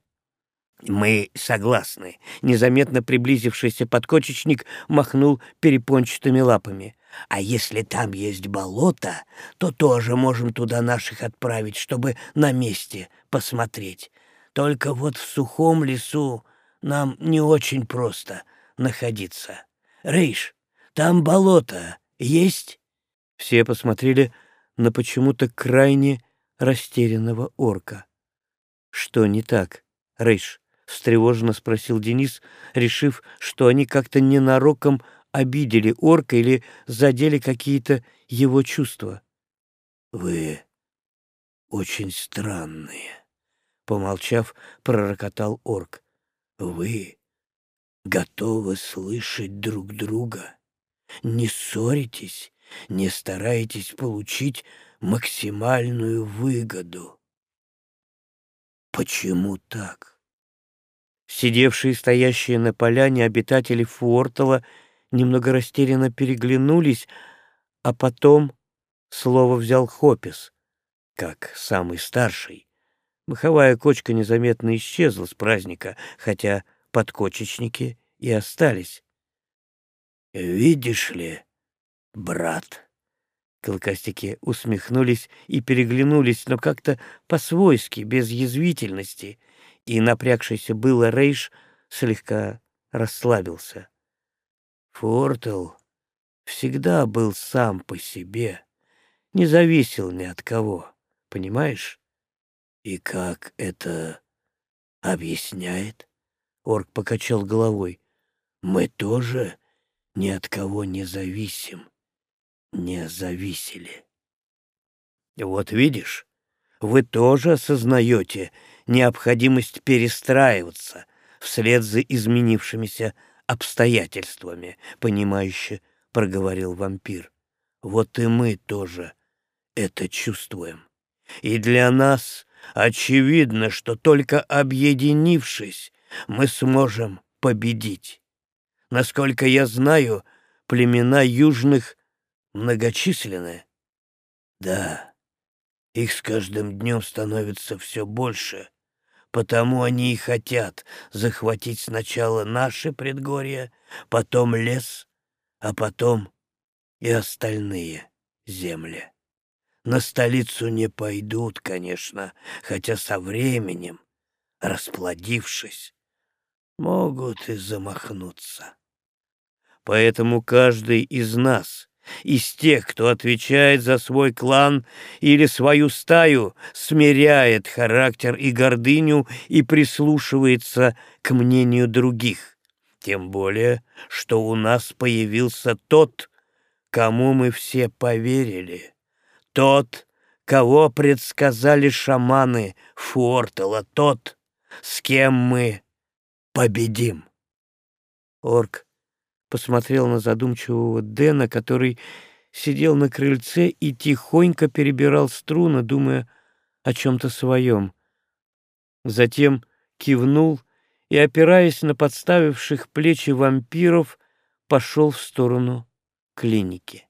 Мы согласны. Незаметно приблизившийся подкочечник махнул перепончатыми лапами. А если там есть болото, то тоже можем туда наших отправить, чтобы на месте посмотреть. Только вот в сухом лесу нам не очень просто находиться. Рейш, там болото есть?» Все посмотрели на почему-то крайне растерянного орка. «Что не так, Рейш?» — встревоженно спросил Денис, решив, что они как-то ненароком обидели орка или задели какие-то его чувства. «Вы очень странные», Помолчав, пророкотал орк. «Вы готовы слышать друг друга? Не ссоритесь, не стараетесь получить максимальную выгоду. Почему так?» Сидевшие и стоящие на поляне обитатели Фуортала немного растерянно переглянулись, а потом слово взял Хопис, как самый старший. Маховая кочка незаметно исчезла с праздника, хотя подкочечники и остались. «Видишь ли, брат?» Клыкастики усмехнулись и переглянулись, но как-то по-свойски, без язвительности, и напрягшийся было Рейш слегка расслабился. Фортел всегда был сам по себе, не зависел ни от кого, понимаешь? «И как это объясняет?» Орк покачал головой. «Мы тоже ни от кого не зависим, не зависели». «Вот видишь, вы тоже осознаете необходимость перестраиваться вслед за изменившимися обстоятельствами, понимающе проговорил вампир. Вот и мы тоже это чувствуем. И для нас очевидно, что только объединившись, мы сможем победить. Насколько я знаю, племена южных многочисленны. Да, их с каждым днем становится все больше, потому они и хотят захватить сначала наши предгорья, потом лес, а потом и остальные земли. На столицу не пойдут, конечно, хотя со временем, расплодившись, могут и замахнуться. Поэтому каждый из нас, из тех, кто отвечает за свой клан или свою стаю, смиряет характер и гордыню и прислушивается к мнению других. Тем более, что у нас появился тот, кому мы все поверили. Тот, кого предсказали шаманы Фуортела, тот, с кем мы победим. Орк посмотрел на задумчивого Дэна, который сидел на крыльце и тихонько перебирал струны, думая о чем-то своем. Затем кивнул и, опираясь на подставивших плечи вампиров, пошел в сторону клиники.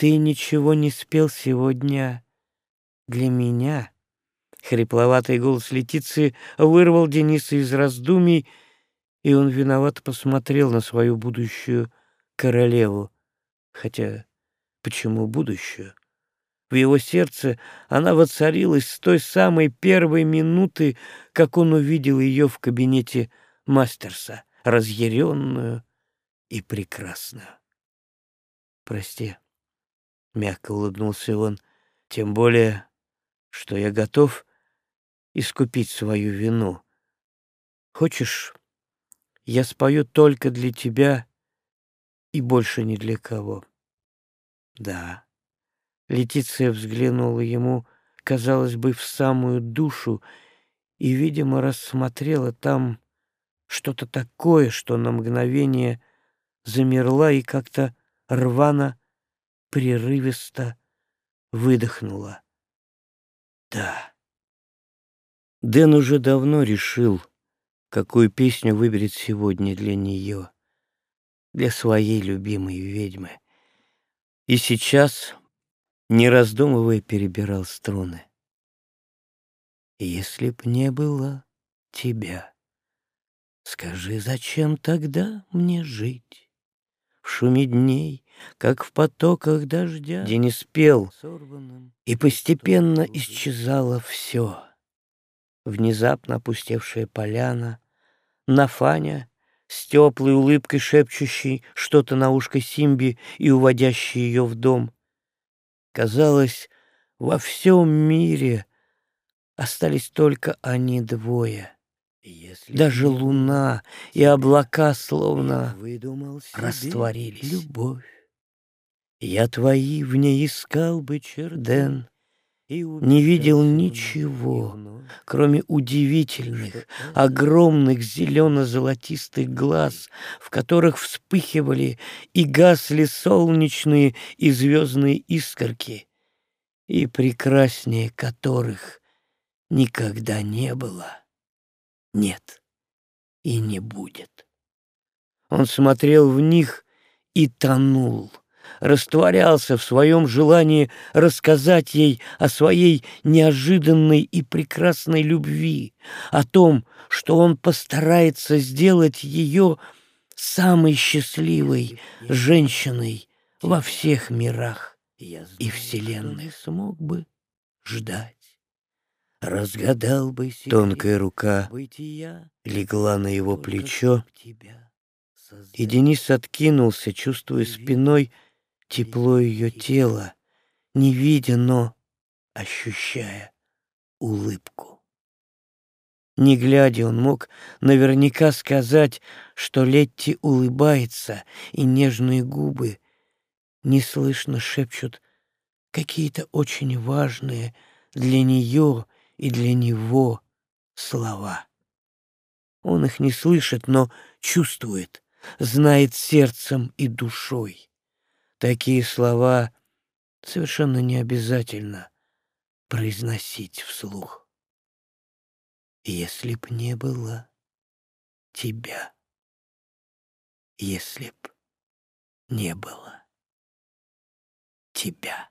«Ты ничего не спел сегодня для меня?» Хрипловатый голос Летиции вырвал Дениса из раздумий, и он виновато посмотрел на свою будущую королеву. Хотя почему будущую? В его сердце она воцарилась с той самой первой минуты, как он увидел ее в кабинете Мастерса, разъяренную и прекрасную. «Прости», — мягко улыбнулся он, — «тем более, что я готов искупить свою вину. Хочешь, я спою только для тебя и больше ни для кого?» «Да». Летиция взглянула ему, казалось бы, в самую душу и, видимо, рассмотрела там что-то такое, что на мгновение замерла и как-то рвано, прерывисто выдохнула. Да. Дэн уже давно решил, какую песню выберет сегодня для нее, для своей любимой ведьмы. И сейчас, не раздумывая, перебирал струны. Если б не было тебя, скажи, зачем тогда мне жить? в шуме дней, как в потоках дождя. Денис пел, и постепенно исчезало все. Внезапно опустевшая поляна, Нафаня с теплой улыбкой шепчущей что-то на ушко Симби и уводящей ее в дом. Казалось, во всем мире остались только они двое — даже луна и облака словно растворились. Любовь. Я твои в ней искал бы, Черден, не видел ничего, кроме удивительных, огромных зелено-золотистых глаз, в которых вспыхивали и гасли солнечные и звездные искорки, и прекраснее которых никогда не было. Нет и не будет. Он смотрел в них и тонул, растворялся в своем желании рассказать ей о своей неожиданной и прекрасной любви, о том, что он постарается сделать ее самой счастливой женщиной во всех мирах и вселенной смог бы ждать. Разгадал бы Тонкая рука легла на его плечо, и Денис откинулся, чувствуя спиной тепло ее тела, не видя, но ощущая улыбку. Не глядя, он мог наверняка сказать, что Летти улыбается, и нежные губы неслышно шепчут какие-то очень важные, для нее и для него слова. Он их не слышит, но чувствует, знает сердцем и душой. Такие слова совершенно не обязательно произносить вслух. Если б не было тебя, если б не было тебя.